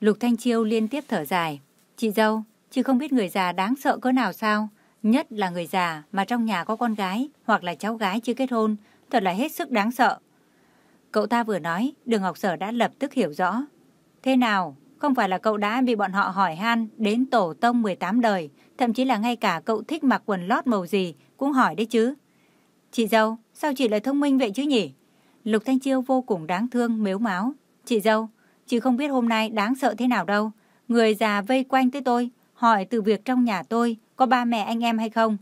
Lục Thanh Chiêu liên tiếp thở dài. Chị dâu, chị không biết người già đáng sợ cỡ nào sao? Nhất là người già mà trong nhà có con gái hoặc là cháu gái chưa kết hôn, thật là hết sức đáng sợ. Cậu ta vừa nói, đường Ngọc Sở đã lập tức hiểu rõ. Thế nào, không phải là cậu đã bị bọn họ hỏi han đến tổ tông 18 đời, thậm chí là ngay cả cậu thích mặc quần lót màu gì cũng hỏi đấy chứ. Chị dâu, sao chị lại thông minh vậy chứ nhỉ? Lục Thanh Chiêu vô cùng đáng thương, mếu máu. Chị dâu, chị không biết hôm nay đáng sợ thế nào đâu. Người già vây quanh tới tôi, hỏi từ việc trong nhà tôi có ba mẹ anh em hay không.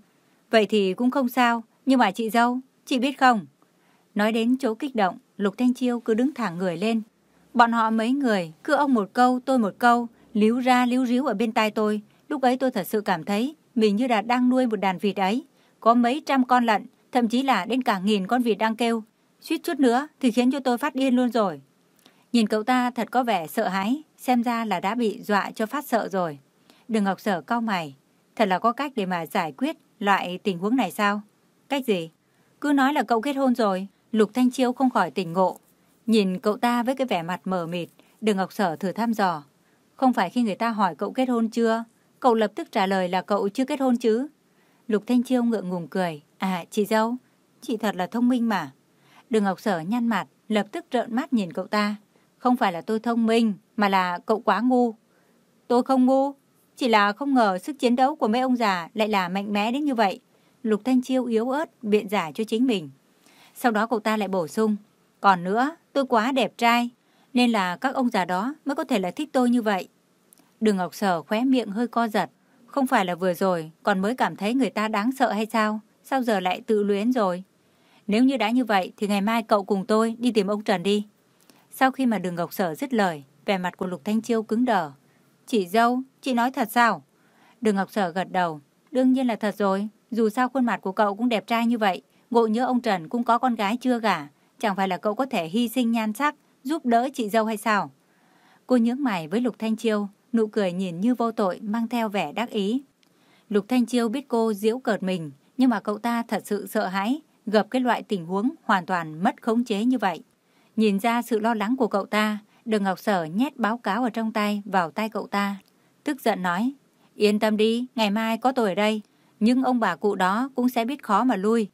Vậy thì cũng không sao, nhưng mà chị dâu, chị biết không? Nói đến chỗ kích động, Lục Thanh Chiêu cứ đứng thẳng người lên. Bọn họ mấy người, cứ ông một câu, tôi một câu, líu ra líu ríu ở bên tai tôi. Lúc ấy tôi thật sự cảm thấy mình như là đang nuôi một đàn vịt ấy. Có mấy trăm con lợn, thậm chí là đến cả nghìn con vịt đang kêu. Suýt chút nữa thì khiến cho tôi phát điên luôn rồi. Nhìn cậu ta thật có vẻ sợ hãi, xem ra là đã bị dọa cho phát sợ rồi. Đừng Ngọc Sở cau mày, thật là có cách để mà giải quyết loại tình huống này sao? Cách gì? Cứ nói là cậu kết hôn rồi, Lục Thanh Chiêu không khỏi tỉnh ngộ. Nhìn cậu ta với cái vẻ mặt mờ mịt, đừng Ngọc Sở thử thăm dò. Không phải khi người ta hỏi cậu kết hôn chưa, cậu lập tức trả lời là cậu chưa kết hôn chứ. Lục Thanh Chiêu ngượng ngùng cười. À, chị dâu, chị thật là thông minh mà. Đường Ngọc Sở nhăn mặt, lập tức trợn mắt nhìn cậu ta. Không phải là tôi thông minh, mà là cậu quá ngu. Tôi không ngu, chỉ là không ngờ sức chiến đấu của mấy ông già lại là mạnh mẽ đến như vậy. Lục Thanh Chiêu yếu ớt, biện giải cho chính mình. Sau đó cậu ta lại bổ sung. Còn nữa, tôi quá đẹp trai, nên là các ông già đó mới có thể là thích tôi như vậy. Đường Ngọc Sở khóe miệng hơi co giật. Không phải là vừa rồi, còn mới cảm thấy người ta đáng sợ hay sao? Sao giờ lại tự luyến rồi? Nếu như đã như vậy, thì ngày mai cậu cùng tôi đi tìm ông Trần đi. Sau khi mà đường Ngọc Sở dứt lời, vẻ mặt của Lục Thanh Chiêu cứng đờ. Chị dâu, chị nói thật sao? Đường Ngọc Sở gật đầu. Đương nhiên là thật rồi, dù sao khuôn mặt của cậu cũng đẹp trai như vậy. Ngộ nhớ ông Trần cũng có con gái chưa gả, chẳng phải là cậu có thể hy sinh nhan sắc, giúp đỡ chị dâu hay sao? Cô nhướng mày với Lục Thanh Chiêu, nụ cười nhìn như vô tội, mang theo vẻ đắc ý. Lục Thanh Chiêu biết cô giễu cợt mình, nhưng mà cậu ta thật sự sợ hãi, gặp cái loại tình huống hoàn toàn mất khống chế như vậy. Nhìn ra sự lo lắng của cậu ta, Đường Ngọc Sở nhét báo cáo ở trong tay vào tay cậu ta. Tức giận nói, yên tâm đi, ngày mai có tôi ở đây. Nhưng ông bà cụ đó cũng sẽ biết khó mà lui.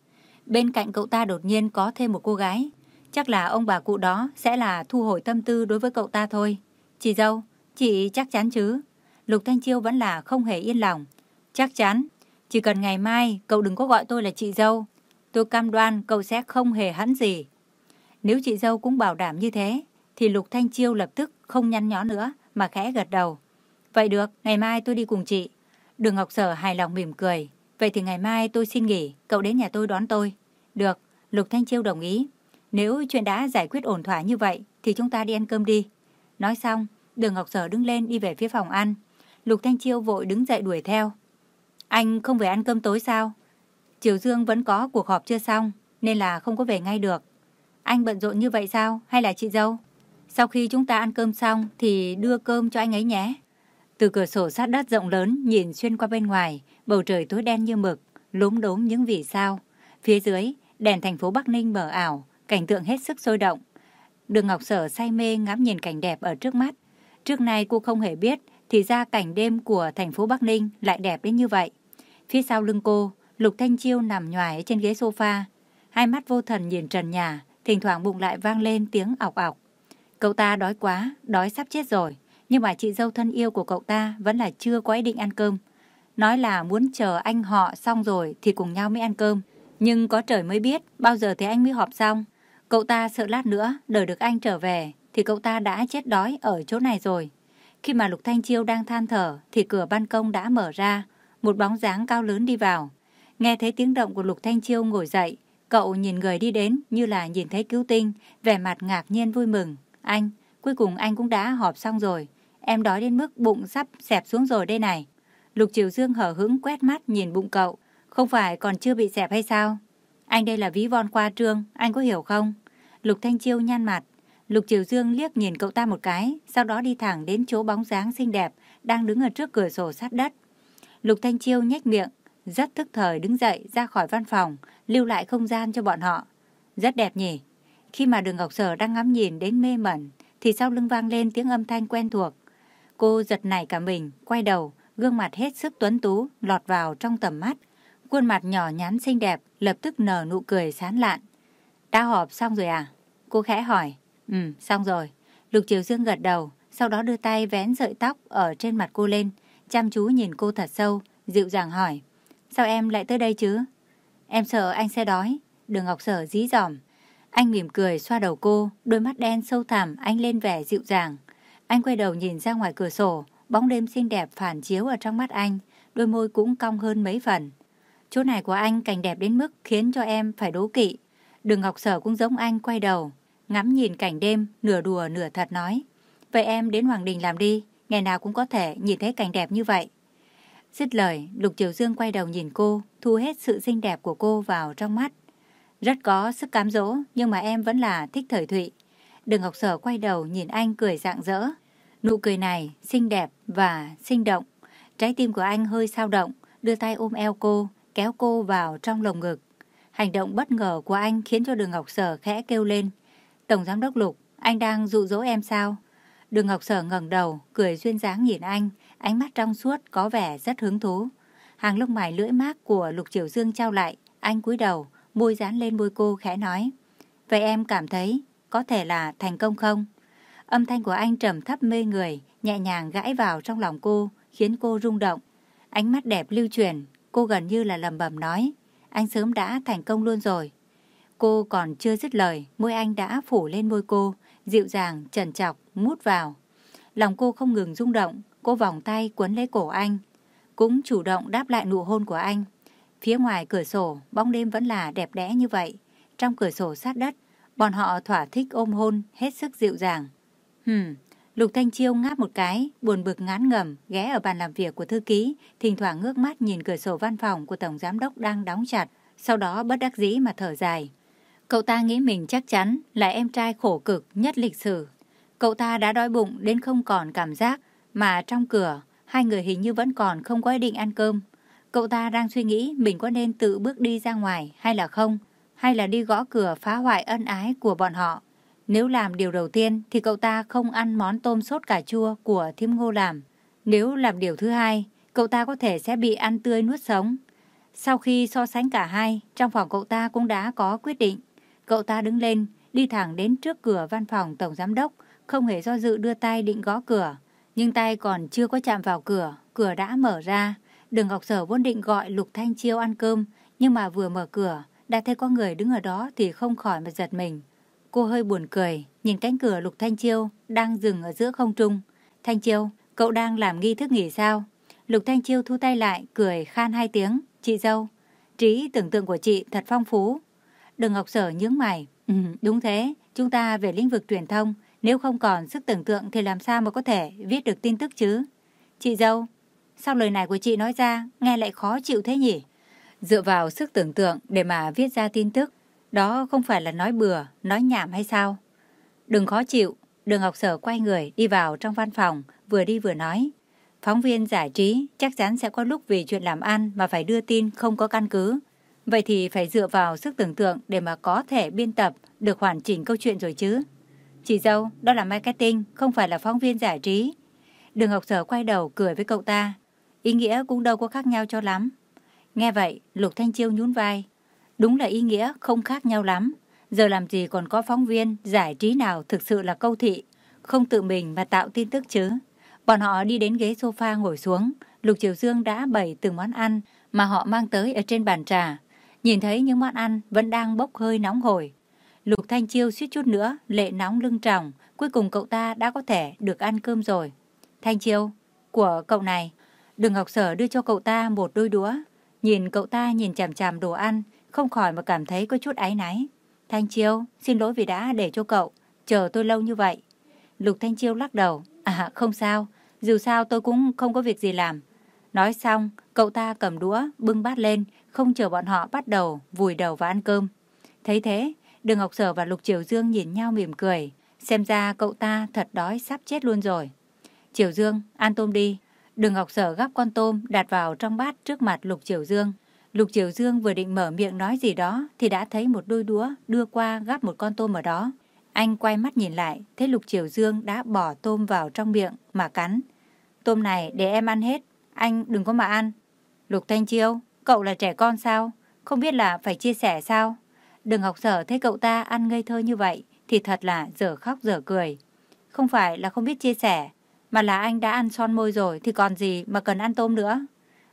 Bên cạnh cậu ta đột nhiên có thêm một cô gái. Chắc là ông bà cụ đó sẽ là thu hồi tâm tư đối với cậu ta thôi. Chị dâu, chị chắc chắn chứ? Lục Thanh Chiêu vẫn là không hề yên lòng. Chắc chắn. Chỉ cần ngày mai cậu đừng có gọi tôi là chị dâu. Tôi cam đoan cậu sẽ không hề hẫn gì. Nếu chị dâu cũng bảo đảm như thế, thì Lục Thanh Chiêu lập tức không nhăn nhó nữa mà khẽ gật đầu. Vậy được, ngày mai tôi đi cùng chị. Đường Ngọc Sở hài lòng mỉm cười. Vậy thì ngày mai tôi xin nghỉ, cậu đến nhà tôi đón tôi. Được, Lục Thanh Chiêu đồng ý. Nếu chuyện đã giải quyết ổn thỏa như vậy, thì chúng ta đi ăn cơm đi. Nói xong, Đường Ngọc Sở đứng lên đi về phía phòng ăn. Lục Thanh Chiêu vội đứng dậy đuổi theo. Anh không về ăn cơm tối sao? Triều Dương vẫn có cuộc họp chưa xong, nên là không có về ngay được. Anh bận rộn như vậy sao? Hay là chị dâu? Sau khi chúng ta ăn cơm xong thì đưa cơm cho anh ấy nhé. Từ cửa sổ sát đất rộng lớn nhìn xuyên qua bên ngoài, bầu trời tối đen như mực, lốm đốm những vì sao. Phía dưới, đèn thành phố Bắc Ninh mờ ảo, cảnh tượng hết sức sôi động. Đường Ngọc Sở say mê ngắm nhìn cảnh đẹp ở trước mắt. Trước nay cô không hề biết, thì ra cảnh đêm của thành phố Bắc Ninh lại đẹp đến như vậy. Phía sau lưng cô, Lục Thanh Chiêu nằm nhoài trên ghế sofa, hai mắt vô thần nhìn trần nhà, thỉnh thoảng bụng lại vang lên tiếng ọc ọc. Cậu ta đói quá, đói sắp chết rồi, nhưng mà chị dâu thân yêu của cậu ta vẫn là chưa có ý định ăn cơm. Nói là muốn chờ anh họ xong rồi thì cùng nhau mới ăn cơm. Nhưng có trời mới biết bao giờ thì anh mới họp xong. Cậu ta sợ lát nữa đợi được anh trở về thì cậu ta đã chết đói ở chỗ này rồi. Khi mà Lục Thanh Chiêu đang than thở thì cửa ban công đã mở ra, một bóng dáng cao lớn đi vào. Nghe thấy tiếng động của Lục Thanh Chiêu ngồi dậy, cậu nhìn người đi đến như là nhìn thấy cứu tinh, vẻ mặt ngạc nhiên vui mừng. Anh, cuối cùng anh cũng đã họp xong rồi. Em đói đến mức bụng sắp xẹp xuống rồi đây này. Lục Triều Dương hở hững quét mắt nhìn bụng cậu. Không phải còn chưa bị xẹp hay sao? Anh đây là ví von qua trương, anh có hiểu không? Lục Thanh Chiêu nhăn mặt. Lục Triều Dương liếc nhìn cậu ta một cái, sau đó đi thẳng đến chỗ bóng dáng xinh đẹp đang đứng ở trước cửa sổ sát đất. Lục Thanh Chiêu nhếch miệng, rất thức thời đứng dậy ra khỏi văn phòng, lưu lại không gian cho bọn họ. Rất đẹp nhỉ? Khi mà đường Ngọc Sở đang ngắm nhìn đến mê mẩn, thì sau lưng vang lên tiếng âm thanh quen thuộc. Cô giật nảy cả mình, quay đầu, gương mặt hết sức tuấn tú, lọt vào trong tầm mắt. Khuôn mặt nhỏ nhắn xinh đẹp, lập tức nở nụ cười sán lạn. Đã họp xong rồi à? Cô khẽ hỏi. Ừ, xong rồi. Lục Triều Dương gật đầu, sau đó đưa tay vén sợi tóc ở trên mặt cô lên, chăm chú nhìn cô thật sâu, dịu dàng hỏi. Sao em lại tới đây chứ? Em sợ anh sẽ đói. Đường Ngọc Sở dí dỏm. Anh mỉm cười xoa đầu cô, đôi mắt đen sâu thẳm anh lên vẻ dịu dàng. Anh quay đầu nhìn ra ngoài cửa sổ, bóng đêm xinh đẹp phản chiếu ở trong mắt anh, đôi môi cũng cong hơn mấy phần. Chỗ này của anh cảnh đẹp đến mức khiến cho em phải đố kỵ. Đường Ngọc Sở cũng giống anh quay đầu, ngắm nhìn cảnh đêm, nửa đùa nửa thật nói. Vậy em đến Hoàng Đình làm đi, ngày nào cũng có thể nhìn thấy cảnh đẹp như vậy. Dứt lời, Lục Triều Dương quay đầu nhìn cô, thu hết sự xinh đẹp của cô vào trong mắt. Rất có sức cám dỗ, nhưng mà em vẫn là thích thời thụy. Đường Ngọc Sở quay đầu nhìn anh cười rạng rỡ. Nụ cười này xinh đẹp và sinh động. Trái tim của anh hơi sao động, đưa tay ôm eo cô, kéo cô vào trong lồng ngực. Hành động bất ngờ của anh khiến cho đường Ngọc Sở khẽ kêu lên. Tổng giám đốc Lục, anh đang dụ dỗ em sao? Đường Ngọc Sở ngẩng đầu, cười duyên dáng nhìn anh, ánh mắt trong suốt có vẻ rất hứng thú. Hàng lông mày lưỡi mát của Lục Triều Dương trao lại, anh cúi đầu, môi dán lên môi cô khẽ nói. Vậy em cảm thấy có thể là thành công không? Âm thanh của anh trầm thấp mê người, nhẹ nhàng gãi vào trong lòng cô, khiến cô rung động. Ánh mắt đẹp lưu truyền, cô gần như là lầm bầm nói. Anh sớm đã thành công luôn rồi. Cô còn chưa dứt lời, môi anh đã phủ lên môi cô, dịu dàng, trần trọc mút vào. Lòng cô không ngừng rung động, cô vòng tay quấn lấy cổ anh, cũng chủ động đáp lại nụ hôn của anh. Phía ngoài cửa sổ, bóng đêm vẫn là đẹp đẽ như vậy. Trong cửa sổ sát đất, bọn họ thỏa thích ôm hôn, hết sức dịu dàng. Hừm, Lục Thanh Chiêu ngáp một cái, buồn bực ngán ngầm, ghé ở bàn làm việc của thư ký, thỉnh thoảng ngước mắt nhìn cửa sổ văn phòng của Tổng Giám đốc đang đóng chặt, sau đó bất đắc dĩ mà thở dài. Cậu ta nghĩ mình chắc chắn là em trai khổ cực nhất lịch sử. Cậu ta đã đói bụng đến không còn cảm giác, mà trong cửa, hai người hình như vẫn còn không có ý định ăn cơm. Cậu ta đang suy nghĩ mình có nên tự bước đi ra ngoài hay là không, hay là đi gõ cửa phá hoại ân ái của bọn họ. Nếu làm điều đầu tiên thì cậu ta không ăn món tôm sốt cà chua của thím ngô làm. Nếu làm điều thứ hai, cậu ta có thể sẽ bị ăn tươi nuốt sống. Sau khi so sánh cả hai, trong phòng cậu ta cũng đã có quyết định. Cậu ta đứng lên, đi thẳng đến trước cửa văn phòng Tổng Giám Đốc, không hề do dự đưa tay định gõ cửa. Nhưng tay còn chưa có chạm vào cửa, cửa đã mở ra. Đường Ngọc Sở vốn định gọi Lục Thanh Chiêu ăn cơm, nhưng mà vừa mở cửa, đã thấy có người đứng ở đó thì không khỏi mà giật mình. Cô hơi buồn cười, nhìn cánh cửa Lục Thanh Chiêu đang dừng ở giữa không trung. Thanh Chiêu, cậu đang làm nghi thức nghỉ sao? Lục Thanh Chiêu thu tay lại, cười khan hai tiếng. Chị dâu, trí tưởng tượng của chị thật phong phú. Đường Ngọc Sở nhướng mày. Ừ, đúng thế, chúng ta về lĩnh vực truyền thông. Nếu không còn sức tưởng tượng thì làm sao mà có thể viết được tin tức chứ? Chị dâu, sao lời này của chị nói ra nghe lại khó chịu thế nhỉ? Dựa vào sức tưởng tượng để mà viết ra tin tức, đó không phải là nói bừa, nói nhảm hay sao? Đừng khó chịu, đường Ngọc Sở quay người đi vào trong văn phòng, vừa đi vừa nói. Phóng viên giải trí chắc chắn sẽ có lúc vì chuyện làm ăn mà phải đưa tin không có căn cứ. Vậy thì phải dựa vào sức tưởng tượng để mà có thể biên tập được hoàn chỉnh câu chuyện rồi chứ. Chị dâu, đó là marketing, không phải là phóng viên giải trí. Đường Ngọc Sở quay đầu cười với cậu ta. Ý nghĩa cũng đâu có khác nhau cho lắm. Nghe vậy, Lục Thanh Chiêu nhún vai. Đúng là ý nghĩa không khác nhau lắm. Giờ làm gì còn có phóng viên, giải trí nào thực sự là câu thị, không tự mình mà tạo tin tức chứ. Bọn họ đi đến ghế sofa ngồi xuống, Lục Triều Dương đã bày từng món ăn mà họ mang tới ở trên bàn trà. Nhìn thấy những món ăn vẫn đang bốc hơi nóng hổi. Lục Thanh Chiêu suýt chút nữa, lệ nóng lưng tròng, cuối cùng cậu ta đã có thể được ăn cơm rồi. Thanh Chiêu, của cậu này, đừng học Sở đưa cho cậu ta một đôi đũa. Nhìn cậu ta nhìn chằm chằm đồ ăn, không khỏi mà cảm thấy có chút áy náy. Thanh Chiêu, xin lỗi vì đã để cho cậu, chờ tôi lâu như vậy. Lục Thanh Chiêu lắc đầu, à không sao, dù sao tôi cũng không có việc gì làm. Nói xong, cậu ta cầm đũa, bưng bát lên, không chờ bọn họ bắt đầu vùi đầu vào ăn cơm. Thấy thế, Đường Ngọc Sở và Lục Triều Dương nhìn nhau mỉm cười. Xem ra cậu ta thật đói sắp chết luôn rồi. Triều Dương, ăn tôm đi. Đường Ngọc Sở gắp con tôm đặt vào trong bát trước mặt Lục Triều Dương. Lục Triều Dương vừa định mở miệng nói gì đó thì đã thấy một đôi đũa đưa qua gắp một con tôm ở đó. Anh quay mắt nhìn lại, thấy Lục Triều Dương đã bỏ tôm vào trong miệng mà cắn. Tôm này để em ăn hết, anh đừng có mà ăn. Lục Thanh Chiêu, cậu là trẻ con sao? Không biết là phải chia sẻ sao? Đừng học sở thấy cậu ta ăn ngây thơ như vậy thì thật là dở khóc dở cười. Không phải là không biết chia sẻ, mà là anh đã ăn son môi rồi thì còn gì mà cần ăn tôm nữa.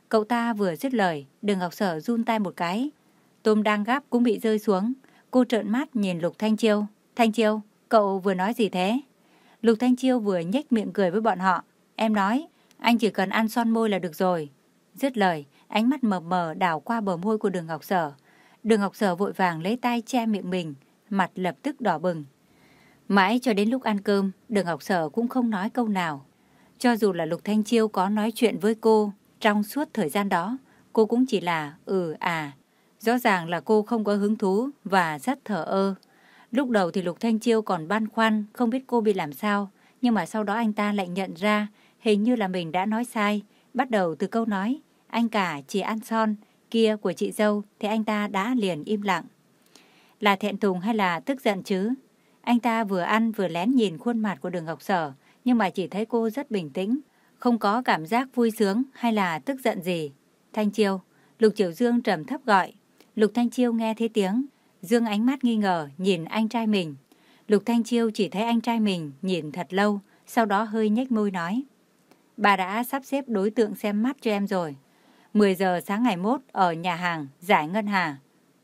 Cậu ta vừa dứt lời, đừng học sở run tay một cái. Tôm đang gắp cũng bị rơi xuống. Cô trợn mắt nhìn Lục Thanh Chiêu. Thanh Chiêu, cậu vừa nói gì thế? Lục Thanh Chiêu vừa nhếch miệng cười với bọn họ. Em nói, anh chỉ cần ăn son môi là được rồi. Dứt lời, ánh mắt mờ mờ đảo qua bờ môi của đường Ngọc Sở. Đường Ngọc Sở vội vàng lấy tay che miệng mình, mặt lập tức đỏ bừng. Mãi cho đến lúc ăn cơm, đường Ngọc Sở cũng không nói câu nào. Cho dù là Lục Thanh Chiêu có nói chuyện với cô, trong suốt thời gian đó, cô cũng chỉ là ừ à. Rõ ràng là cô không có hứng thú và rất thở ơ. Lúc đầu thì Lục Thanh Chiêu còn băn khoăn, không biết cô bị làm sao. Nhưng mà sau đó anh ta lại nhận ra, hình như là mình đã nói sai. Bắt đầu từ câu nói, anh cả chỉ ăn son, kia của chị dâu thì anh ta đã liền im lặng. Là thẹn thùng hay là tức giận chứ? Anh ta vừa ăn vừa lén nhìn khuôn mặt của đường Ngọc Sở, nhưng mà chỉ thấy cô rất bình tĩnh, không có cảm giác vui sướng hay là tức giận gì. Thanh Chiêu, Lục Triều Dương trầm thấp gọi. Lục Thanh Chiêu nghe thấy tiếng, Dương ánh mắt nghi ngờ nhìn anh trai mình. Lục Thanh Chiêu chỉ thấy anh trai mình nhìn thật lâu, sau đó hơi nhếch môi nói. Bà đã sắp xếp đối tượng xem mắt cho em rồi. 10 giờ sáng ngày mốt ở nhà hàng giải ngân hà.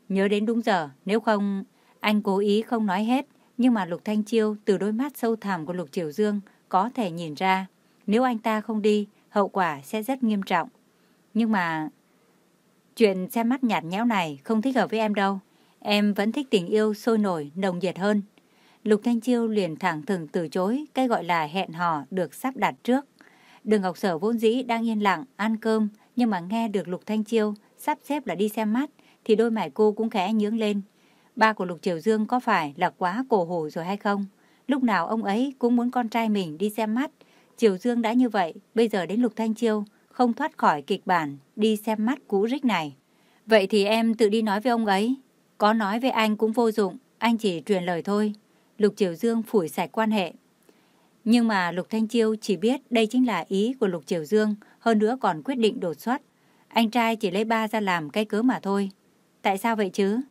Nhớ đến đúng giờ, nếu không... Anh cố ý không nói hết, nhưng mà Lục Thanh Chiêu từ đôi mắt sâu thẳm của Lục Triều Dương có thể nhìn ra. Nếu anh ta không đi, hậu quả sẽ rất nghiêm trọng. Nhưng mà... Chuyện xem mắt nhạt nhẽo này không thích hợp với em đâu. Em vẫn thích tình yêu sôi nổi, nồng nhiệt hơn. Lục Thanh Chiêu liền thẳng thừng từ chối cái gọi là hẹn hò được sắp đặt trước. Đường Ngọc Sở vốn dĩ đang yên lặng, ăn cơm, nhưng mà nghe được Lục Thanh Chiêu sắp xếp là đi xem mắt, thì đôi mày cô cũng khẽ nhướng lên. Ba của Lục Triều Dương có phải là quá cổ hủ rồi hay không? Lúc nào ông ấy cũng muốn con trai mình đi xem mắt, Triều Dương đã như vậy, bây giờ đến Lục Thanh Chiêu, không thoát khỏi kịch bản đi xem mắt cũ rích này. Vậy thì em tự đi nói với ông ấy. Có nói với anh cũng vô dụng, anh chỉ truyền lời thôi. Lục Triều Dương phủi sạch quan hệ. Nhưng mà Lục Thanh Chiêu chỉ biết đây chính là ý của Lục Triều Dương, hơn nữa còn quyết định đột xuất. Anh trai chỉ lấy ba ra làm cái cớ mà thôi. Tại sao vậy chứ?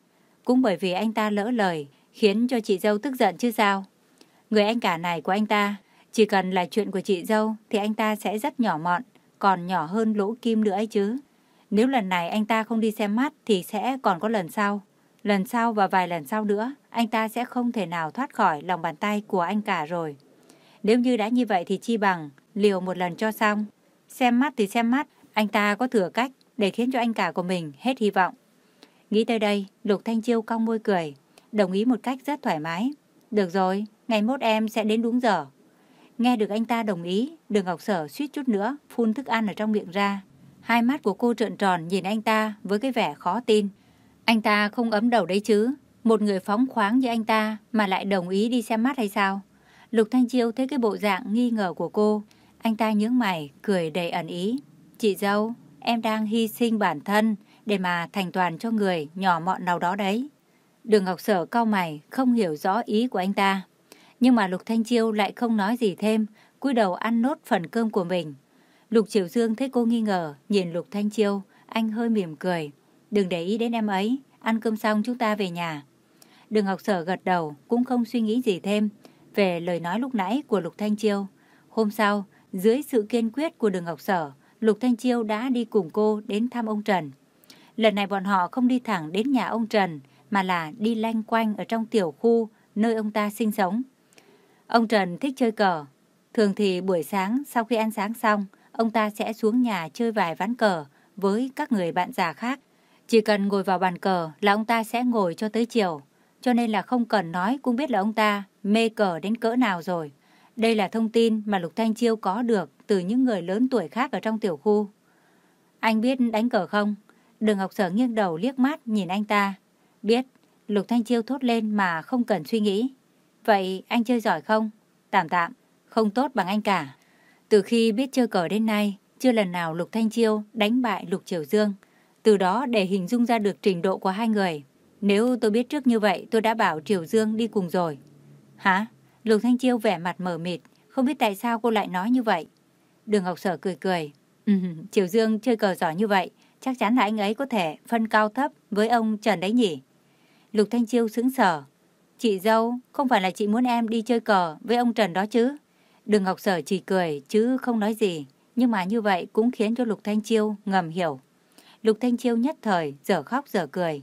Cũng bởi vì anh ta lỡ lời, khiến cho chị dâu tức giận chứ sao? Người anh cả này của anh ta chỉ cần là chuyện của chị dâu thì anh ta sẽ rất nhỏ mọn, còn nhỏ hơn lỗ kim nữa ấy chứ. Nếu lần này anh ta không đi xem mắt thì sẽ còn có lần sau. Lần sau và vài lần sau nữa, anh ta sẽ không thể nào thoát khỏi lòng bàn tay của anh cả rồi. Nếu như đã như vậy thì chi bằng, liều một lần cho xong. Xem mắt thì xem mắt, anh ta có thừa cách để khiến cho anh cả của mình hết hy vọng. Nghĩ tới đây, Lục Thanh Chiêu cong môi cười, đồng ý một cách rất thoải mái. Được rồi, ngày mốt em sẽ đến đúng giờ. Nghe được anh ta đồng ý, đường Ngọc Sở suýt chút nữa, phun thức ăn ở trong miệng ra. Hai mắt của cô trợn tròn nhìn anh ta với cái vẻ khó tin. Anh ta không ấm đầu đấy chứ. Một người phóng khoáng như anh ta mà lại đồng ý đi xem mắt hay sao? Lục Thanh Chiêu thấy cái bộ dạng nghi ngờ của cô. Anh ta nhướng mày, cười đầy ẩn ý. Chị dâu, em đang hy sinh bản thân để mà thành toàn cho người nhỏ mọn nào đó đấy. Đường Ngọc Sở cau mày, không hiểu rõ ý của anh ta. Nhưng mà Lục Thanh Chiêu lại không nói gì thêm, cúi đầu ăn nốt phần cơm của mình. Lục Triều Dương thấy cô nghi ngờ, nhìn Lục Thanh Chiêu, anh hơi mỉm cười. Đừng để ý đến em ấy, ăn cơm xong chúng ta về nhà. Đường Ngọc Sở gật đầu, cũng không suy nghĩ gì thêm về lời nói lúc nãy của Lục Thanh Chiêu. Hôm sau, dưới sự kiên quyết của Đường Ngọc Sở, Lục Thanh Chiêu đã đi cùng cô đến thăm ông Trần. Lần này bọn họ không đi thẳng đến nhà ông Trần, mà là đi lanh quanh ở trong tiểu khu nơi ông ta sinh sống. Ông Trần thích chơi cờ. Thường thì buổi sáng sau khi ăn sáng xong, ông ta sẽ xuống nhà chơi vài ván cờ với các người bạn già khác. Chỉ cần ngồi vào bàn cờ là ông ta sẽ ngồi cho tới chiều. Cho nên là không cần nói cũng biết là ông ta mê cờ đến cỡ nào rồi. Đây là thông tin mà Lục Thanh Chiêu có được từ những người lớn tuổi khác ở trong tiểu khu. Anh biết đánh cờ không? Đường Ngọc Sở nghiêng đầu liếc mắt nhìn anh ta. Biết, Lục Thanh Chiêu thốt lên mà không cần suy nghĩ. Vậy anh chơi giỏi không? Tạm tạm, không tốt bằng anh cả. Từ khi biết chơi cờ đến nay, chưa lần nào Lục Thanh Chiêu đánh bại Lục Triều Dương. Từ đó để hình dung ra được trình độ của hai người. Nếu tôi biết trước như vậy, tôi đã bảo Triều Dương đi cùng rồi. Hả? Lục Thanh Chiêu vẻ mặt mờ mịt, không biết tại sao cô lại nói như vậy. Đường Ngọc Sở cười cười. Ừ, Triều Dương chơi cờ giỏi như vậy, chắc chắn là anh ấy có thể phân cao thấp với ông Trần đấy nhỉ. Lục Thanh Chiêu sững sờ. Chị dâu, không phải là chị muốn em đi chơi cờ với ông Trần đó chứ? Đường Ngọc Sở chỉ cười chứ không nói gì, nhưng mà như vậy cũng khiến cho Lục Thanh Chiêu ngầm hiểu. Lục Thanh Chiêu nhất thời dở khóc dở cười.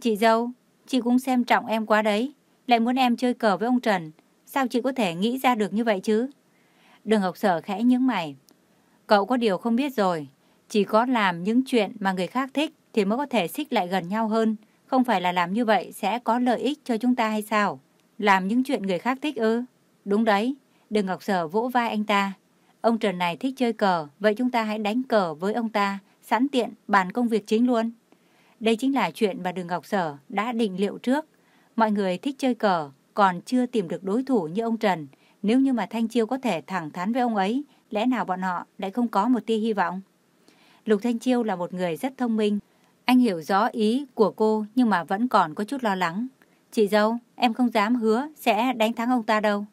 Chị dâu, chị cũng xem trọng em quá đấy, lại muốn em chơi cờ với ông Trần, sao chị có thể nghĩ ra được như vậy chứ? Đường Ngọc Sở khẽ nhướng mày. Cậu có điều không biết rồi, chỉ có làm những chuyện mà người khác thích thì mới có thể xích lại gần nhau hơn, không phải là làm như vậy sẽ có lợi ích cho chúng ta hay sao? Làm những chuyện người khác thích ư? Đúng đấy, Đường Ngọc Sở vỗ vai anh ta. Ông Trần này thích chơi cờ, vậy chúng ta hãy đánh cờ với ông ta, sẵn tiện bàn công việc chính luôn. Đây chính là chuyện mà Đường Ngọc Sở đã định liệu trước. Mọi người thích chơi cờ, còn chưa tìm được đối thủ như ông Trần. Nếu như mà Thanh Chiêu có thể thẳng thắn với ông ấy, lẽ nào bọn họ lại không có một tia hy vọng? Lục Thanh Chiêu là một người rất thông minh. Anh hiểu rõ ý của cô nhưng mà vẫn còn có chút lo lắng. Chị dâu, em không dám hứa sẽ đánh thắng ông ta đâu.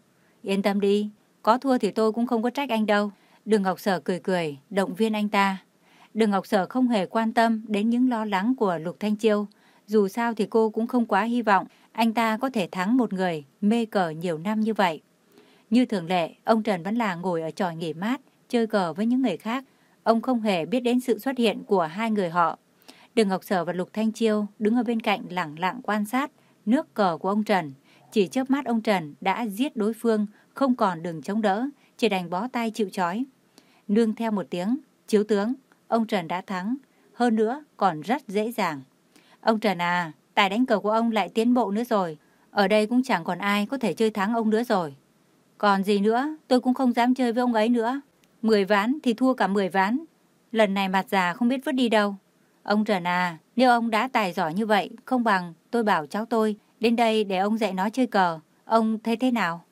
Yên tâm đi, có thua thì tôi cũng không có trách anh đâu. Đường Ngọc Sở cười cười, động viên anh ta. Đường Ngọc Sở không hề quan tâm đến những lo lắng của Lục Thanh Chiêu. Dù sao thì cô cũng không quá hy vọng anh ta có thể thắng một người mê cờ nhiều năm như vậy. Như thường lệ, ông Trần vẫn là ngồi ở tròi nghỉ mát, chơi cờ với những người khác. Ông không hề biết đến sự xuất hiện của hai người họ. Đường Ngọc Sở và Lục Thanh Chiêu đứng ở bên cạnh lặng lặng quan sát nước cờ của ông Trần. Chỉ chớp mắt ông Trần đã giết đối phương, không còn đường chống đỡ, chỉ đành bó tay chịu chói. Nương theo một tiếng, chiếu tướng, ông Trần đã thắng, hơn nữa còn rất dễ dàng. Ông Trần à, tài đánh cờ của ông lại tiến bộ nữa rồi, ở đây cũng chẳng còn ai có thể chơi thắng ông nữa rồi. Còn gì nữa, tôi cũng không dám chơi với ông ấy nữa. Mười ván thì thua cả mười ván. Lần này mặt già không biết vứt đi đâu. Ông Trần à, nếu ông đã tài giỏi như vậy, không bằng tôi bảo cháu tôi đến đây để ông dạy nó chơi cờ. Ông thấy thế nào?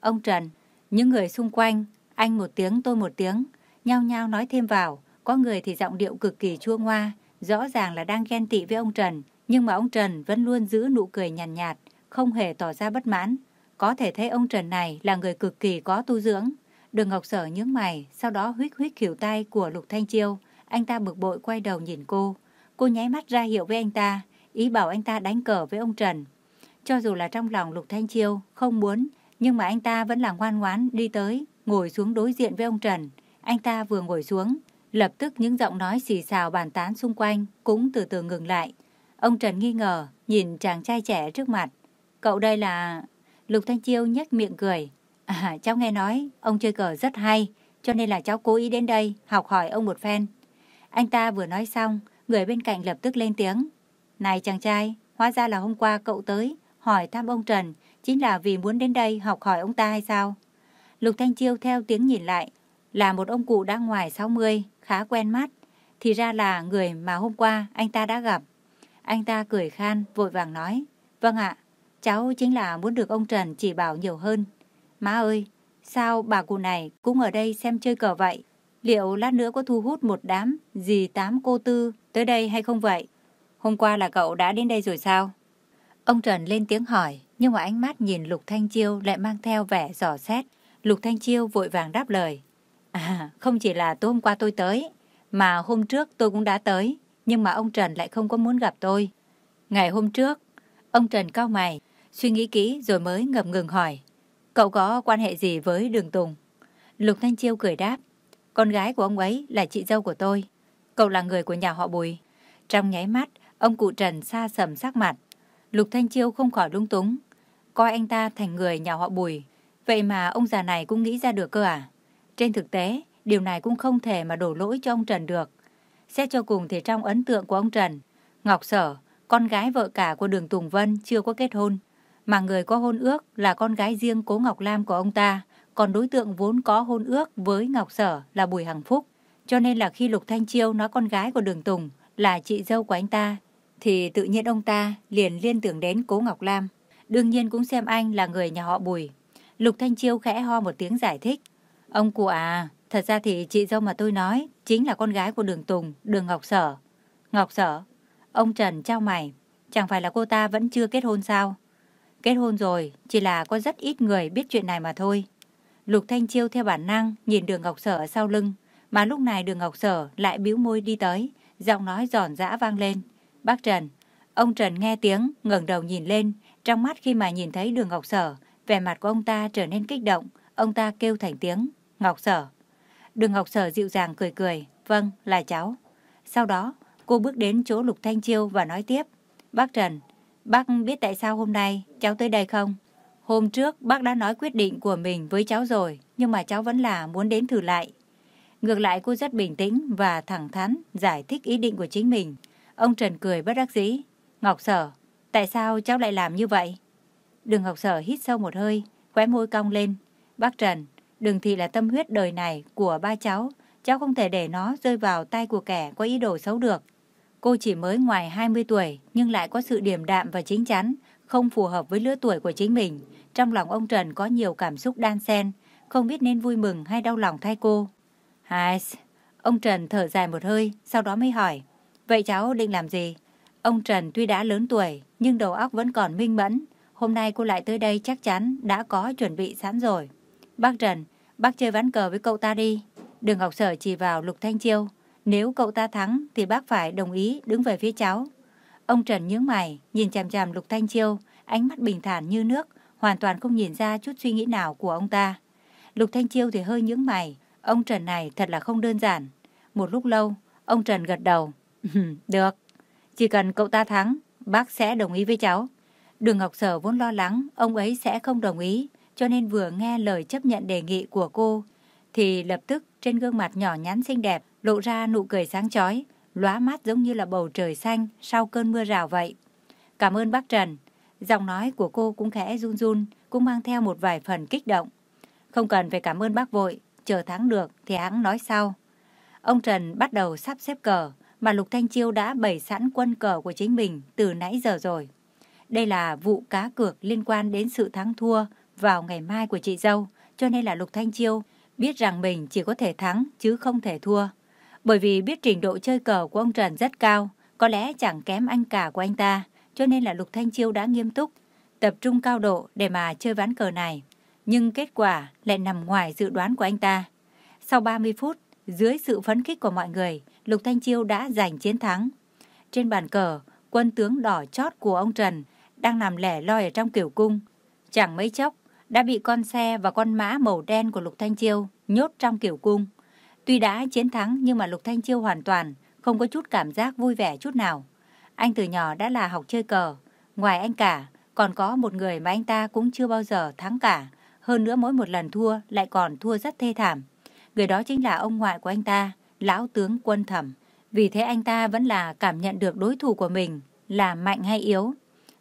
Ông Trần, những người xung quanh, anh một tiếng tôi một tiếng, nhao nhao nói thêm vào. Có người thì giọng điệu cực kỳ chua ngoa, rõ ràng là đang ghen tị với ông Trần. Nhưng mà ông Trần vẫn luôn giữ nụ cười nhàn nhạt, nhạt, không hề tỏ ra bất mãn. Có thể thấy ông Trần này là người cực kỳ có tu dưỡng. Đường Ngọc Sở nhướng mày, sau đó huyết huyết khỉu tay của Lục Thanh Chiêu. Anh ta bực bội quay đầu nhìn cô. Cô nháy mắt ra hiệu với anh ta, ý bảo anh ta đánh cờ với ông Trần. Cho dù là trong lòng Lục Thanh Chiêu không muốn, nhưng mà anh ta vẫn là ngoan ngoãn đi tới, ngồi xuống đối diện với ông Trần. Anh ta vừa ngồi xuống, lập tức những giọng nói xì xào bàn tán xung quanh cũng từ từ ngừng lại. Ông Trần nghi ngờ, nhìn chàng trai trẻ trước mặt. Cậu đây là... Lục Thanh Chiêu nhếch miệng cười. À, cháu nghe nói, ông chơi cờ rất hay, cho nên là cháu cố ý đến đây, học hỏi ông một phen. Anh ta vừa nói xong, người bên cạnh lập tức lên tiếng. Này chàng trai, hóa ra là hôm qua cậu tới, hỏi thăm ông Trần, chính là vì muốn đến đây học hỏi ông ta hay sao? Lục Thanh Chiêu theo tiếng nhìn lại, là một ông cụ đã ngoài 60, khá quen mắt. Thì ra là người mà hôm qua anh ta đã gặp. Anh ta cười khan, vội vàng nói. Vâng ạ, cháu chính là muốn được ông Trần chỉ bảo nhiều hơn. Má ơi, sao bà cụ này cũng ở đây xem chơi cờ vậy? Liệu lát nữa có thu hút một đám dì tám cô tư tới đây hay không vậy? Hôm qua là cậu đã đến đây rồi sao? Ông Trần lên tiếng hỏi, nhưng mà ánh mắt nhìn Lục Thanh Chiêu lại mang theo vẻ dò xét. Lục Thanh Chiêu vội vàng đáp lời. À, không chỉ là tối hôm qua tôi tới, mà hôm trước tôi cũng đã tới, nhưng mà ông Trần lại không có muốn gặp tôi. Ngày hôm trước, ông Trần cao mày, suy nghĩ kỹ rồi mới ngập ngừng hỏi. Cậu có quan hệ gì với Đường Tùng? Lục Thanh Chiêu cười đáp. Con gái của ông ấy là chị dâu của tôi. Cậu là người của nhà họ Bùi. Trong nháy mắt, ông cụ Trần xa sầm sắc mặt. Lục Thanh Chiêu không khỏi lung túng. Coi anh ta thành người nhà họ Bùi. Vậy mà ông già này cũng nghĩ ra được cơ à? Trên thực tế, điều này cũng không thể mà đổ lỗi cho ông Trần được. Xét cho cùng thì trong ấn tượng của ông Trần, Ngọc Sở, con gái vợ cả của Đường Tùng Vân chưa có kết hôn, mà người có hôn ước là con gái riêng Cố Ngọc Lam của ông ta, còn đối tượng vốn có hôn ước với Ngọc Sở là Bùi Hằng Phúc. Cho nên là khi Lục Thanh Chiêu nói con gái của Đường Tùng là chị dâu của anh ta, thì tự nhiên ông ta liền liên tưởng đến Cố Ngọc Lam. Đương nhiên cũng xem anh là người nhà họ Bùi. Lục Thanh Chiêu khẽ ho một tiếng giải thích. Ông cụ à, thật ra thì chị dâu mà tôi nói chính là con gái của Đường Tùng, Đường Ngọc Sở. Ngọc Sở. Ông Trần trao mày. Chẳng phải là cô ta vẫn chưa kết hôn sao? Kết hôn rồi, chỉ là có rất ít người biết chuyện này mà thôi. Lục Thanh Chiêu theo bản năng nhìn đường Ngọc Sở ở sau lưng, mà lúc này đường Ngọc Sở lại bĩu môi đi tới, giọng nói giòn giã vang lên. Bác Trần, ông Trần nghe tiếng, ngẩng đầu nhìn lên, trong mắt khi mà nhìn thấy đường Ngọc Sở, vẻ mặt của ông ta trở nên kích động, ông ta kêu thành tiếng, Ngọc Sở. Đường Ngọc Sở dịu dàng cười cười, vâng, là cháu. Sau đó, cô bước đến chỗ Lục Thanh Chiêu và nói tiếp, bác Trần, bác biết tại sao hôm nay cháu tới đây không? Hôm trước bác đã nói quyết định của mình với cháu rồi, nhưng mà cháu vẫn là muốn đến thử lại. Ngược lại cô rất bình tĩnh và thẳng thắn giải thích ý định của chính mình. Ông Trần cười bất đắc dĩ. Ngọc Sở, tại sao cháu lại làm như vậy? Đường Ngọc Sở hít sâu một hơi, khóe môi cong lên. Bác Trần, đường thị là tâm huyết đời này của ba cháu. Cháu không thể để nó rơi vào tay của kẻ có ý đồ xấu được. Cô chỉ mới ngoài 20 tuổi nhưng lại có sự điềm đạm và chính chắn, không phù hợp với lứa tuổi của chính mình. Trong lòng ông Trần có nhiều cảm xúc đan xen, không biết nên vui mừng hay đau lòng thay cô. Hai, ông Trần thở dài một hơi, sau đó mới hỏi, vậy cháu định làm gì? Ông Trần tuy đã lớn tuổi, nhưng đầu óc vẫn còn minh mẫn. Hôm nay cô lại tới đây chắc chắn đã có chuẩn bị sẵn rồi. Bác Trần, bác chơi ván cờ với cậu ta đi. Đường Ngọc Sở chỉ vào Lục Thanh Chiêu. Nếu cậu ta thắng thì bác phải đồng ý đứng về phía cháu. Ông Trần nhướng mày, nhìn chằm chằm Lục Thanh Chiêu, ánh mắt bình thản như nước, hoàn toàn không nhìn ra chút suy nghĩ nào của ông ta. Lục Thanh Chiêu thì hơi nhướng mày, ông Trần này thật là không đơn giản. Một lúc lâu, ông Trần gật đầu. Được, chỉ cần cậu ta thắng, bác sẽ đồng ý với cháu. Đường Ngọc Sở vốn lo lắng ông ấy sẽ không đồng ý, cho nên vừa nghe lời chấp nhận đề nghị của cô, thì lập tức trên gương mặt nhỏ nhắn xinh đẹp lộ ra nụ cười sáng chói, lóa mắt giống như là bầu trời xanh sau cơn mưa rào vậy. Cảm ơn bác Trần. Giọng nói của cô cũng khẽ run run, cũng mang theo một vài phần kích động. Không cần phải cảm ơn bác vội, chờ thắng được thì hắn nói sau. Ông Trần bắt đầu sắp xếp cờ, mà Lục Thanh Chiêu đã bày sẵn quân cờ của chính mình từ nãy giờ rồi. Đây là vụ cá cược liên quan đến sự thắng thua vào ngày mai của chị dâu, cho nên là Lục Thanh Chiêu biết rằng mình chỉ có thể thắng chứ không thể thua. Bởi vì biết trình độ chơi cờ của ông Trần rất cao, có lẽ chẳng kém anh cả của anh ta, cho nên là Lục Thanh Chiêu đã nghiêm túc, tập trung cao độ để mà chơi ván cờ này. Nhưng kết quả lại nằm ngoài dự đoán của anh ta. Sau 30 phút, dưới sự phấn khích của mọi người, Lục Thanh Chiêu đã giành chiến thắng. Trên bàn cờ, quân tướng đỏ chót của ông Trần đang nằm lẻ loi ở trong kiểu cung. Chẳng mấy chốc, đã bị con xe và con mã màu đen của Lục Thanh Chiêu nhốt trong kiểu cung. Tuy đã chiến thắng nhưng mà Lục Thanh Chiêu hoàn toàn không có chút cảm giác vui vẻ chút nào. Anh từ nhỏ đã là học chơi cờ. Ngoài anh cả, còn có một người mà anh ta cũng chưa bao giờ thắng cả. Hơn nữa mỗi một lần thua lại còn thua rất thê thảm. Người đó chính là ông ngoại của anh ta, lão tướng quân thẩm. Vì thế anh ta vẫn là cảm nhận được đối thủ của mình là mạnh hay yếu.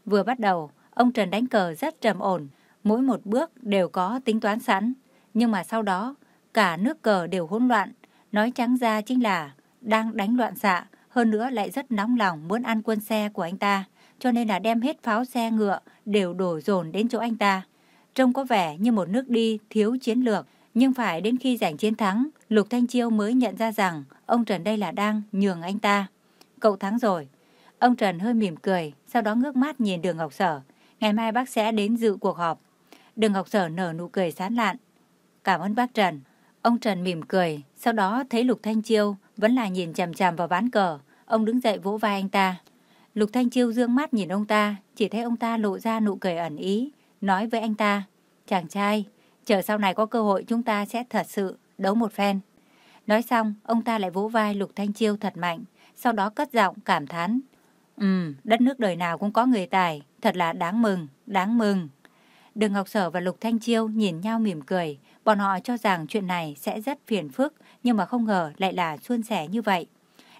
Vừa bắt đầu, ông Trần đánh cờ rất trầm ổn, mỗi một bước đều có tính toán sẵn. Nhưng mà sau đó, cả nước cờ đều hỗn loạn. Nói trắng ra chính là đang đánh loạn xạ, hơn nữa lại rất nóng lòng muốn ăn quân xe của anh ta, cho nên là đem hết pháo xe ngựa đều đổ dồn đến chỗ anh ta. Trông có vẻ như một nước đi thiếu chiến lược, nhưng phải đến khi giành chiến thắng, Lục Thanh Chiêu mới nhận ra rằng ông Trần đây là đang nhường anh ta. Cậu thắng rồi. Ông Trần hơi mỉm cười, sau đó ngước mắt nhìn đường Ngọc Sở. Ngày mai bác sẽ đến dự cuộc họp. Đường Ngọc Sở nở nụ cười sán lạn. Cảm ơn bác Trần. Ông Trần mỉm cười, sau đó thấy Lục Thanh Chiêu vẫn là nhìn chằm chằm vào ván cờ. Ông đứng dậy vỗ vai anh ta. Lục Thanh Chiêu dương mắt nhìn ông ta, chỉ thấy ông ta lộ ra nụ cười ẩn ý, nói với anh ta. Chàng trai, chờ sau này có cơ hội chúng ta sẽ thật sự đấu một phen. Nói xong, ông ta lại vỗ vai Lục Thanh Chiêu thật mạnh, sau đó cất giọng cảm thán. Ừm, đất nước đời nào cũng có người tài, thật là đáng mừng, đáng mừng. Đường Ngọc Sở và Lục Thanh Chiêu nhìn nhau mỉm cười, bọn họ cho rằng chuyện này sẽ rất phiền phức, nhưng mà không ngờ lại là suôn sẻ như vậy.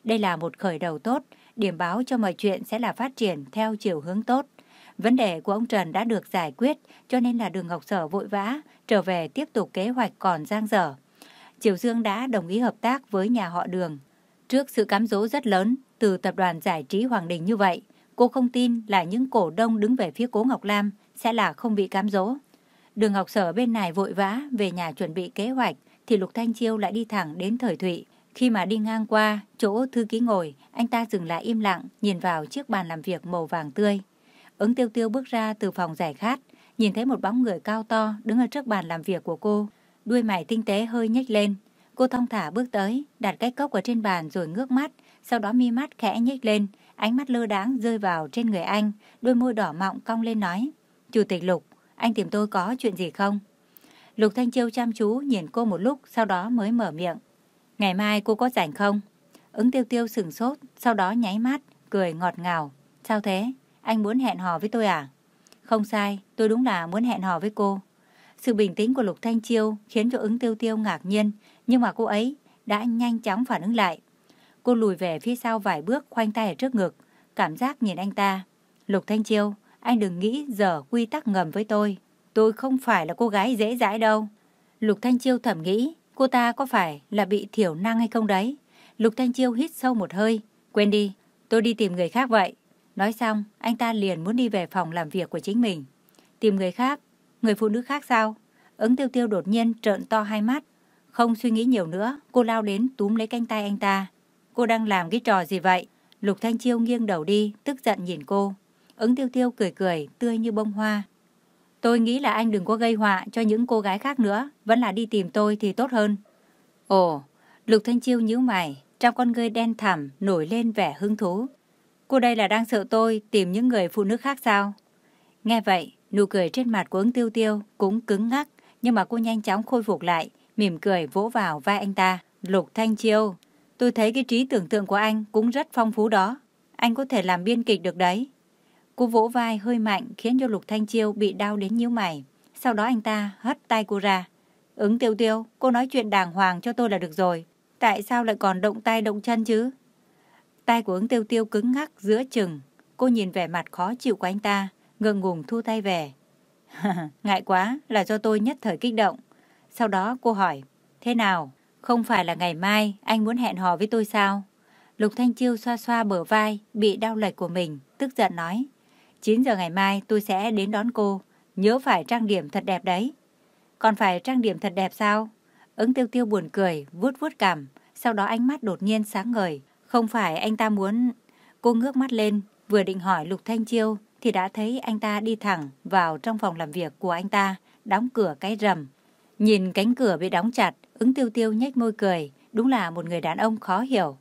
Đây là một khởi đầu tốt, điểm báo cho mọi chuyện sẽ là phát triển theo chiều hướng tốt. Vấn đề của ông Trần đã được giải quyết, cho nên là đường Ngọc Sở vội vã, trở về tiếp tục kế hoạch còn giang dở. Triều Dương đã đồng ý hợp tác với nhà họ đường. Trước sự cám dỗ rất lớn từ tập đoàn giải trí Hoàng Đình như vậy, cô không tin là những cổ đông đứng về phía Cố Ngọc Lam sẽ là không bị cám dỗ. Đường Ngọc Sở bên này vội vã về nhà chuẩn bị kế hoạch, thì Lục Thanh Chiêu lại đi thẳng đến Thời Thụy. Khi mà đi ngang qua chỗ thư ký ngồi, anh ta dừng lại im lặng, nhìn vào chiếc bàn làm việc màu vàng tươi. Ứng tiêu tiêu bước ra từ phòng giải khát, nhìn thấy một bóng người cao to đứng ở trước bàn làm việc của cô. Đuôi mày tinh tế hơi nhếch lên. Cô thong thả bước tới, đặt cái cốc ở trên bàn rồi ngước mắt, sau đó mi mắt khẽ nhếch lên, ánh mắt lơ đáng rơi vào trên người anh, đôi môi đỏ mọng cong lên nói. Chủ tịch Lục, anh tìm tôi có chuyện gì không? Lục Thanh Chiêu chăm chú nhìn cô một lúc, sau đó mới mở miệng. Ngày mai cô có rảnh không? Ứng tiêu tiêu sừng sốt, sau đó nháy mắt, cười ngọt ngào. Sao thế? Anh muốn hẹn hò với tôi à? Không sai, tôi đúng là muốn hẹn hò với cô. Sự bình tĩnh của Lục Thanh Chiêu khiến cho ứng tiêu tiêu ngạc nhiên, nhưng mà cô ấy đã nhanh chóng phản ứng lại. Cô lùi về phía sau vài bước khoanh tay ở trước ngực, cảm giác nhìn anh ta. Lục Thanh Chiêu, anh đừng nghĩ giờ quy tắc ngầm với tôi. Tôi không phải là cô gái dễ dãi đâu. Lục Thanh Chiêu thầm nghĩ, cô ta có phải là bị thiểu năng hay không đấy? Lục Thanh Chiêu hít sâu một hơi. Quên đi, tôi đi tìm người khác vậy. Nói xong, anh ta liền muốn đi về phòng làm việc của chính mình. Tìm người khác? Người phụ nữ khác sao? Ứng tiêu tiêu đột nhiên trợn to hai mắt. Không suy nghĩ nhiều nữa, cô lao đến túm lấy cánh tay anh ta. Cô đang làm cái trò gì vậy? Lục Thanh Chiêu nghiêng đầu đi, tức giận nhìn cô. Ứng tiêu tiêu cười cười, tươi như bông hoa. Tôi nghĩ là anh đừng có gây họa cho những cô gái khác nữa, vẫn là đi tìm tôi thì tốt hơn. Ồ, Lục Thanh Chiêu nhíu mày, trong con ngươi đen thẳm nổi lên vẻ hứng thú. Cô đây là đang sợ tôi tìm những người phụ nữ khác sao? Nghe vậy, nụ cười trên mặt của ứng tiêu tiêu cũng cứng ngắc, nhưng mà cô nhanh chóng khôi phục lại, mỉm cười vỗ vào vai anh ta. Lục Thanh Chiêu, tôi thấy cái trí tưởng tượng của anh cũng rất phong phú đó. Anh có thể làm biên kịch được đấy cú vỗ vai hơi mạnh khiến cho Lục Thanh Chiêu bị đau đến nhíu mày. Sau đó anh ta hất tay cô ra. Ứng tiêu tiêu, cô nói chuyện đàng hoàng cho tôi là được rồi. Tại sao lại còn động tay động chân chứ? Tay của ứng tiêu tiêu cứng ngắc giữa chừng. Cô nhìn vẻ mặt khó chịu của anh ta, ngượng ngùng thu tay về. Ngại quá là do tôi nhất thời kích động. Sau đó cô hỏi, thế nào? Không phải là ngày mai anh muốn hẹn hò với tôi sao? Lục Thanh Chiêu xoa xoa bờ vai, bị đau lệch của mình, tức giận nói. 9 giờ ngày mai tôi sẽ đến đón cô, nhớ phải trang điểm thật đẹp đấy. Còn phải trang điểm thật đẹp sao? Ứng tiêu tiêu buồn cười, vuốt vuốt cằm, sau đó ánh mắt đột nhiên sáng ngời. Không phải anh ta muốn... Cô ngước mắt lên, vừa định hỏi Lục Thanh Chiêu thì đã thấy anh ta đi thẳng vào trong phòng làm việc của anh ta, đóng cửa cái rầm. Nhìn cánh cửa bị đóng chặt, ứng tiêu tiêu nhếch môi cười, đúng là một người đàn ông khó hiểu.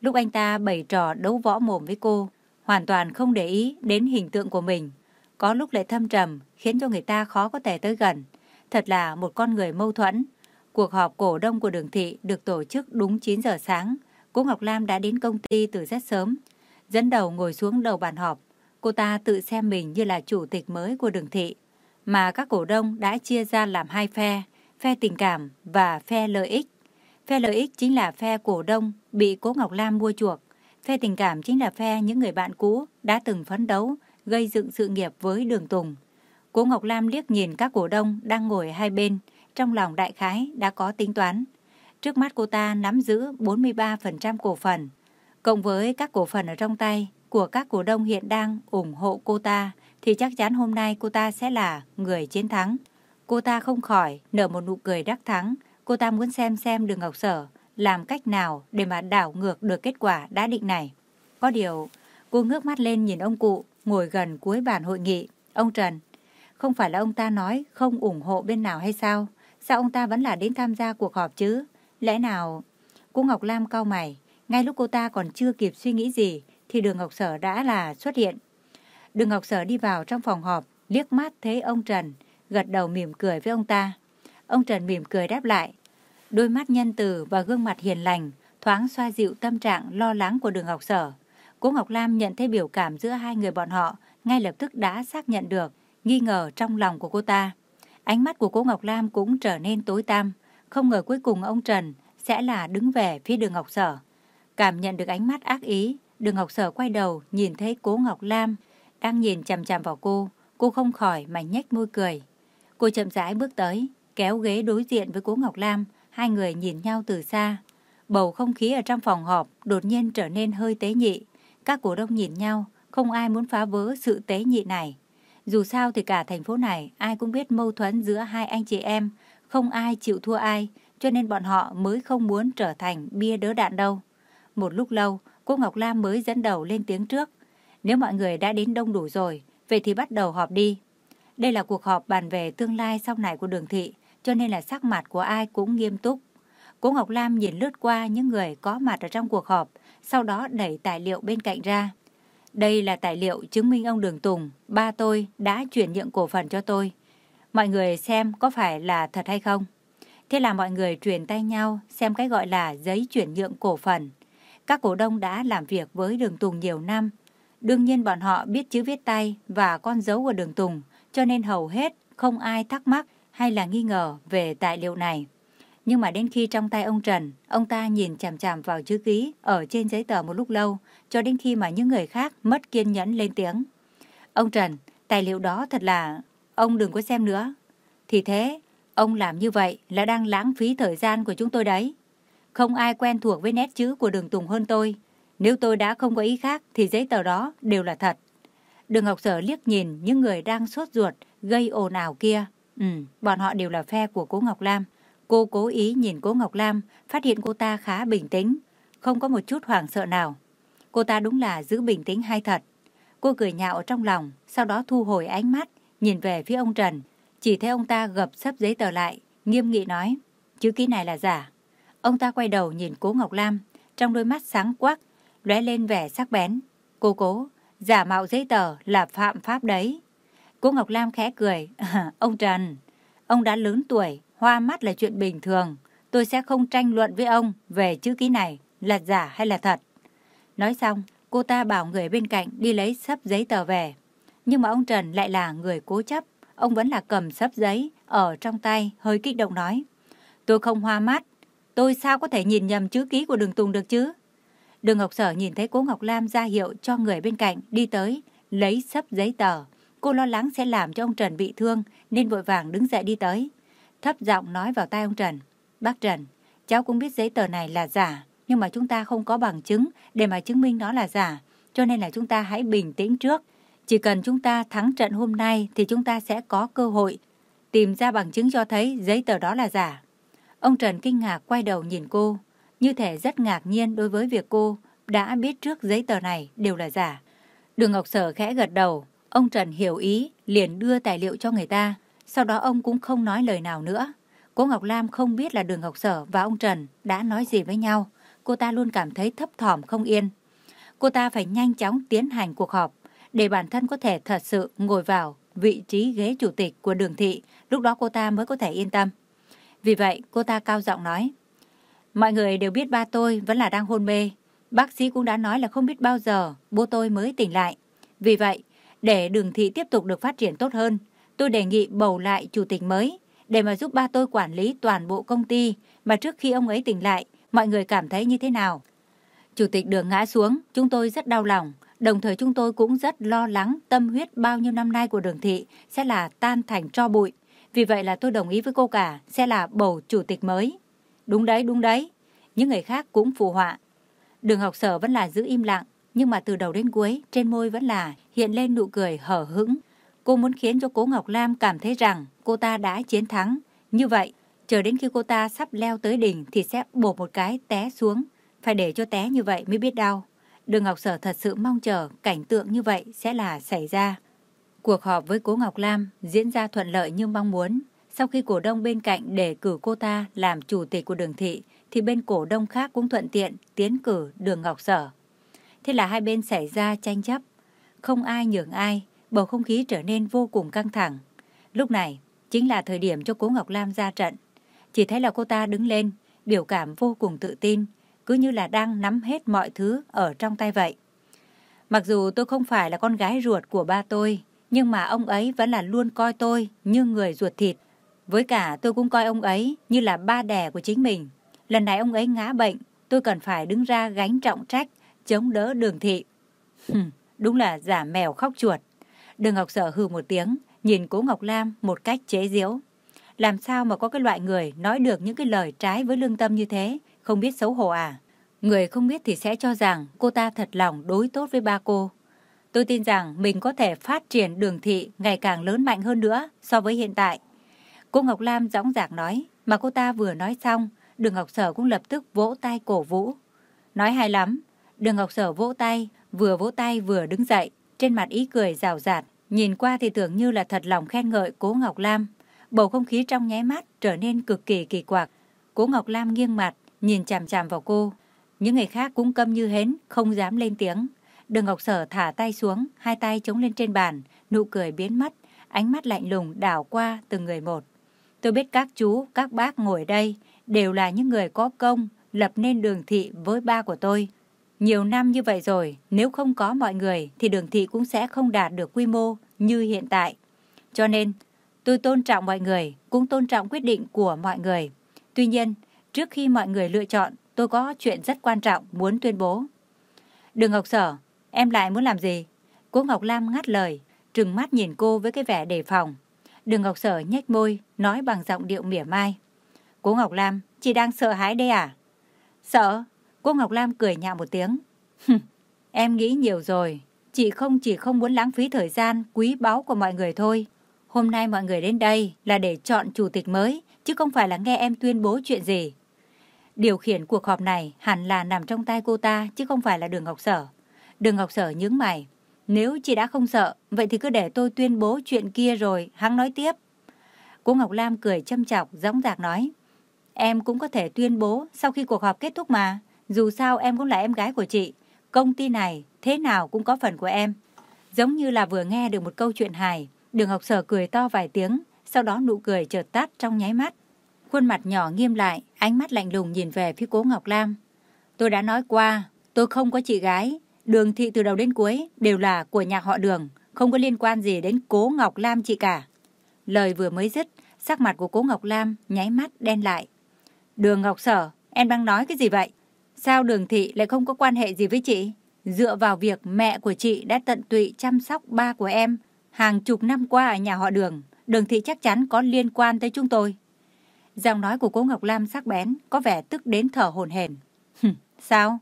Lúc anh ta bày trò đấu võ mồm với cô, hoàn toàn không để ý đến hình tượng của mình. Có lúc lại thâm trầm, khiến cho người ta khó có thể tới gần. Thật là một con người mâu thuẫn. Cuộc họp cổ đông của đường thị được tổ chức đúng 9 giờ sáng. Cô Ngọc Lam đã đến công ty từ rất sớm. Dẫn đầu ngồi xuống đầu bàn họp. Cô ta tự xem mình như là chủ tịch mới của đường thị. Mà các cổ đông đã chia ra làm hai phe, phe tình cảm và phe lợi ích. Phe lợi ích chính là phe cổ đông bị cố Ngọc Lam mua chuộc. Phe tình cảm chính là phe những người bạn cũ đã từng phấn đấu, gây dựng sự nghiệp với đường Tùng. Cố Ngọc Lam liếc nhìn các cổ đông đang ngồi hai bên, trong lòng đại khái đã có tính toán. Trước mắt cô ta nắm giữ 43% cổ phần, cộng với các cổ phần ở trong tay của các cổ đông hiện đang ủng hộ cô ta, thì chắc chắn hôm nay cô ta sẽ là người chiến thắng. Cô ta không khỏi nở một nụ cười đắc thắng, cô ta muốn xem xem đường Ngọc Sở làm cách nào để mà đảo ngược được kết quả đã định này. Có điều, cô ngước mắt lên nhìn ông cụ ngồi gần cuối bàn hội nghị. Ông Trần, không phải là ông ta nói không ủng hộ bên nào hay sao? Sao ông ta vẫn là đến tham gia cuộc họp chứ? Lẽ nào... Cô Ngọc Lam cau mày, ngay lúc cô ta còn chưa kịp suy nghĩ gì thì đường Ngọc Sở đã là xuất hiện. Đường Ngọc Sở đi vào trong phòng họp, liếc mắt thấy ông Trần, gật đầu mỉm cười với ông ta. Ông Trần mỉm cười đáp lại, Đôi mắt nhân từ và gương mặt hiền lành thoáng xoa dịu tâm trạng lo lắng của đường Ngọc Sở. Cố Ngọc Lam nhận thấy biểu cảm giữa hai người bọn họ, ngay lập tức đã xác nhận được, nghi ngờ trong lòng của cô ta. Ánh mắt của cô Ngọc Lam cũng trở nên tối tăm, không ngờ cuối cùng ông Trần sẽ là đứng về phía đường Ngọc Sở. Cảm nhận được ánh mắt ác ý, đường Ngọc Sở quay đầu nhìn thấy cố Ngọc Lam đang nhìn chằm chằm vào cô, cô không khỏi mà nhếch môi cười. Cô chậm rãi bước tới, kéo ghế đối diện với cố Ngọc Lam, Hai người nhìn nhau từ xa. Bầu không khí ở trong phòng họp đột nhiên trở nên hơi tế nhị. Các cổ đông nhìn nhau, không ai muốn phá vỡ sự tế nhị này. Dù sao thì cả thành phố này ai cũng biết mâu thuẫn giữa hai anh chị em, không ai chịu thua ai, cho nên bọn họ mới không muốn trở thành bia đỡ đạn đâu. Một lúc lâu, cô Ngọc Lam mới dẫn đầu lên tiếng trước. Nếu mọi người đã đến đông đủ rồi, vậy thì bắt đầu họp đi. Đây là cuộc họp bàn về tương lai sau này của đường thị, cho nên là sắc mặt của ai cũng nghiêm túc. Cố Ngọc Lam nhìn lướt qua những người có mặt ở trong cuộc họp, sau đó đẩy tài liệu bên cạnh ra. Đây là tài liệu chứng minh ông Đường Tùng, ba tôi đã chuyển nhượng cổ phần cho tôi. Mọi người xem có phải là thật hay không? Thế là mọi người truyền tay nhau xem cái gọi là giấy chuyển nhượng cổ phần. Các cổ đông đã làm việc với Đường Tùng nhiều năm. Đương nhiên bọn họ biết chữ viết tay và con dấu của Đường Tùng, cho nên hầu hết không ai thắc mắc hay là nghi ngờ về tài liệu này. Nhưng mà đến khi trong tay ông Trần, ông ta nhìn chằm chằm vào chữ ký ở trên giấy tờ một lúc lâu, cho đến khi mà những người khác mất kiên nhẫn lên tiếng. Ông Trần, tài liệu đó thật là... Ông đừng có xem nữa. Thì thế, ông làm như vậy là đang lãng phí thời gian của chúng tôi đấy. Không ai quen thuộc với nét chữ của đường Tùng hơn tôi. Nếu tôi đã không có ý khác thì giấy tờ đó đều là thật. Đường Ngọc Sở liếc nhìn những người đang sốt ruột, gây ồn ào kia. Ừ, bọn họ đều là phe của cố Ngọc Lam. Cô cố ý nhìn cố Ngọc Lam, phát hiện cô ta khá bình tĩnh, không có một chút hoảng sợ nào. Cô ta đúng là giữ bình tĩnh hay thật. Cô cười nhạo trong lòng, sau đó thu hồi ánh mắt, nhìn về phía ông Trần. Chỉ thấy ông ta gập sấp giấy tờ lại, nghiêm nghị nói, chữ ký này là giả. Ông ta quay đầu nhìn cố Ngọc Lam, trong đôi mắt sáng quắc, lóe lên vẻ sắc bén. Cô cố, giả mạo giấy tờ là phạm pháp đấy. Cô Ngọc Lam khẽ cười, ông Trần, ông đã lớn tuổi, hoa mắt là chuyện bình thường. Tôi sẽ không tranh luận với ông về chữ ký này là giả hay là thật. Nói xong, cô ta bảo người bên cạnh đi lấy sắp giấy tờ về. Nhưng mà ông Trần lại là người cố chấp. Ông vẫn là cầm sắp giấy ở trong tay, hơi kích động nói. Tôi không hoa mắt. Tôi sao có thể nhìn nhầm chữ ký của đường Tùng được chứ? Đường Ngọc Sở nhìn thấy cố Ngọc Lam ra hiệu cho người bên cạnh đi tới, lấy sắp giấy tờ. Cô lo lắng sẽ làm cho ông Trần bị thương nên vội vàng đứng dậy đi tới. Thấp giọng nói vào tai ông Trần. Bác Trần, cháu cũng biết giấy tờ này là giả, nhưng mà chúng ta không có bằng chứng để mà chứng minh nó là giả. Cho nên là chúng ta hãy bình tĩnh trước. Chỉ cần chúng ta thắng trận hôm nay thì chúng ta sẽ có cơ hội tìm ra bằng chứng cho thấy giấy tờ đó là giả. Ông Trần kinh ngạc quay đầu nhìn cô, như thể rất ngạc nhiên đối với việc cô đã biết trước giấy tờ này đều là giả. Đường Ngọc Sở khẽ gật đầu, ông Trần hiểu ý, liền đưa tài liệu cho người ta. Sau đó ông cũng không nói lời nào nữa. Cô Ngọc Lam không biết là Đường Ngọc Sở và ông Trần đã nói gì với nhau. Cô ta luôn cảm thấy thấp thỏm không yên. Cô ta phải nhanh chóng tiến hành cuộc họp để bản thân có thể thật sự ngồi vào vị trí ghế chủ tịch của đường thị. Lúc đó cô ta mới có thể yên tâm. Vì vậy cô ta cao giọng nói Mọi người đều biết ba tôi vẫn là đang hôn mê. Bác sĩ cũng đã nói là không biết bao giờ bố tôi mới tỉnh lại. Vì vậy, để đường thị tiếp tục được phát triển tốt hơn, tôi đề nghị bầu lại chủ tịch mới để mà giúp ba tôi quản lý toàn bộ công ty mà trước khi ông ấy tỉnh lại, mọi người cảm thấy như thế nào. Chủ tịch đường ngã xuống, chúng tôi rất đau lòng, đồng thời chúng tôi cũng rất lo lắng tâm huyết bao nhiêu năm nay của đường thị sẽ là tan thành tro bụi. Vì vậy là tôi đồng ý với cô cả sẽ là bầu chủ tịch mới. Đúng đấy, đúng đấy. Những người khác cũng phù họa. Đường học sở vẫn là giữ im lặng, nhưng mà từ đầu đến cuối, trên môi vẫn là hiện lên nụ cười hở hững. Cô muốn khiến cho cố Ngọc Lam cảm thấy rằng cô ta đã chiến thắng. Như vậy, chờ đến khi cô ta sắp leo tới đỉnh thì sẽ bổ một cái té xuống. Phải để cho té như vậy mới biết đau. Đường Ngọc Sở thật sự mong chờ cảnh tượng như vậy sẽ là xảy ra. Cuộc họp với cố Ngọc Lam diễn ra thuận lợi như mong muốn. Sau khi cổ đông bên cạnh đề cử cô ta làm chủ tịch của đường thị, thì bên cổ đông khác cũng thuận tiện tiến cử đường Ngọc Sở. Thế là hai bên xảy ra tranh chấp. Không ai nhường ai, bầu không khí trở nên vô cùng căng thẳng. Lúc này, chính là thời điểm cho cố Ngọc Lam ra trận. Chỉ thấy là cô ta đứng lên, biểu cảm vô cùng tự tin, cứ như là đang nắm hết mọi thứ ở trong tay vậy. Mặc dù tôi không phải là con gái ruột của ba tôi, nhưng mà ông ấy vẫn là luôn coi tôi như người ruột thịt. Với cả tôi cũng coi ông ấy như là ba đẻ của chính mình. Lần này ông ấy ngã bệnh, tôi cần phải đứng ra gánh trọng trách, chống đỡ đường thị. Đúng là giả mèo khóc chuột. Đường Ngọc Sở hừ một tiếng, nhìn cố Ngọc Lam một cách chế giễu. Làm sao mà có cái loại người nói được những cái lời trái với lương tâm như thế, không biết xấu hổ à? Người không biết thì sẽ cho rằng cô ta thật lòng đối tốt với ba cô. Tôi tin rằng mình có thể phát triển đường thị ngày càng lớn mạnh hơn nữa so với hiện tại. Cô Ngọc Lam dõng dạc nói, Mà cô ta vừa nói xong, Đường Ngọc Sở cũng lập tức vỗ tay cổ vũ. Nói hay lắm. Đường Ngọc Sở vỗ tay, vừa vỗ tay vừa đứng dậy, trên mặt ý cười rào rạt. Nhìn qua thì tưởng như là thật lòng khen ngợi Cố Ngọc Lam. Bầu không khí trong nháy mắt trở nên cực kỳ kỳ quặc. Cố Ngọc Lam nghiêng mặt, nhìn chằm chằm vào cô. Những người khác cũng câm như hến, không dám lên tiếng. Đường Ngọc Sở thả tay xuống, hai tay chống lên trên bàn, nụ cười biến mất, ánh mắt lạnh lùng đảo qua từng người một. Tôi biết các chú, các bác ngồi đây đều là những người có công, lập nên đường thị với ba của tôi. Nhiều năm như vậy rồi, nếu không có mọi người thì đường thị cũng sẽ không đạt được quy mô như hiện tại. Cho nên, tôi tôn trọng mọi người, cũng tôn trọng quyết định của mọi người. Tuy nhiên, trước khi mọi người lựa chọn, tôi có chuyện rất quan trọng muốn tuyên bố. Đường Ngọc Sở, em lại muốn làm gì? Cô Ngọc Lam ngắt lời, trừng mắt nhìn cô với cái vẻ đề phòng. Đường Ngọc Sở nhếch môi, nói bằng giọng điệu mỉa mai. Cô Ngọc Lam, chị đang sợ hãi đây à? Sợ? Cô Ngọc Lam cười nhạo một tiếng. em nghĩ nhiều rồi. Chị không chỉ không muốn lãng phí thời gian quý báu của mọi người thôi. Hôm nay mọi người đến đây là để chọn chủ tịch mới, chứ không phải là nghe em tuyên bố chuyện gì. Điều khiển cuộc họp này hẳn là nằm trong tay cô ta, chứ không phải là đường Ngọc Sở. Đường Ngọc Sở nhướng mày. Nếu chị đã không sợ, vậy thì cứ để tôi tuyên bố chuyện kia rồi, hắn nói tiếp. Cô Ngọc Lam cười châm chọc, gióng giạc nói. Em cũng có thể tuyên bố sau khi cuộc họp kết thúc mà. Dù sao em cũng là em gái của chị. Công ty này thế nào cũng có phần của em. Giống như là vừa nghe được một câu chuyện hài. Đường học sở cười to vài tiếng, sau đó nụ cười chợt tắt trong nháy mắt. Khuôn mặt nhỏ nghiêm lại, ánh mắt lạnh lùng nhìn về phía cố Ngọc Lam. Tôi đã nói qua, tôi không có chị gái. Đường thị từ đầu đến cuối đều là của nhà họ đường, không có liên quan gì đến cố Ngọc Lam chị cả. Lời vừa mới dứt, sắc mặt của cố Ngọc Lam nháy mắt đen lại. Đường Ngọc Sở, em đang nói cái gì vậy? Sao đường thị lại không có quan hệ gì với chị? Dựa vào việc mẹ của chị đã tận tụy chăm sóc ba của em hàng chục năm qua ở nhà họ đường, đường thị chắc chắn có liên quan tới chúng tôi. Giọng nói của cô Ngọc Lam sắc bén, có vẻ tức đến thở hổn hển. Sao?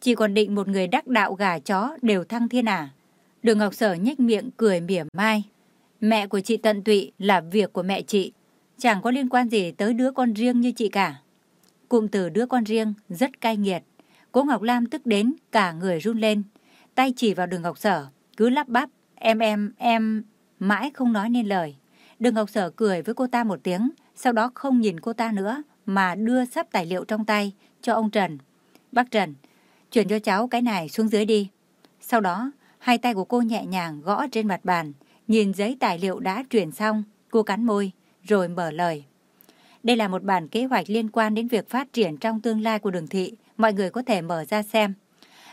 Chị còn định một người đắc đạo gà chó đều thăng thiên à? Đường Ngọc Sở nhếch miệng cười mỉa mai. Mẹ của chị tận tụy là việc của mẹ chị, chẳng có liên quan gì tới đứa con riêng như chị cả. Cụm từ đứa con riêng rất cay nghiệt. Cố Ngọc Lam tức đến cả người run lên. Tay chỉ vào đường Ngọc Sở, cứ lắp bắp. Em em, em... Mãi không nói nên lời. Đường Ngọc Sở cười với cô ta một tiếng, sau đó không nhìn cô ta nữa, mà đưa sắp tài liệu trong tay cho ông Trần. Bác Trần, chuyển cho cháu cái này xuống dưới đi. Sau đó, hai tay của cô nhẹ nhàng gõ trên mặt bàn, nhìn giấy tài liệu đã chuyển xong, cô cắn môi, rồi mở lời. Đây là một bản kế hoạch liên quan đến việc phát triển trong tương lai của đường thị, mọi người có thể mở ra xem.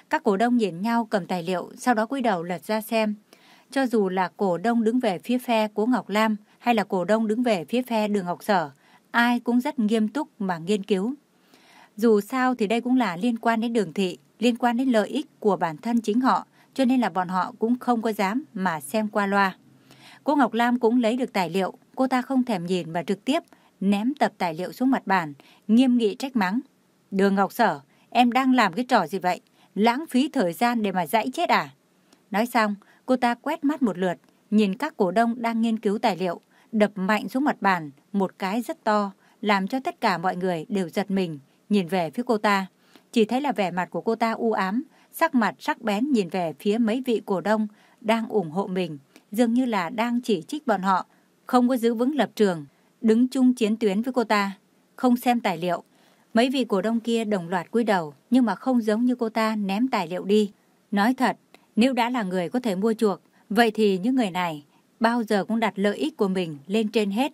Các cổ đông nhìn nhau cầm tài liệu, sau đó cúi đầu lật ra xem. Cho dù là cổ đông đứng về phía phe của Ngọc Lam hay là cổ đông đứng về phía phe đường Ngọc Sở, ai cũng rất nghiêm túc mà nghiên cứu. Dù sao thì đây cũng là liên quan đến đường thị, liên quan đến lợi ích của bản thân chính họ, cho nên là bọn họ cũng không có dám mà xem qua loa. Cô Ngọc Lam cũng lấy được tài liệu, cô ta không thèm nhìn mà trực tiếp ném tập tài liệu xuống mặt bàn, nghiêm nghị trách mắng. Đường Ngọc Sở, em đang làm cái trò gì vậy? Lãng phí thời gian để mà dãy chết à? Nói xong, cô ta quét mắt một lượt, nhìn các cổ đông đang nghiên cứu tài liệu, đập mạnh xuống mặt bàn, một cái rất to, làm cho tất cả mọi người đều giật mình, nhìn về phía cô ta. Chỉ thấy là vẻ mặt của cô ta u ám, sắc mặt sắc bén nhìn về phía mấy vị cổ đông đang ủng hộ mình, dường như là đang chỉ trích bọn họ, không có giữ vững lập trường, đứng chung chiến tuyến với cô ta, không xem tài liệu. Mấy vị cổ đông kia đồng loạt cúi đầu, nhưng mà không giống như cô ta ném tài liệu đi. Nói thật, nếu đã là người có thể mua chuộc, vậy thì những người này bao giờ cũng đặt lợi ích của mình lên trên hết.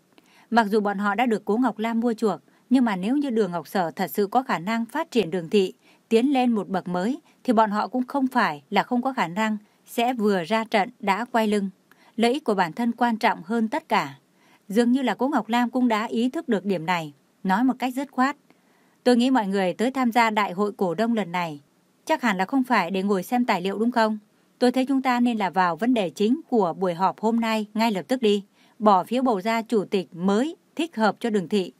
Mặc dù bọn họ đã được Cố Ngọc Lam mua chuộc, nhưng mà nếu như đường Ngọc Sở thật sự có khả năng phát triển đường thị, tiến lên một bậc mới, thì bọn họ cũng không phải là không có khả năng sẽ vừa ra trận đã quay lưng. Lợi ích của bản thân quan trọng hơn tất cả. Dường như là cô Ngọc Lam cũng đã ý thức được điểm này, nói một cách dứt khoát. Tôi nghĩ mọi người tới tham gia đại hội cổ đông lần này, chắc hẳn là không phải để ngồi xem tài liệu đúng không? Tôi thấy chúng ta nên là vào vấn đề chính của buổi họp hôm nay ngay lập tức đi, bỏ phiếu bầu ra chủ tịch mới thích hợp cho đường thị.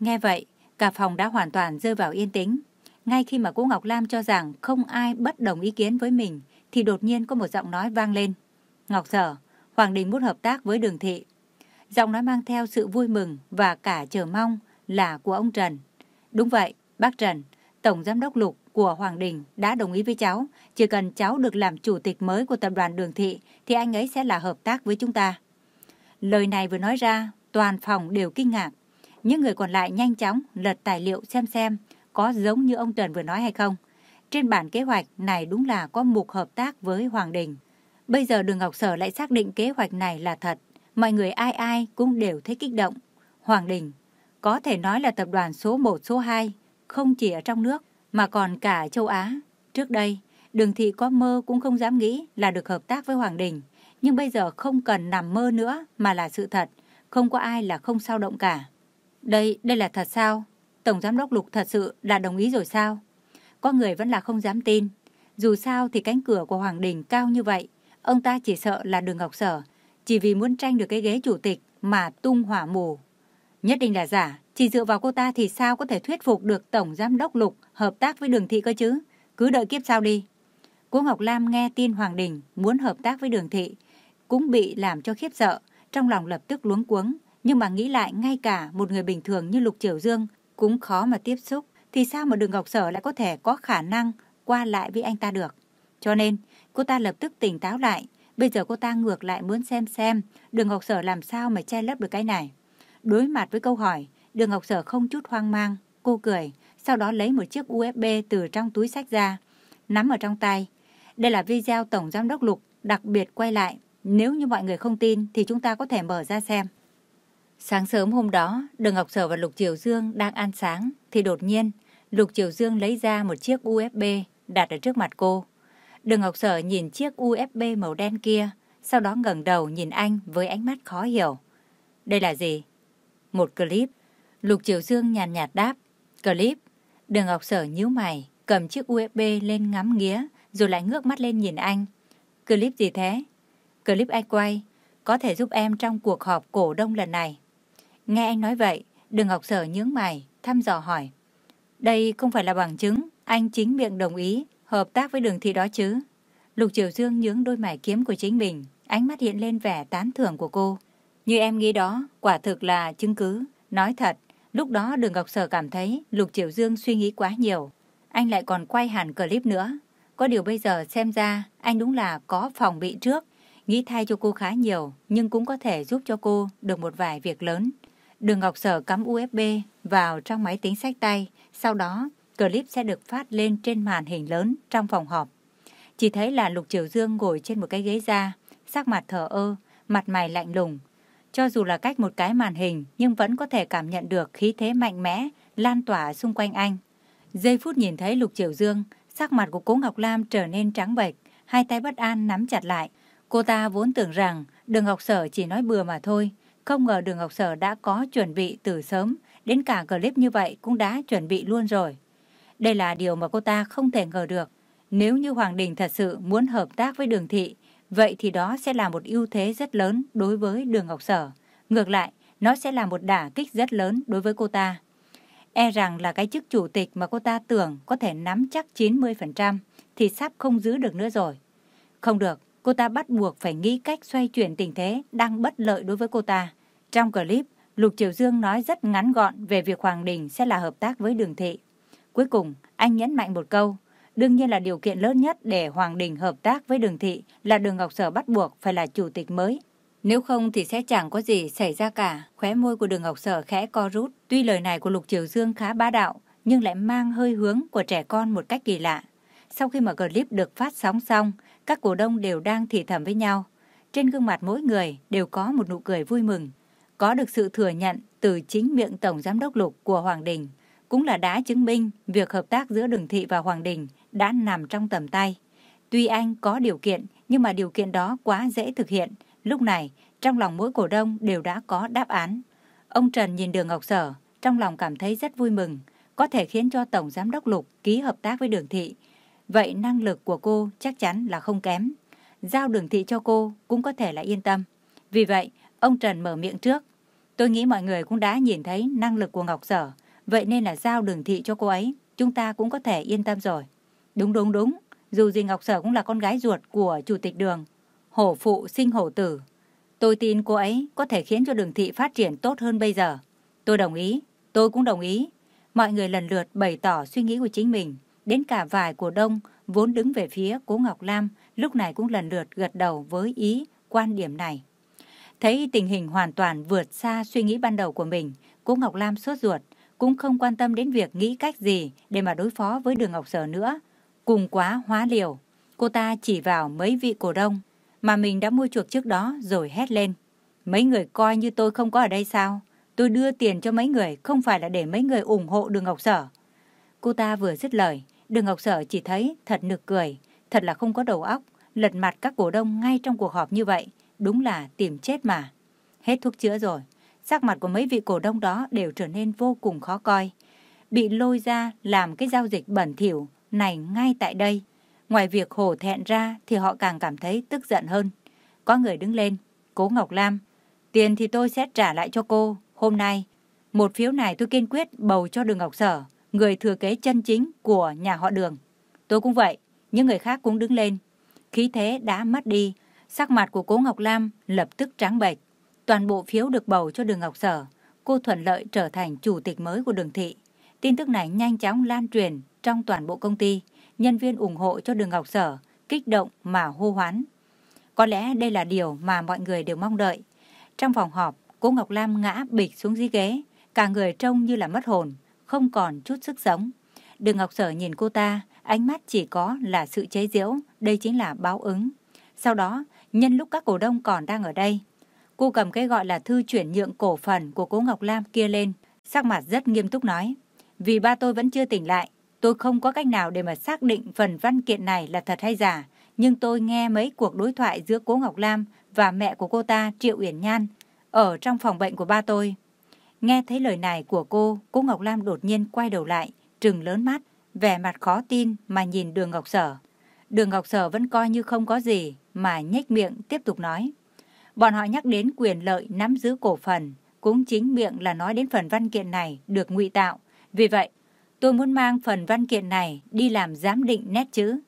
Nghe vậy, cả phòng đã hoàn toàn rơi vào yên tĩnh. Ngay khi mà cô Ngọc Lam cho rằng không ai bất đồng ý kiến với mình, thì đột nhiên có một giọng nói vang lên. Ngọc Sở, Hoàng Đình muốn hợp tác với đường thị. Giọng nói mang theo sự vui mừng và cả chờ mong, là của ông Trần. Đúng vậy, bác Trần, Tổng Giám đốc Lục của Hoàng Đình đã đồng ý với cháu. Chỉ cần cháu được làm chủ tịch mới của tập đoàn Đường Thị thì anh ấy sẽ là hợp tác với chúng ta. Lời này vừa nói ra, toàn phòng đều kinh ngạc. Những người còn lại nhanh chóng lật tài liệu xem xem có giống như ông Trần vừa nói hay không. Trên bản kế hoạch này đúng là có mục hợp tác với Hoàng Đình. Bây giờ Đường Ngọc Sở lại xác định kế hoạch này là thật. Mọi người ai ai cũng đều thấy kích động. Hoàng Đình có thể nói là tập đoàn số 1, số 2, không chỉ ở trong nước mà còn cả châu Á. Trước đây, Đường Thị có mơ cũng không dám nghĩ là được hợp tác với Hoàng Đình. Nhưng bây giờ không cần nằm mơ nữa mà là sự thật. Không có ai là không sao động cả. Đây, đây là thật sao? Tổng Giám đốc Lục thật sự là đồng ý rồi sao? Có người vẫn là không dám tin. Dù sao thì cánh cửa của Hoàng Đình cao như vậy. Ông ta chỉ sợ là đường Ngọc Sở. Chỉ vì muốn tranh được cái ghế chủ tịch mà tung hỏa mù. Nhất định là giả. Chỉ dựa vào cô ta thì sao có thể thuyết phục được Tổng Giám đốc Lục hợp tác với đường thị cơ chứ? Cứ đợi kiếp sau đi. Cô Ngọc Lam nghe tin Hoàng Đình muốn hợp tác với đường thị. Cũng bị làm cho khiếp sợ. Trong lòng lập tức luống cuống. Nhưng mà nghĩ lại ngay cả một người bình thường như Lục Triều Dương cũng khó mà tiếp xúc, thì sao mà Đường Ngọc Sở lại có thể có khả năng qua lại với anh ta được. Cho nên, cô ta lập tức tỉnh táo lại. Bây giờ cô ta ngược lại muốn xem xem Đường Ngọc Sở làm sao mà che lấp được cái này. Đối mặt với câu hỏi, Đường Ngọc Sở không chút hoang mang. Cô cười, sau đó lấy một chiếc USB từ trong túi sách ra, nắm ở trong tay. Đây là video Tổng Giám đốc Lục đặc biệt quay lại. Nếu như mọi người không tin thì chúng ta có thể mở ra xem. Sáng sớm hôm đó, Đường Ngọc Sở và Lục Triều Dương đang ăn sáng, thì đột nhiên, Lục Triều Dương lấy ra một chiếc USB đặt ở trước mặt cô. Đường Ngọc Sở nhìn chiếc USB màu đen kia, sau đó ngẩng đầu nhìn anh với ánh mắt khó hiểu. Đây là gì? Một clip. Lục Triều Dương nhàn nhạt đáp. Clip. Đường Ngọc Sở nhíu mày, cầm chiếc USB lên ngắm nghía, rồi lại ngước mắt lên nhìn anh. Clip gì thế? Clip anh quay, có thể giúp em trong cuộc họp cổ đông lần này. Nghe anh nói vậy, Đường Ngọc Sở nhướng mày, thăm dò hỏi. Đây không phải là bằng chứng, anh chính miệng đồng ý hợp tác với đường thị đó chứ. Lục Triều Dương nhướng đôi mày kiếm của chính mình, ánh mắt hiện lên vẻ tán thưởng của cô. Như em nghĩ đó, quả thực là chứng cứ. Nói thật, lúc đó Đường Ngọc Sở cảm thấy Lục Triều Dương suy nghĩ quá nhiều. Anh lại còn quay hẳn clip nữa. Có điều bây giờ xem ra anh đúng là có phòng bị trước. Nghĩ thay cho cô khá nhiều, nhưng cũng có thể giúp cho cô được một vài việc lớn. Đường Ngọc Sở cắm USB vào trong máy tính sách tay, sau đó clip sẽ được phát lên trên màn hình lớn trong phòng họp. Chỉ thấy là Lục Triều Dương ngồi trên một cái ghế da, sắc mặt thở ơ, mặt mày lạnh lùng. Cho dù là cách một cái màn hình nhưng vẫn có thể cảm nhận được khí thế mạnh mẽ lan tỏa xung quanh anh. Giây phút nhìn thấy Lục Triều Dương, sắc mặt của Cố Ngọc Lam trở nên trắng bệch, hai tay bất an nắm chặt lại. Cô ta vốn tưởng rằng Đường Ngọc Sở chỉ nói bừa mà thôi, không ngờ Đường Ngọc Sở đã có chuẩn bị từ sớm, đến cả clip như vậy cũng đã chuẩn bị luôn rồi. Đây là điều mà cô ta không thể ngờ được. Nếu như Hoàng Đình thật sự muốn hợp tác với Đường Thị, vậy thì đó sẽ là một ưu thế rất lớn đối với Đường Ngọc Sở. Ngược lại, nó sẽ là một đả kích rất lớn đối với cô ta. E rằng là cái chức chủ tịch mà cô ta tưởng có thể nắm chắc 90% thì sắp không giữ được nữa rồi. Không được, cô ta bắt buộc phải nghĩ cách xoay chuyển tình thế đang bất lợi đối với cô ta. Trong clip, Lục Triều Dương nói rất ngắn gọn về việc Hoàng Đình sẽ là hợp tác với Đường Thị. Cuối cùng, anh nhấn mạnh một câu, đương nhiên là điều kiện lớn nhất để Hoàng Đình hợp tác với Đường Thị là Đường Ngọc Sở bắt buộc phải là chủ tịch mới. Nếu không thì sẽ chẳng có gì xảy ra cả. Khóe môi của Đường Ngọc Sở khẽ co rút. Tuy lời này của Lục Triều Dương khá bá đạo, nhưng lại mang hơi hướng của trẻ con một cách kỳ lạ. Sau khi mà clip được phát sóng xong, các cổ đông đều đang thì thầm với nhau. Trên gương mặt mỗi người đều có một nụ cười vui mừng. Có được sự thừa nhận từ chính miệng Tổng Giám đốc Lục của Hoàng Đình, cũng là đã chứng minh việc hợp tác giữa Đường Thị và Hoàng Đình đã nằm trong tầm tay. Tuy anh có điều kiện, nhưng mà điều kiện đó quá dễ thực hiện. Lúc này, trong lòng mỗi cổ đông đều đã có đáp án. Ông Trần nhìn đường Ngọc Sở, trong lòng cảm thấy rất vui mừng, có thể khiến cho Tổng Giám đốc Lục ký hợp tác với Đường Thị, Vậy năng lực của cô chắc chắn là không kém. Giao đường thị cho cô cũng có thể là yên tâm. Vì vậy, ông Trần mở miệng trước. Tôi nghĩ mọi người cũng đã nhìn thấy năng lực của Ngọc Sở. Vậy nên là giao đường thị cho cô ấy. Chúng ta cũng có thể yên tâm rồi. Đúng đúng đúng. Dù gì Ngọc Sở cũng là con gái ruột của Chủ tịch Đường. Hổ phụ sinh hổ tử. Tôi tin cô ấy có thể khiến cho đường thị phát triển tốt hơn bây giờ. Tôi đồng ý. Tôi cũng đồng ý. Mọi người lần lượt bày tỏ suy nghĩ của chính mình. Đến cả vài cổ đông vốn đứng về phía Cố Ngọc Lam lúc này cũng lần lượt gật đầu với ý quan điểm này. Thấy tình hình hoàn toàn vượt xa suy nghĩ ban đầu của mình, Cố Ngọc Lam sốt ruột, cũng không quan tâm đến việc nghĩ cách gì để mà đối phó với đường Ngọc Sở nữa. Cùng quá hóa liều, cô ta chỉ vào mấy vị cổ đông mà mình đã mua chuộc trước đó rồi hét lên. Mấy người coi như tôi không có ở đây sao? Tôi đưa tiền cho mấy người không phải là để mấy người ủng hộ đường Ngọc Sở. Cô ta vừa dứt lời, đường Ngọc Sở chỉ thấy thật nực cười, thật là không có đầu óc, lật mặt các cổ đông ngay trong cuộc họp như vậy, đúng là tìm chết mà. Hết thuốc chữa rồi, sắc mặt của mấy vị cổ đông đó đều trở nên vô cùng khó coi. Bị lôi ra làm cái giao dịch bẩn thỉu này ngay tại đây. Ngoài việc hổ thẹn ra thì họ càng cảm thấy tức giận hơn. Có người đứng lên, cố Ngọc Lam, tiền thì tôi sẽ trả lại cho cô. Hôm nay, một phiếu này tôi kiên quyết bầu cho đường Ngọc Sở, người thừa kế chân chính của nhà họ đường. Tôi cũng vậy, những người khác cũng đứng lên. Khí thế đã mất đi, sắc mặt của cố Ngọc Lam lập tức trắng bệch. Toàn bộ phiếu được bầu cho đường Ngọc Sở, cô thuận lợi trở thành chủ tịch mới của đường thị. Tin tức này nhanh chóng lan truyền trong toàn bộ công ty, nhân viên ủng hộ cho đường Ngọc Sở, kích động mà hô hoán. Có lẽ đây là điều mà mọi người đều mong đợi. Trong phòng họp, cô Ngọc Lam ngã bịch xuống dưới ghế, cả người trông như là mất hồn, không còn chút sức sống. Đường Ngọc Sở nhìn cô ta, ánh mắt chỉ có là sự chế giễu, đây chính là báo ứng. Sau đó, nhân lúc các cổ đông còn đang ở đây, cô cầm cái gọi là thư chuyển nhượng cổ phần của cố Ngọc Lam kia lên, sắc mặt rất nghiêm túc nói. Vì ba tôi vẫn chưa tỉnh lại, tôi không có cách nào để mà xác định phần văn kiện này là thật hay giả, nhưng tôi nghe mấy cuộc đối thoại giữa cố Ngọc Lam và mẹ của cô ta Triệu Uyển Nhan ở trong phòng bệnh của ba tôi. Nghe thấy lời này của cô, cô Ngọc Lam đột nhiên quay đầu lại, trừng lớn mắt, vẻ mặt khó tin mà nhìn đường Ngọc Sở. Đường Ngọc Sở vẫn coi như không có gì mà nhếch miệng tiếp tục nói. Bọn họ nhắc đến quyền lợi nắm giữ cổ phần, cũng chính miệng là nói đến phần văn kiện này được ngụy tạo. Vì vậy, tôi muốn mang phần văn kiện này đi làm giám định nét chữ.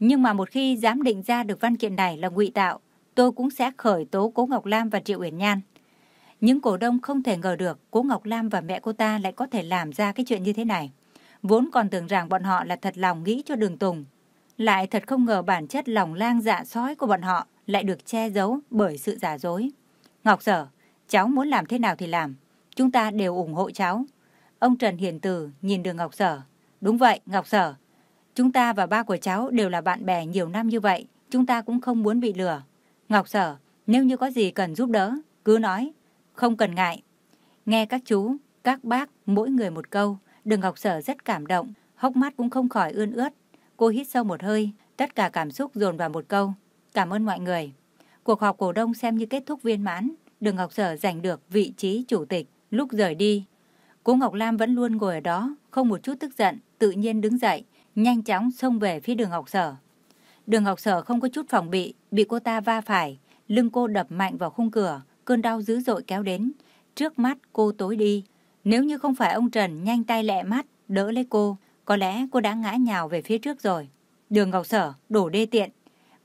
Nhưng mà một khi giám định ra được văn kiện này là ngụy tạo, tôi cũng sẽ khởi tố Cố Ngọc Lam và Triệu Uyển Nhan. Những cổ đông không thể ngờ được Cố Ngọc Lam và mẹ cô ta lại có thể làm ra cái chuyện như thế này. Vốn còn tưởng rằng bọn họ là thật lòng nghĩ cho đường Tùng. Lại thật không ngờ bản chất lòng lang dạ sói của bọn họ lại được che giấu bởi sự giả dối. Ngọc Sở, cháu muốn làm thế nào thì làm. Chúng ta đều ủng hộ cháu. Ông Trần Hiền Từ nhìn đường Ngọc Sở. Đúng vậy, Ngọc Sở. Chúng ta và ba của cháu đều là bạn bè nhiều năm như vậy. Chúng ta cũng không muốn bị lừa. Ngọc Sở, nếu như có gì cần giúp đỡ, cứ nói. Không cần ngại. Nghe các chú, các bác, mỗi người một câu. Đường Ngọc Sở rất cảm động, hốc mắt cũng không khỏi ươn ướt. Cô hít sâu một hơi, tất cả cảm xúc dồn vào một câu. Cảm ơn mọi người. Cuộc họp cổ đông xem như kết thúc viên mãn. Đường Ngọc Sở giành được vị trí chủ tịch. Lúc rời đi, cô Ngọc Lam vẫn luôn ngồi ở đó, không một chút tức giận, tự nhiên đứng dậy, nhanh chóng xông về phía đường Ngọc Sở. Đường Ngọc Sở không có chút phòng bị, bị cô ta va phải, lưng cô đập mạnh vào khung cửa, cơn đau dữ dội kéo đến. Trước mắt cô tối đi, nếu như không phải ông Trần nhanh tay lẹ mắt, đỡ lấy cô, có lẽ cô đã ngã nhào về phía trước rồi. Đường Ngọc Sở, đổ đê tiện.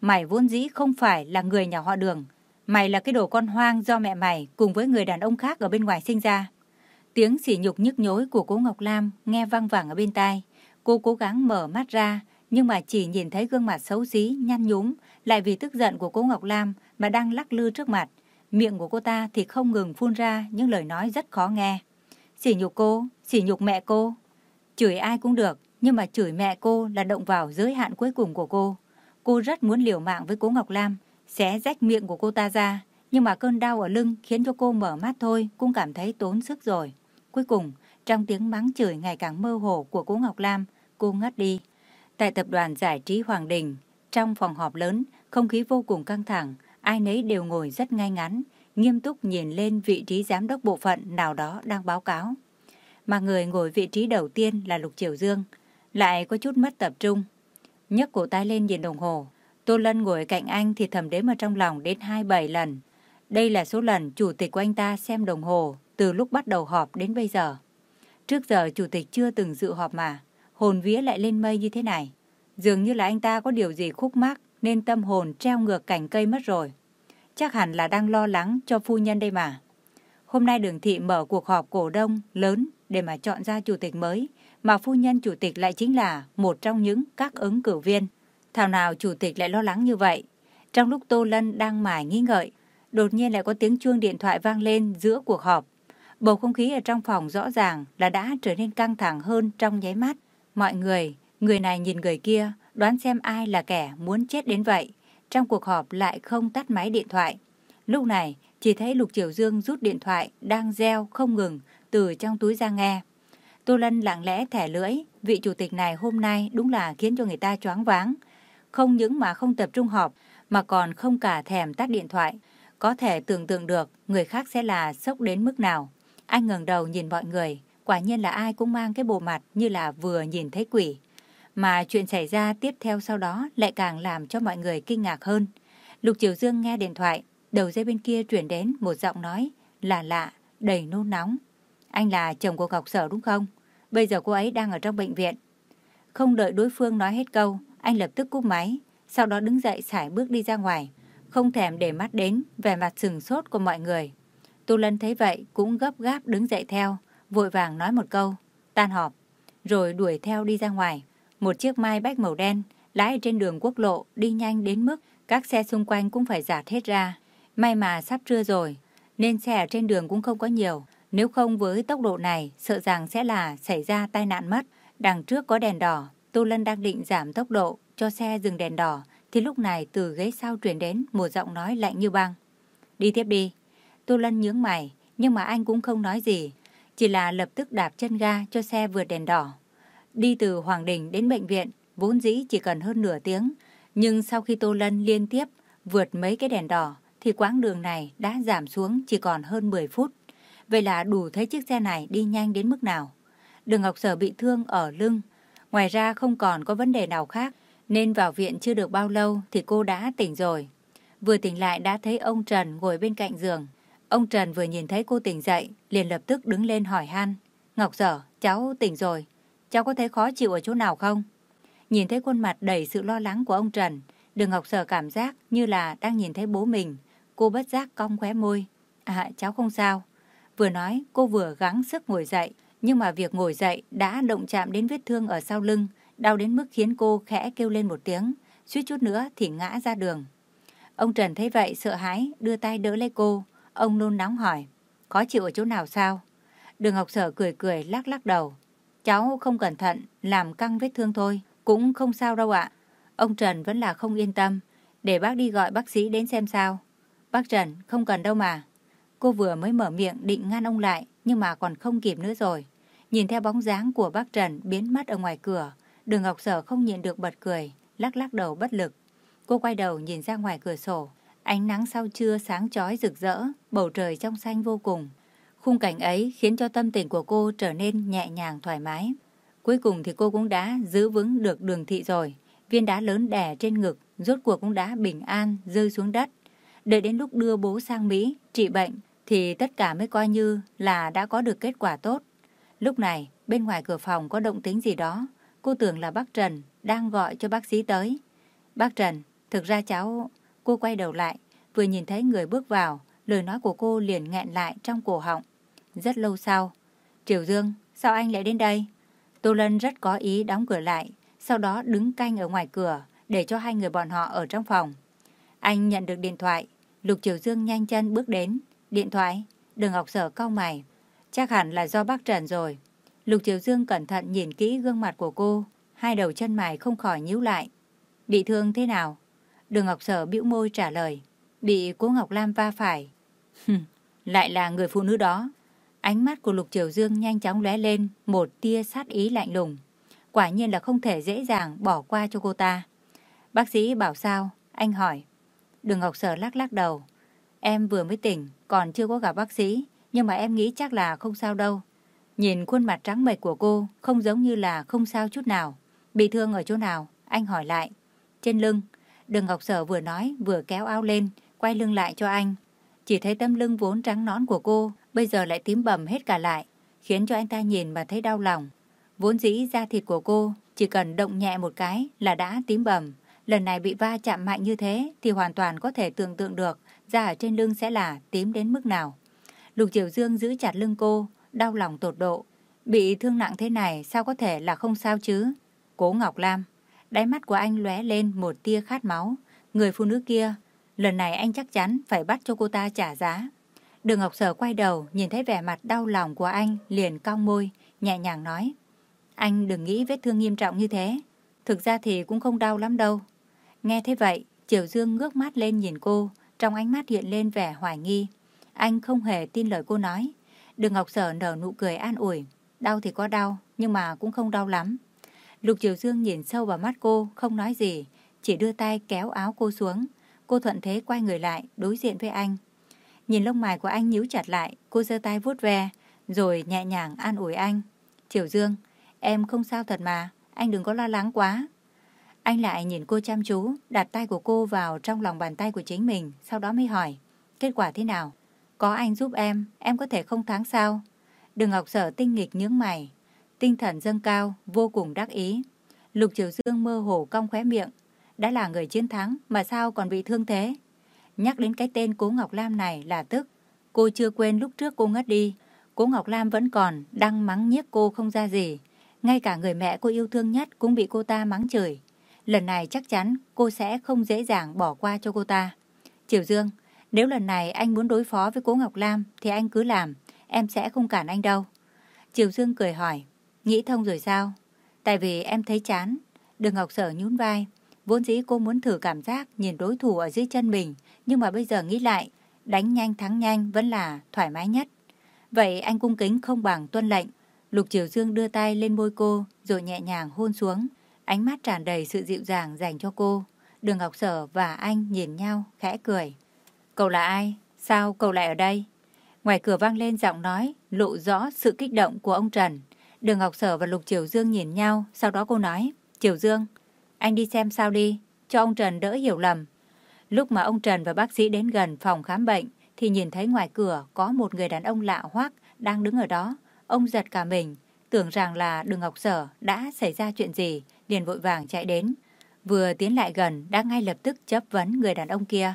Mày vốn dĩ không phải là người nhà họ đường. Mày là cái đồ con hoang do mẹ mày cùng với người đàn ông khác ở bên ngoài sinh ra. Tiếng sỉ nhục nhức nhối của cô Ngọc Lam nghe vang vẳng ở bên tai. Cô cố gắng mở mắt ra, nhưng mà chỉ nhìn thấy gương mặt xấu xí, nhăn nhúm, lại vì tức giận của cô Ngọc Lam mà đang lắc lư trước mặt. Miệng của cô ta thì không ngừng phun ra những lời nói rất khó nghe. Sỉ nhục cô, sỉ nhục mẹ cô. Chửi ai cũng được, nhưng mà chửi mẹ cô là động vào giới hạn cuối cùng của cô. Cô rất muốn liều mạng với cố Ngọc Lam, xé rách miệng của cô ta ra. Nhưng mà cơn đau ở lưng khiến cho cô mở mắt thôi cũng cảm thấy tốn sức rồi. Cuối cùng, trong tiếng mắng chửi ngày càng mơ hồ của cố Ngọc Lam, cô ngất đi. Tại tập đoàn giải trí Hoàng Đình, trong phòng họp lớn, không khí vô cùng căng thẳng, ai nấy đều ngồi rất ngay ngắn, nghiêm túc nhìn lên vị trí giám đốc bộ phận nào đó đang báo cáo. Mà người ngồi vị trí đầu tiên là Lục Triều Dương, lại có chút mất tập trung nhấc cổ tay lên nhìn đồng hồ, Tô Lân ngồi cạnh anh thì thầm đếm ở trong lòng đến 27 lần. Đây là số lần chủ tịch của anh ta xem đồng hồ từ lúc bắt đầu họp đến bây giờ. Trước giờ chủ tịch chưa từng dự họp mà, hồn vía lại lên mây như thế này. Dường như là anh ta có điều gì khúc mắc nên tâm hồn treo ngược cành cây mất rồi. Chắc hẳn là đang lo lắng cho phu nhân đây mà. Hôm nay đường thị mở cuộc họp cổ đông lớn để mà chọn ra chủ tịch mới, mà phu nhân chủ tịch lại chính là một trong những các ứng cử viên. Thảo nào chủ tịch lại lo lắng như vậy? Trong lúc Tô Lân đang mải nghĩ ngợi, đột nhiên lại có tiếng chuông điện thoại vang lên giữa cuộc họp. Bầu không khí ở trong phòng rõ ràng là đã trở nên căng thẳng hơn trong nháy mắt. Mọi người, người này nhìn người kia, đoán xem ai là kẻ muốn chết đến vậy. Trong cuộc họp lại không tắt máy điện thoại. Lúc này, chỉ thấy Lục Triều Dương rút điện thoại đang reo không ngừng từ trong túi ra nghe. Tô Lân lặng lẽ thẻ lưỡi, vị chủ tịch này hôm nay đúng là khiến cho người ta choáng váng. Không những mà không tập trung họp, mà còn không cả thèm tắt điện thoại. Có thể tưởng tượng được người khác sẽ là sốc đến mức nào. Anh ngẩng đầu nhìn mọi người, quả nhiên là ai cũng mang cái bộ mặt như là vừa nhìn thấy quỷ. Mà chuyện xảy ra tiếp theo sau đó lại càng làm cho mọi người kinh ngạc hơn. Lục Triều Dương nghe điện thoại, đầu dây bên kia truyền đến một giọng nói là lạ, đầy nôn nóng. Anh là chồng của Ngọc Sở đúng không? Bây giờ cô ấy đang ở trong bệnh viện. Không đợi đối phương nói hết câu, anh lập tức cúp máy, sau đó đứng dậy xải bước đi ra ngoài, không thèm để mắt đến vẻ mặt sừng sốt của mọi người. Tu Lân thấy vậy cũng gấp gáp đứng dậy theo, vội vàng nói một câu, tan họp, rồi đuổi theo đi ra ngoài. Một chiếc mai bách màu đen lái trên đường quốc lộ đi nhanh đến mức các xe xung quanh cũng phải giả hết ra. May mà sắp trưa rồi, nên xe ở trên đường cũng không có nhiều. Nếu không với tốc độ này, sợ rằng sẽ là xảy ra tai nạn mất. Đằng trước có đèn đỏ, tô Lân đang định giảm tốc độ cho xe dừng đèn đỏ, thì lúc này từ ghế sau truyền đến một giọng nói lạnh như băng. Đi tiếp đi. tô Lân nhướng mày, nhưng mà anh cũng không nói gì, chỉ là lập tức đạp chân ga cho xe vượt đèn đỏ. Đi từ Hoàng Đình đến bệnh viện, vốn dĩ chỉ cần hơn nửa tiếng, nhưng sau khi Tô Lân liên tiếp vượt mấy cái đèn đỏ, thì quãng đường này đã giảm xuống chỉ còn hơn 10 phút. Vậy là đủ thấy chiếc xe này đi nhanh đến mức nào. Đường Ngọc Sở bị thương ở lưng, ngoài ra không còn có vấn đề nào khác, nên vào viện chưa được bao lâu thì cô đã tỉnh rồi. Vừa tỉnh lại đã thấy ông Trần ngồi bên cạnh giường. Ông Trần vừa nhìn thấy cô tỉnh dậy, liền lập tức đứng lên hỏi han. Ngọc Sở, cháu tỉnh rồi. Cháu có thấy khó chịu ở chỗ nào không? Nhìn thấy khuôn mặt đầy sự lo lắng của ông Trần, Đường Ngọc Sở cảm giác như là đang nhìn thấy bố mình. Cô bất giác cong khóe môi. À, cháu không sao. Vừa nói, cô vừa gắng sức ngồi dậy, nhưng mà việc ngồi dậy đã động chạm đến vết thương ở sau lưng, đau đến mức khiến cô khẽ kêu lên một tiếng, suýt chút nữa thì ngã ra đường. Ông Trần thấy vậy sợ hãi, đưa tay đỡ lấy cô. Ông nôn nóng hỏi, khó chịu ở chỗ nào sao? Đường Ngọc Sở cười cười lắc lắc đầu. Cháu không cẩn thận, làm căng vết thương thôi, cũng không sao đâu ạ. Ông Trần vẫn là không yên tâm, để bác đi gọi bác sĩ đến xem sao. Bác Trần, không cần đâu mà. Cô vừa mới mở miệng định ngăn ông lại, nhưng mà còn không kịp nữa rồi. Nhìn theo bóng dáng của bác Trần biến mất ở ngoài cửa, đường Ngọc Sở không nhịn được bật cười, lắc lắc đầu bất lực. Cô quay đầu nhìn ra ngoài cửa sổ, ánh nắng sau trưa sáng chói rực rỡ, bầu trời trong xanh vô cùng. Khung cảnh ấy khiến cho tâm tình của cô trở nên nhẹ nhàng thoải mái. Cuối cùng thì cô cũng đã giữ vững được đường thị rồi. Viên đá lớn đè trên ngực, rốt cuộc cũng đã bình an rơi xuống đất. Đợi đến lúc đưa bố sang Mỹ trị bệnh thì tất cả mới coi như là đã có được kết quả tốt. Lúc này, bên ngoài cửa phòng có động tính gì đó. Cô tưởng là bác Trần đang gọi cho bác sĩ tới. Bác Trần, thực ra cháu... Cô quay đầu lại, vừa nhìn thấy người bước vào, lời nói của cô liền nghẹn lại trong cổ họng. Rất lâu sau, Triều Dương, sao anh lại đến đây? Tô Lân rất có ý đóng cửa lại, sau đó đứng canh ở ngoài cửa để cho hai người bọn họ ở trong phòng. Anh nhận được điện thoại, Lục Triều Dương nhanh chân bước đến. Điện thoại, đường Ngọc Sở cau mày. Chắc hẳn là do bác Trần rồi. Lục Triều Dương cẩn thận nhìn kỹ gương mặt của cô, hai đầu chân mày không khỏi nhíu lại. Bị thương thế nào? Đường Ngọc Sở bĩu môi trả lời. Bị cố Ngọc Lam va phải. Lại là người phụ nữ đó. Ánh mắt của Lục Triều Dương nhanh chóng lóe lên một tia sát ý lạnh lùng. Quả nhiên là không thể dễ dàng bỏ qua cho cô ta. Bác sĩ bảo sao? Anh hỏi. Đường Ngọc Sở lắc lắc đầu. Em vừa mới tỉnh, còn chưa có gặp bác sĩ, nhưng mà em nghĩ chắc là không sao đâu. Nhìn khuôn mặt trắng mệt của cô, không giống như là không sao chút nào. Bị thương ở chỗ nào? Anh hỏi lại. Trên lưng. Đường Ngọc Sở vừa nói, vừa kéo áo lên, quay lưng lại cho anh. Chỉ thấy tấm lưng vốn trắng nón của cô, bây giờ lại tím bầm hết cả lại, khiến cho anh ta nhìn mà thấy đau lòng. Vốn dĩ da thịt của cô, chỉ cần động nhẹ một cái là đã tím bầm. Lần này bị va chạm mạnh như thế thì hoàn toàn có thể tưởng tượng được da ở trên lưng sẽ là tím đến mức nào. Lục Triều Dương giữ chặt lưng cô, đau lòng tột độ. Bị thương nặng thế này sao có thể là không sao chứ? Cố Ngọc Lam, đáy mắt của anh lóe lên một tia khát máu. Người phụ nữ kia, lần này anh chắc chắn phải bắt cho cô ta trả giá. Đường Ngọc Sở quay đầu, nhìn thấy vẻ mặt đau lòng của anh, liền cong môi, nhẹ nhàng nói. Anh đừng nghĩ vết thương nghiêm trọng như thế. Thực ra thì cũng không đau lắm đâu. Nghe thế vậy, Triều Dương ngước mắt lên nhìn cô, trong ánh mắt hiện lên vẻ hoài nghi. Anh không hề tin lời cô nói. Đường Ngọc Sở nở nụ cười an ủi. Đau thì có đau, nhưng mà cũng không đau lắm. Lục Triều Dương nhìn sâu vào mắt cô, không nói gì, chỉ đưa tay kéo áo cô xuống. Cô thuận thế quay người lại, đối diện với anh. Nhìn lông mày của anh nhíu chặt lại, cô giơ tay vuốt ve, rồi nhẹ nhàng an ủi anh. Triều Dương, em không sao thật mà, anh đừng có lo lắng quá. Anh lại nhìn cô chăm chú, đặt tay của cô vào trong lòng bàn tay của chính mình, sau đó mới hỏi, kết quả thế nào? Có anh giúp em, em có thể không thắng sao? Đường Ngọc Sở tinh nghịch nhướng mày, tinh thần dâng cao, vô cùng đắc ý. Lục Triều Dương mơ hồ cong khóe miệng, đã là người chiến thắng mà sao còn bị thương thế? Nhắc đến cái tên Cố Ngọc Lam này là tức. Cô chưa quên lúc trước cô ngất đi. Cố Ngọc Lam vẫn còn đang mắng nhiếc cô không ra gì. Ngay cả người mẹ cô yêu thương nhất cũng bị cô ta mắng chửi. Lần này chắc chắn cô sẽ không dễ dàng bỏ qua cho cô ta. Triều Dương, nếu lần này anh muốn đối phó với Cố Ngọc Lam thì anh cứ làm. Em sẽ không cản anh đâu. Triều Dương cười hỏi. Nghĩ thông rồi sao? Tại vì em thấy chán. Đường Ngọc Sở nhún vai. Vốn dĩ cô muốn thử cảm giác nhìn đối thủ ở dưới chân mình, nhưng mà bây giờ nghĩ lại, đánh nhanh thắng nhanh vẫn là thoải mái nhất. Vậy anh cung kính không bằng tuân lệnh. Lục Triều Dương đưa tay lên môi cô, rồi nhẹ nhàng hôn xuống. Ánh mắt tràn đầy sự dịu dàng dành cho cô. Đường Ngọc Sở và anh nhìn nhau, khẽ cười. Cậu là ai? Sao cậu lại ở đây? Ngoài cửa vang lên giọng nói, lộ rõ sự kích động của ông Trần. Đường Ngọc Sở và Lục Triều Dương nhìn nhau, sau đó cô nói, Triều Dương, anh đi xem sao đi, cho ông Trần đỡ hiểu lầm. Lúc mà ông Trần và bác sĩ đến gần phòng khám bệnh, thì nhìn thấy ngoài cửa có một người đàn ông lạ hoắc đang đứng ở đó. Ông giật cả mình, tưởng rằng là đường Ngọc Sở đã xảy ra chuyện gì, liền vội vàng chạy đến. Vừa tiến lại gần, đã ngay lập tức chấp vấn người đàn ông kia.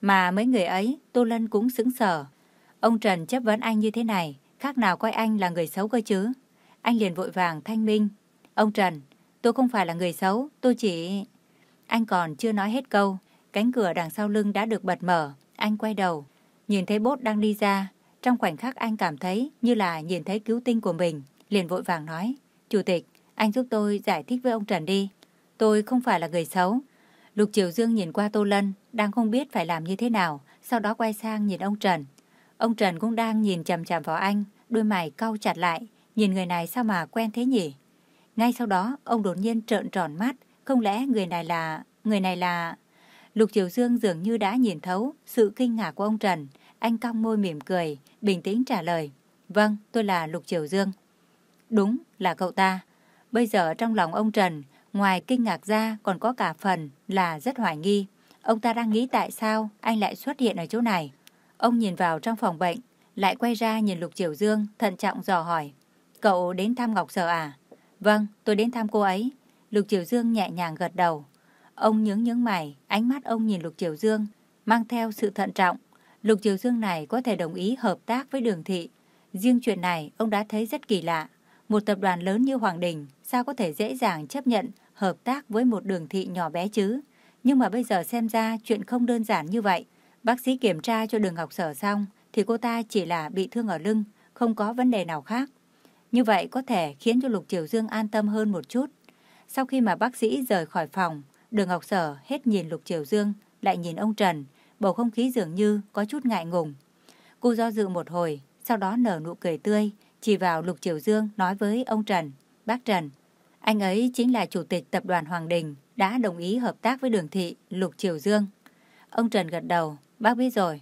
Mà mấy người ấy, Tô Lân cũng sững sờ. Ông Trần chấp vấn anh như thế này, khác nào coi anh là người xấu cơ chứ. Anh liền vội vàng thanh minh. Ông Trần, tôi không phải là người xấu, tôi chỉ... Anh còn chưa nói hết câu, cánh cửa đằng sau lưng đã được bật mở. Anh quay đầu, nhìn thấy bốt đang đi ra. Trong khoảnh khắc anh cảm thấy như là nhìn thấy cứu tinh của mình, liền vội vàng nói. Chủ tịch, anh giúp tôi giải thích với ông Trần đi. Tôi không phải là người xấu. Lục Triều Dương nhìn qua Tô Lân, đang không biết phải làm như thế nào, sau đó quay sang nhìn ông Trần. Ông Trần cũng đang nhìn chằm chằm vào anh, đôi mày cau chặt lại, nhìn người này sao mà quen thế nhỉ? Ngay sau đó, ông đột nhiên trợn tròn mắt, không lẽ người này là... người này là... Lục Triều Dương dường như đã nhìn thấu sự kinh ngạc của ông Trần. Anh cong môi mỉm cười, bình tĩnh trả lời. Vâng, tôi là Lục Triều Dương. Đúng, là cậu ta. Bây giờ trong lòng ông Trần, ngoài kinh ngạc ra còn có cả phần là rất hoài nghi. Ông ta đang nghĩ tại sao anh lại xuất hiện ở chỗ này. Ông nhìn vào trong phòng bệnh, lại quay ra nhìn Lục Triều Dương, thận trọng dò hỏi. Cậu đến thăm Ngọc Sở à? Vâng, tôi đến thăm cô ấy. Lục Triều Dương nhẹ nhàng gật đầu. Ông nhướng nhướng mày, ánh mắt ông nhìn Lục Triều Dương, mang theo sự thận trọng. Lục Triều Dương này có thể đồng ý hợp tác với đường thị. Riêng chuyện này, ông đã thấy rất kỳ lạ. Một tập đoàn lớn như Hoàng Đình, sao có thể dễ dàng chấp nhận hợp tác với một đường thị nhỏ bé chứ? Nhưng mà bây giờ xem ra chuyện không đơn giản như vậy. Bác sĩ kiểm tra cho đường Ngọc Sở xong, thì cô ta chỉ là bị thương ở lưng, không có vấn đề nào khác. Như vậy có thể khiến cho Lục Triều Dương an tâm hơn một chút. Sau khi mà bác sĩ rời khỏi phòng, đường Ngọc Sở hết nhìn Lục Triều Dương, lại nhìn ông Trần, bầu không khí dường như có chút ngại ngùng. Cô do dự một hồi, sau đó nở nụ cười tươi, chỉ vào Lục Triều Dương nói với ông Trần, bác Trần, anh ấy chính là chủ tịch tập đoàn Hoàng Đình, đã đồng ý hợp tác với đường thị Lục Triều Dương. Ông Trần gật đầu, bác biết rồi.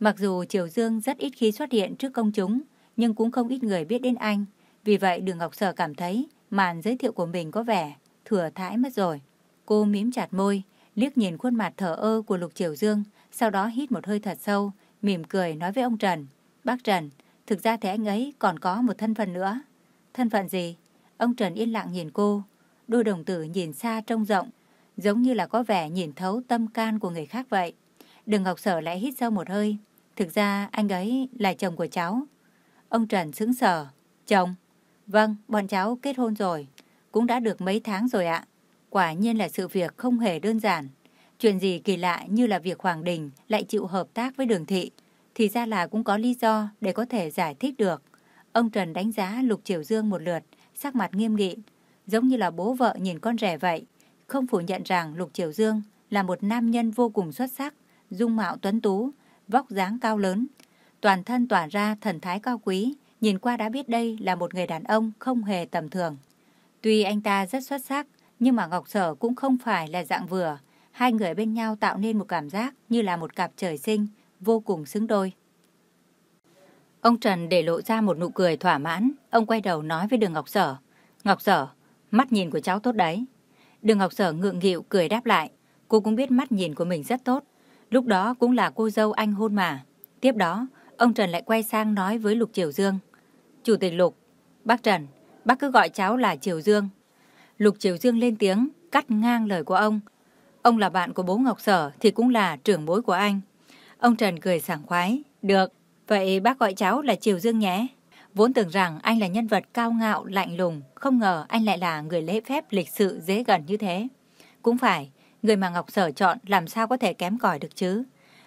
Mặc dù Triều Dương rất ít khi xuất hiện trước công chúng, nhưng cũng không ít người biết đến anh. Vì vậy đường Ngọc Sở cảm thấy màn giới thiệu của mình có vẻ thừa thãi mất rồi. Cô mím chặt môi, liếc nhìn khuôn mặt thở ơ của Lục Triều Dương, sau đó hít một hơi thật sâu, mỉm cười nói với ông Trần. Bác Trần, thực ra thì anh ấy còn có một thân phận nữa. Thân phận gì? Ông Trần yên lặng nhìn cô, đôi đồng tử nhìn xa trông rộng, giống như là có vẻ nhìn thấu tâm can của người khác vậy. Đường Ngọc Sở lại hít sâu một hơi. Thực ra anh ấy là chồng của cháu. Ông Trần sững sờ. Chồng? Vâng, bọn cháu kết hôn rồi. Cũng đã được mấy tháng rồi ạ. Quả nhiên là sự việc không hề đơn giản. Chuyện gì kỳ lạ như là việc Hoàng Đình lại chịu hợp tác với đường thị. Thì ra là cũng có lý do để có thể giải thích được. Ông Trần đánh giá Lục Triều Dương một lượt, sắc mặt nghiêm nghị, giống như là bố vợ nhìn con rể vậy. Không phủ nhận rằng Lục Triều Dương là một nam nhân vô cùng xuất sắc, dung mạo tuấn tú, vóc dáng cao lớn. Toàn thân tỏa ra thần thái cao quý, nhìn qua đã biết đây là một người đàn ông không hề tầm thường. Tuy anh ta rất xuất sắc, nhưng mà Ngọc Sở cũng không phải là dạng vừa. Hai người bên nhau tạo nên một cảm giác như là một cặp trời sinh, vô cùng xứng đôi. Ông Trần để lộ ra một nụ cười thỏa mãn, ông quay đầu nói với Đường Ngọc Sở. Ngọc Sở, mắt nhìn của cháu tốt đấy. Đường Ngọc Sở ngượng nghịu cười đáp lại. Cô cũng biết mắt nhìn của mình rất tốt. Lúc đó cũng là cô dâu anh hôn mà. Tiếp đó, ông Trần lại quay sang nói với Lục Triều Dương. Chủ tịch Lục, bác Trần, bác cứ gọi cháu là Triều Dương. Lục Triều Dương lên tiếng, cắt ngang lời của ông. Ông là bạn của bố Ngọc Sở thì cũng là trưởng bối của anh. Ông Trần cười sảng khoái. Được, vậy bác gọi cháu là Triều Dương nhé. Vốn tưởng rằng anh là nhân vật cao ngạo, lạnh lùng, không ngờ anh lại là người lễ phép, lịch sự, dễ gần như thế. Cũng phải, người mà Ngọc Sở chọn làm sao có thể kém cỏi được chứ.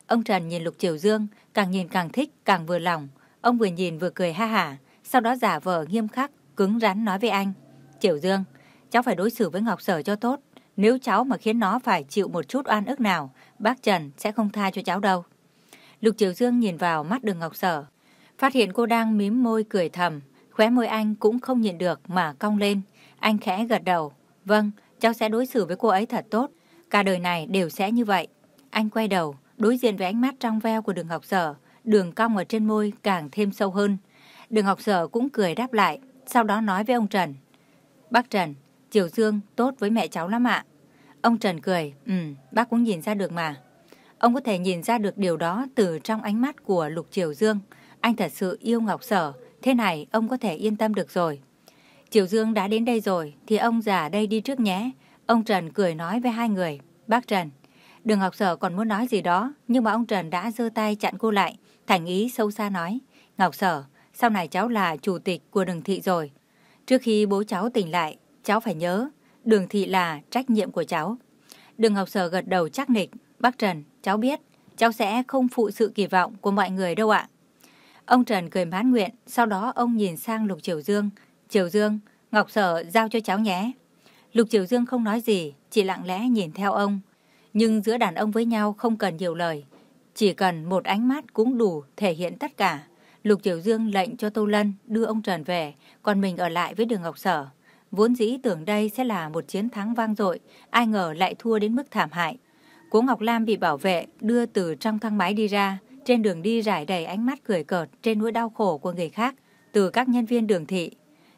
Ông Trần nhìn Lục Triều Dương, càng nhìn càng thích, càng vừa lòng. Ông vừa nhìn vừa cười ha hả, sau đó giả vờ nghiêm khắc, cứng rắn nói với anh. Triều Dương, cháu phải đối xử với Ngọc Sở cho tốt. Nếu cháu mà khiến nó phải chịu một chút oan ức nào, bác Trần sẽ không tha cho cháu đâu. Lục Triều Dương nhìn vào mắt đường Ngọc Sở, phát hiện cô đang mím môi cười thầm, khóe môi anh cũng không nhịn được mà cong lên. Anh khẽ gật đầu, vâng, cháu sẽ đối xử với cô ấy thật tốt, cả đời này đều sẽ như vậy. Anh quay đầu, đối diện với ánh mắt trong veo của đường Ngọc Sở, đường cong ở trên môi càng thêm sâu hơn. Đường Ngọc Sở cũng cười đáp lại, sau đó nói với ông Trần. Bác Trần, Triều Dương tốt với mẹ cháu lắm ạ. Ông Trần cười, ừ, bác cũng nhìn ra được mà. Ông có thể nhìn ra được điều đó từ trong ánh mắt của Lục Triều Dương. Anh thật sự yêu Ngọc Sở, thế này ông có thể yên tâm được rồi. Triều Dương đã đến đây rồi, thì ông già đây đi trước nhé. Ông Trần cười nói với hai người, bác Trần. Đường Ngọc Sở còn muốn nói gì đó, nhưng mà ông Trần đã giơ tay chặn cô lại, thành ý sâu xa nói. Ngọc Sở, sau này cháu là chủ tịch của đường thị rồi. Trước khi bố cháu tỉnh lại, cháu phải nhớ, đường thị là trách nhiệm của cháu. Đường Ngọc Sở gật đầu chắc nịch, bác Trần, cháu biết, cháu sẽ không phụ sự kỳ vọng của mọi người đâu ạ. Ông Trần cười mãn nguyện, sau đó ông nhìn sang Lục Triều Dương. Triều Dương, Ngọc Sở giao cho cháu nhé. Lục Triều Dương không nói gì, chỉ lặng lẽ nhìn theo ông. Nhưng giữa đàn ông với nhau không cần nhiều lời. Chỉ cần một ánh mắt cũng đủ thể hiện tất cả. Lục Triều Dương lệnh cho Tô Lân đưa ông Trần về, còn mình ở lại với đường Ngọc Sở. Vốn dĩ tưởng đây sẽ là một chiến thắng vang dội, ai ngờ lại thua đến mức thảm hại. Cố Ngọc Lam bị bảo vệ đưa từ trong thang máy đi ra, trên đường đi rải đầy ánh mắt cười cợt trên nỗi đau khổ của người khác, từ các nhân viên đường thị.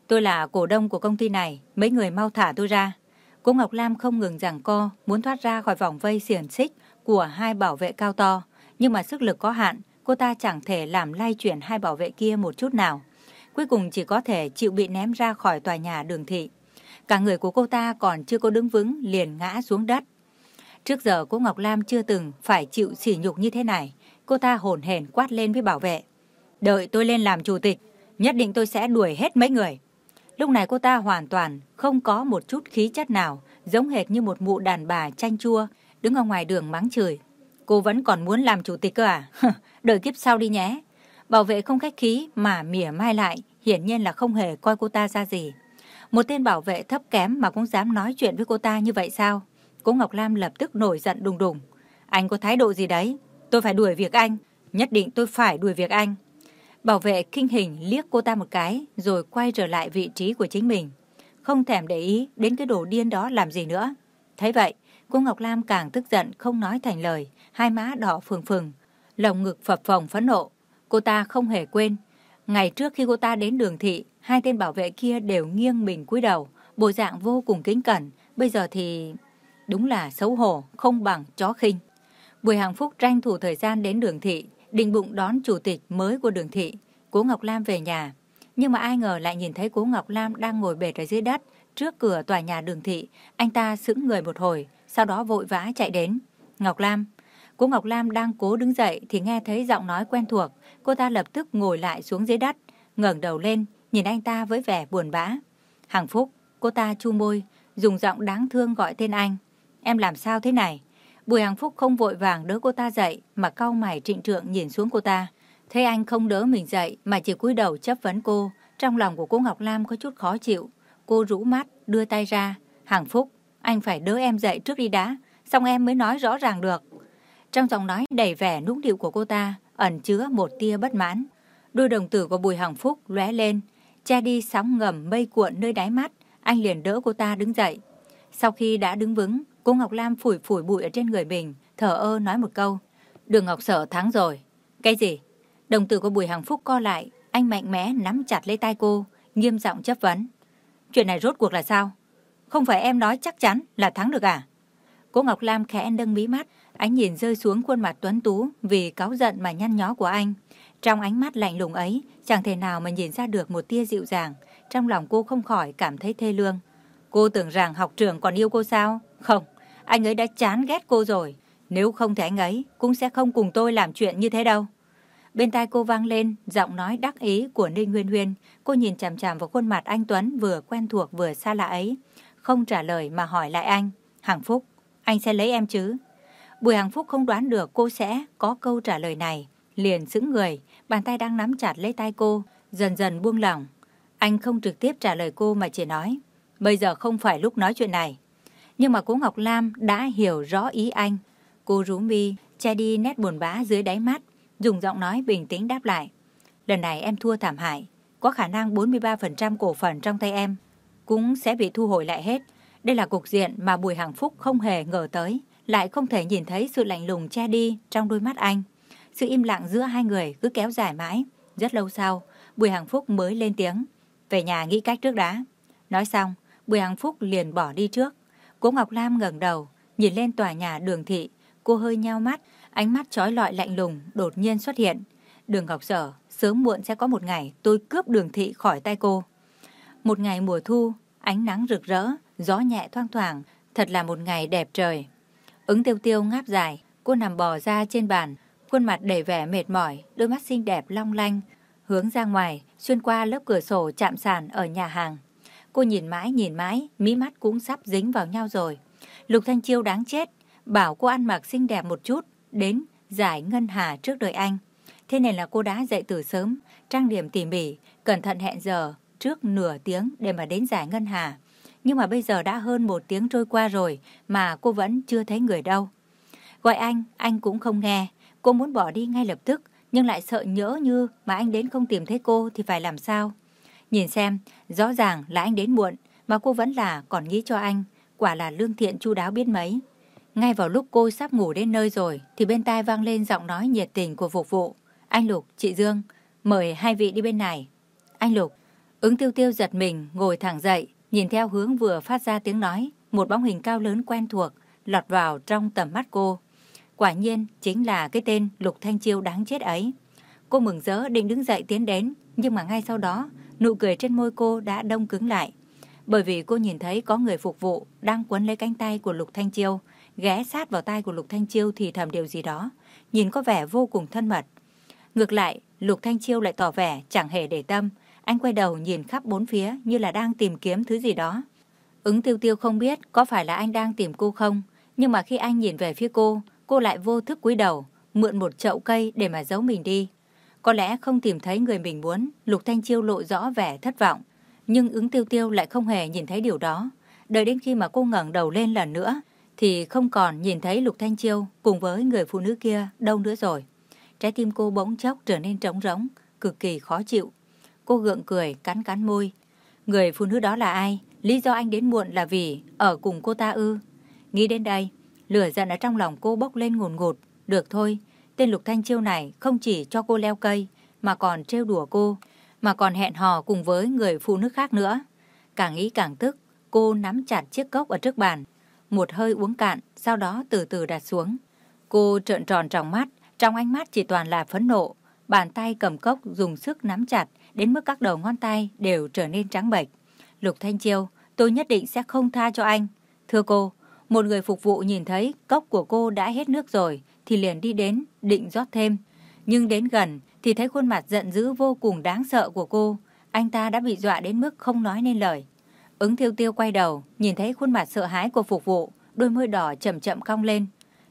Tôi là cổ đông của công ty này, mấy người mau thả tôi ra. Cố Ngọc Lam không ngừng giằng co, muốn thoát ra khỏi vòng vây xiềng xích của hai bảo vệ cao to, nhưng mà sức lực có hạn, cô ta chẳng thể làm lay chuyển hai bảo vệ kia một chút nào. Cuối cùng chỉ có thể chịu bị ném ra khỏi tòa nhà đường thị. Cả người của cô ta còn chưa có đứng vững liền ngã xuống đất. Trước giờ cô Ngọc Lam chưa từng phải chịu sỉ nhục như thế này. Cô ta hồn hển quát lên với bảo vệ. Đợi tôi lên làm chủ tịch, nhất định tôi sẽ đuổi hết mấy người. Lúc này cô ta hoàn toàn không có một chút khí chất nào, giống hệt như một mụ đàn bà chanh chua, đứng ở ngoài đường mắng chửi. Cô vẫn còn muốn làm chủ tịch cơ à? Đợi kiếp sau đi nhé. Bảo vệ không khách khí mà mỉa mai lại, hiển nhiên là không hề coi cô ta ra gì. Một tên bảo vệ thấp kém mà cũng dám nói chuyện với cô ta như vậy sao? Cố Ngọc Lam lập tức nổi giận đùng đùng. Anh có thái độ gì đấy? Tôi phải đuổi việc anh. Nhất định tôi phải đuổi việc anh. Bảo vệ kinh hình liếc cô ta một cái rồi quay trở lại vị trí của chính mình. Không thèm để ý đến cái đồ điên đó làm gì nữa. Thấy vậy, cô Ngọc Lam càng tức giận không nói thành lời, hai má đỏ phừng phừng, lồng ngực phập phồng phẫn nộ. Cô ta không hề quên. Ngày trước khi cô ta đến đường thị, hai tên bảo vệ kia đều nghiêng mình cúi đầu, bộ dạng vô cùng kính cẩn. Bây giờ thì... Đúng là xấu hổ, không bằng chó khinh. Bùi Hàng Phúc tranh thủ thời gian đến đường thị, định bụng đón chủ tịch mới của đường thị, Cố Ngọc Lam về nhà. Nhưng mà ai ngờ lại nhìn thấy Cố Ngọc Lam đang ngồi bệt ở dưới đất, trước cửa tòa nhà đường thị. Anh ta sững người một hồi, sau đó vội vã chạy đến. Ngọc Lam. Cố Ngọc Lam đang cố đứng dậy thì nghe thấy giọng nói quen thuộc. Cô ta lập tức ngồi lại xuống dưới đất, ngẩng đầu lên, nhìn anh ta với vẻ buồn bã. Hằng Phúc, cô ta chu môi, dùng giọng đáng thương gọi tên anh. Em làm sao thế này? Bùi Hằng Phúc không vội vàng đỡ cô ta dậy mà cau mày trịnh trượng nhìn xuống cô ta. Thấy anh không đỡ mình dậy mà chỉ cúi đầu chấp vấn cô, trong lòng của cô Ngọc Lam có chút khó chịu. Cô rũ mắt, đưa tay ra. Hằng Phúc, anh phải đỡ em dậy trước đi đã, xong em mới nói rõ ràng được. Trong giọng nói đầy vẻ nũng điệu của cô ta, ẩn chứa một tia bất mãn. Đôi đồng tử của Bùi Hằng Phúc lóe lên, che đi sóng ngầm mây cuộn nơi đáy mắt, anh liền đỡ cô ta đứng dậy. Sau khi đã đứng vững, cô Ngọc Lam phủi phủi bụi ở trên người mình, thở ơ nói một câu. Đường Ngọc Sở thắng rồi. Cái gì? Đồng tử của Bùi Hằng Phúc co lại, anh mạnh mẽ nắm chặt lấy tay cô, nghiêm giọng chất vấn. Chuyện này rốt cuộc là sao? Không phải em nói chắc chắn là thắng được à? Cô Ngọc Lam khẽ nâng mí mắt, ánh nhìn rơi xuống khuôn mặt tuấn tú vì cáu giận mà nhăn nhó của anh. Trong ánh mắt lạnh lùng ấy, chẳng thể nào mà nhìn ra được một tia dịu dàng. Trong lòng cô không khỏi cảm thấy thê lương. Cô tưởng rằng học trường còn yêu cô sao? Không, anh ấy đã chán ghét cô rồi. Nếu không thì anh ấy cũng sẽ không cùng tôi làm chuyện như thế đâu. Bên tai cô vang lên giọng nói đắc ý của Ninh Nguyên Huyên. Cô nhìn chằm chằm vào khuôn mặt anh Tuấn vừa quen thuộc vừa xa lạ ấy. Không trả lời mà hỏi lại anh. Hằng Phúc, anh sẽ lấy em chứ? Bùi Hằng Phúc không đoán được cô sẽ có câu trả lời này. Liền sững người, bàn tay đang nắm chặt lấy tay cô, dần dần buông lỏng. Anh không trực tiếp trả lời cô mà chỉ nói. Bây giờ không phải lúc nói chuyện này. Nhưng mà cô Ngọc Lam đã hiểu rõ ý anh. Cô rú mi, che đi nét buồn bã dưới đáy mắt, dùng giọng nói bình tĩnh đáp lại. Lần này em thua thảm hại, có khả năng 43% cổ phần trong tay em cũng sẽ bị thu hồi lại hết. Đây là cục diện mà Bùi Hằng Phúc không hề ngờ tới, lại không thể nhìn thấy sự lạnh lùng che đi trong đôi mắt anh. Sự im lặng giữa hai người cứ kéo dài mãi. Rất lâu sau, Bùi Hằng Phúc mới lên tiếng. Về nhà nghĩ cách trước đã. Nói xong, Bùi Hằng Phúc liền bỏ đi trước. Cố Ngọc Lam ngẩng đầu, nhìn lên tòa nhà đường thị. Cô hơi nhao mắt, ánh mắt trói lọi lạnh lùng đột nhiên xuất hiện. Đường Ngọc Sở, sớm muộn sẽ có một ngày tôi cướp đường thị khỏi tay cô. Một ngày mùa thu, ánh nắng rực rỡ, gió nhẹ thoang thoảng, thật là một ngày đẹp trời. Ứng tiêu tiêu ngáp dài, cô nằm bò ra trên bàn, khuôn mặt đầy vẻ mệt mỏi, đôi mắt xinh đẹp long lanh, hướng ra ngoài, xuyên qua lớp cửa sổ chạm sàn ở nhà hàng. Cô nhìn mãi nhìn mãi, mí mắt cũng sắp dính vào nhau rồi. Lục Thanh Chiêu đáng chết, bảo cô ăn mặc xinh đẹp một chút, đến giải ngân hà trước đời anh. Thế này là cô đã dậy từ sớm, trang điểm tỉ mỉ, cẩn thận hẹn giờ trước nửa tiếng để mà đến giải ngân hà. Nhưng mà bây giờ đã hơn một tiếng trôi qua rồi mà cô vẫn chưa thấy người đâu. Gọi anh, anh cũng không nghe. Cô muốn bỏ đi ngay lập tức, nhưng lại sợ nhỡ như mà anh đến không tìm thấy cô thì phải làm sao? Nhìn xem, rõ ràng là anh đến muộn, mà cô vẫn là còn nghĩ cho anh, quả là lương thiện chu đáo biết mấy. Ngay vào lúc cô sắp ngủ đến nơi rồi, thì bên tai vang lên giọng nói nhiệt tình của phục vụ. Anh Lục, chị Dương, mời hai vị đi bên này. Anh Lục, ứng tiêu tiêu giật mình, ngồi thẳng dậy, nhìn theo hướng vừa phát ra tiếng nói, một bóng hình cao lớn quen thuộc, lọt vào trong tầm mắt cô. Quả nhiên, chính là cái tên Lục Thanh Chiêu đáng chết ấy. Cô mừng rỡ định đứng dậy tiến đến, nhưng mà ngay sau đó, nụ cười trên môi cô đã đông cứng lại. Bởi vì cô nhìn thấy có người phục vụ đang quấn lấy cánh tay của Lục Thanh Chiêu, ghé sát vào tay của Lục Thanh Chiêu thì thầm điều gì đó, nhìn có vẻ vô cùng thân mật. Ngược lại, Lục Thanh Chiêu lại tỏ vẻ chẳng hề để tâm, anh quay đầu nhìn khắp bốn phía như là đang tìm kiếm thứ gì đó. Ứng tiêu tiêu không biết có phải là anh đang tìm cô không, nhưng mà khi anh nhìn về phía cô, cô lại vô thức cúi đầu, mượn một chậu cây để mà giấu mình đi. Có lẽ không tìm thấy người mình muốn, Lục Thanh Chiêu lộ rõ vẻ thất vọng. Nhưng ứng tiêu tiêu lại không hề nhìn thấy điều đó. Đợi đến khi mà cô ngẩng đầu lên lần nữa, thì không còn nhìn thấy Lục Thanh Chiêu cùng với người phụ nữ kia đâu nữa rồi. Trái tim cô bỗng chốc trở nên trống rỗng, cực kỳ khó chịu. Cô gượng cười, cắn cắn môi. Người phụ nữ đó là ai? Lý do anh đến muộn là vì ở cùng cô ta ư? Nghĩ đến đây, lửa giận ở trong lòng cô bốc lên ngùn ngụt. Được thôi, tên Lục Thanh Chiêu này không chỉ cho cô leo cây, mà còn trêu đùa cô, mà còn hẹn hò cùng với người phụ nữ khác nữa. Càng nghĩ càng tức, cô nắm chặt chiếc cốc ở trước bàn, một hơi uống cạn, sau đó từ từ đặt xuống. Cô trợn tròn trong mắt, trong ánh mắt chỉ toàn là phẫn nộ, bàn tay cầm cốc dùng sức nắm chặt, đến mức các đầu ngón tay đều trở nên trắng bệch. Lục Thanh Chiêu, tôi nhất định sẽ không tha cho anh. Thưa cô, một người phục vụ nhìn thấy cốc của cô đã hết nước rồi, thì liền đi đến, định rót thêm. Nhưng đến gần thì thấy khuôn mặt giận dữ vô cùng đáng sợ của cô. anh ta đã bị dọa đến mức không nói nên lời. Ứng Thiêu tiêu quay đầu, nhìn thấy khuôn mặt sợ hãi của phục vụ, đôi môi đỏ chậm chậm cong lên.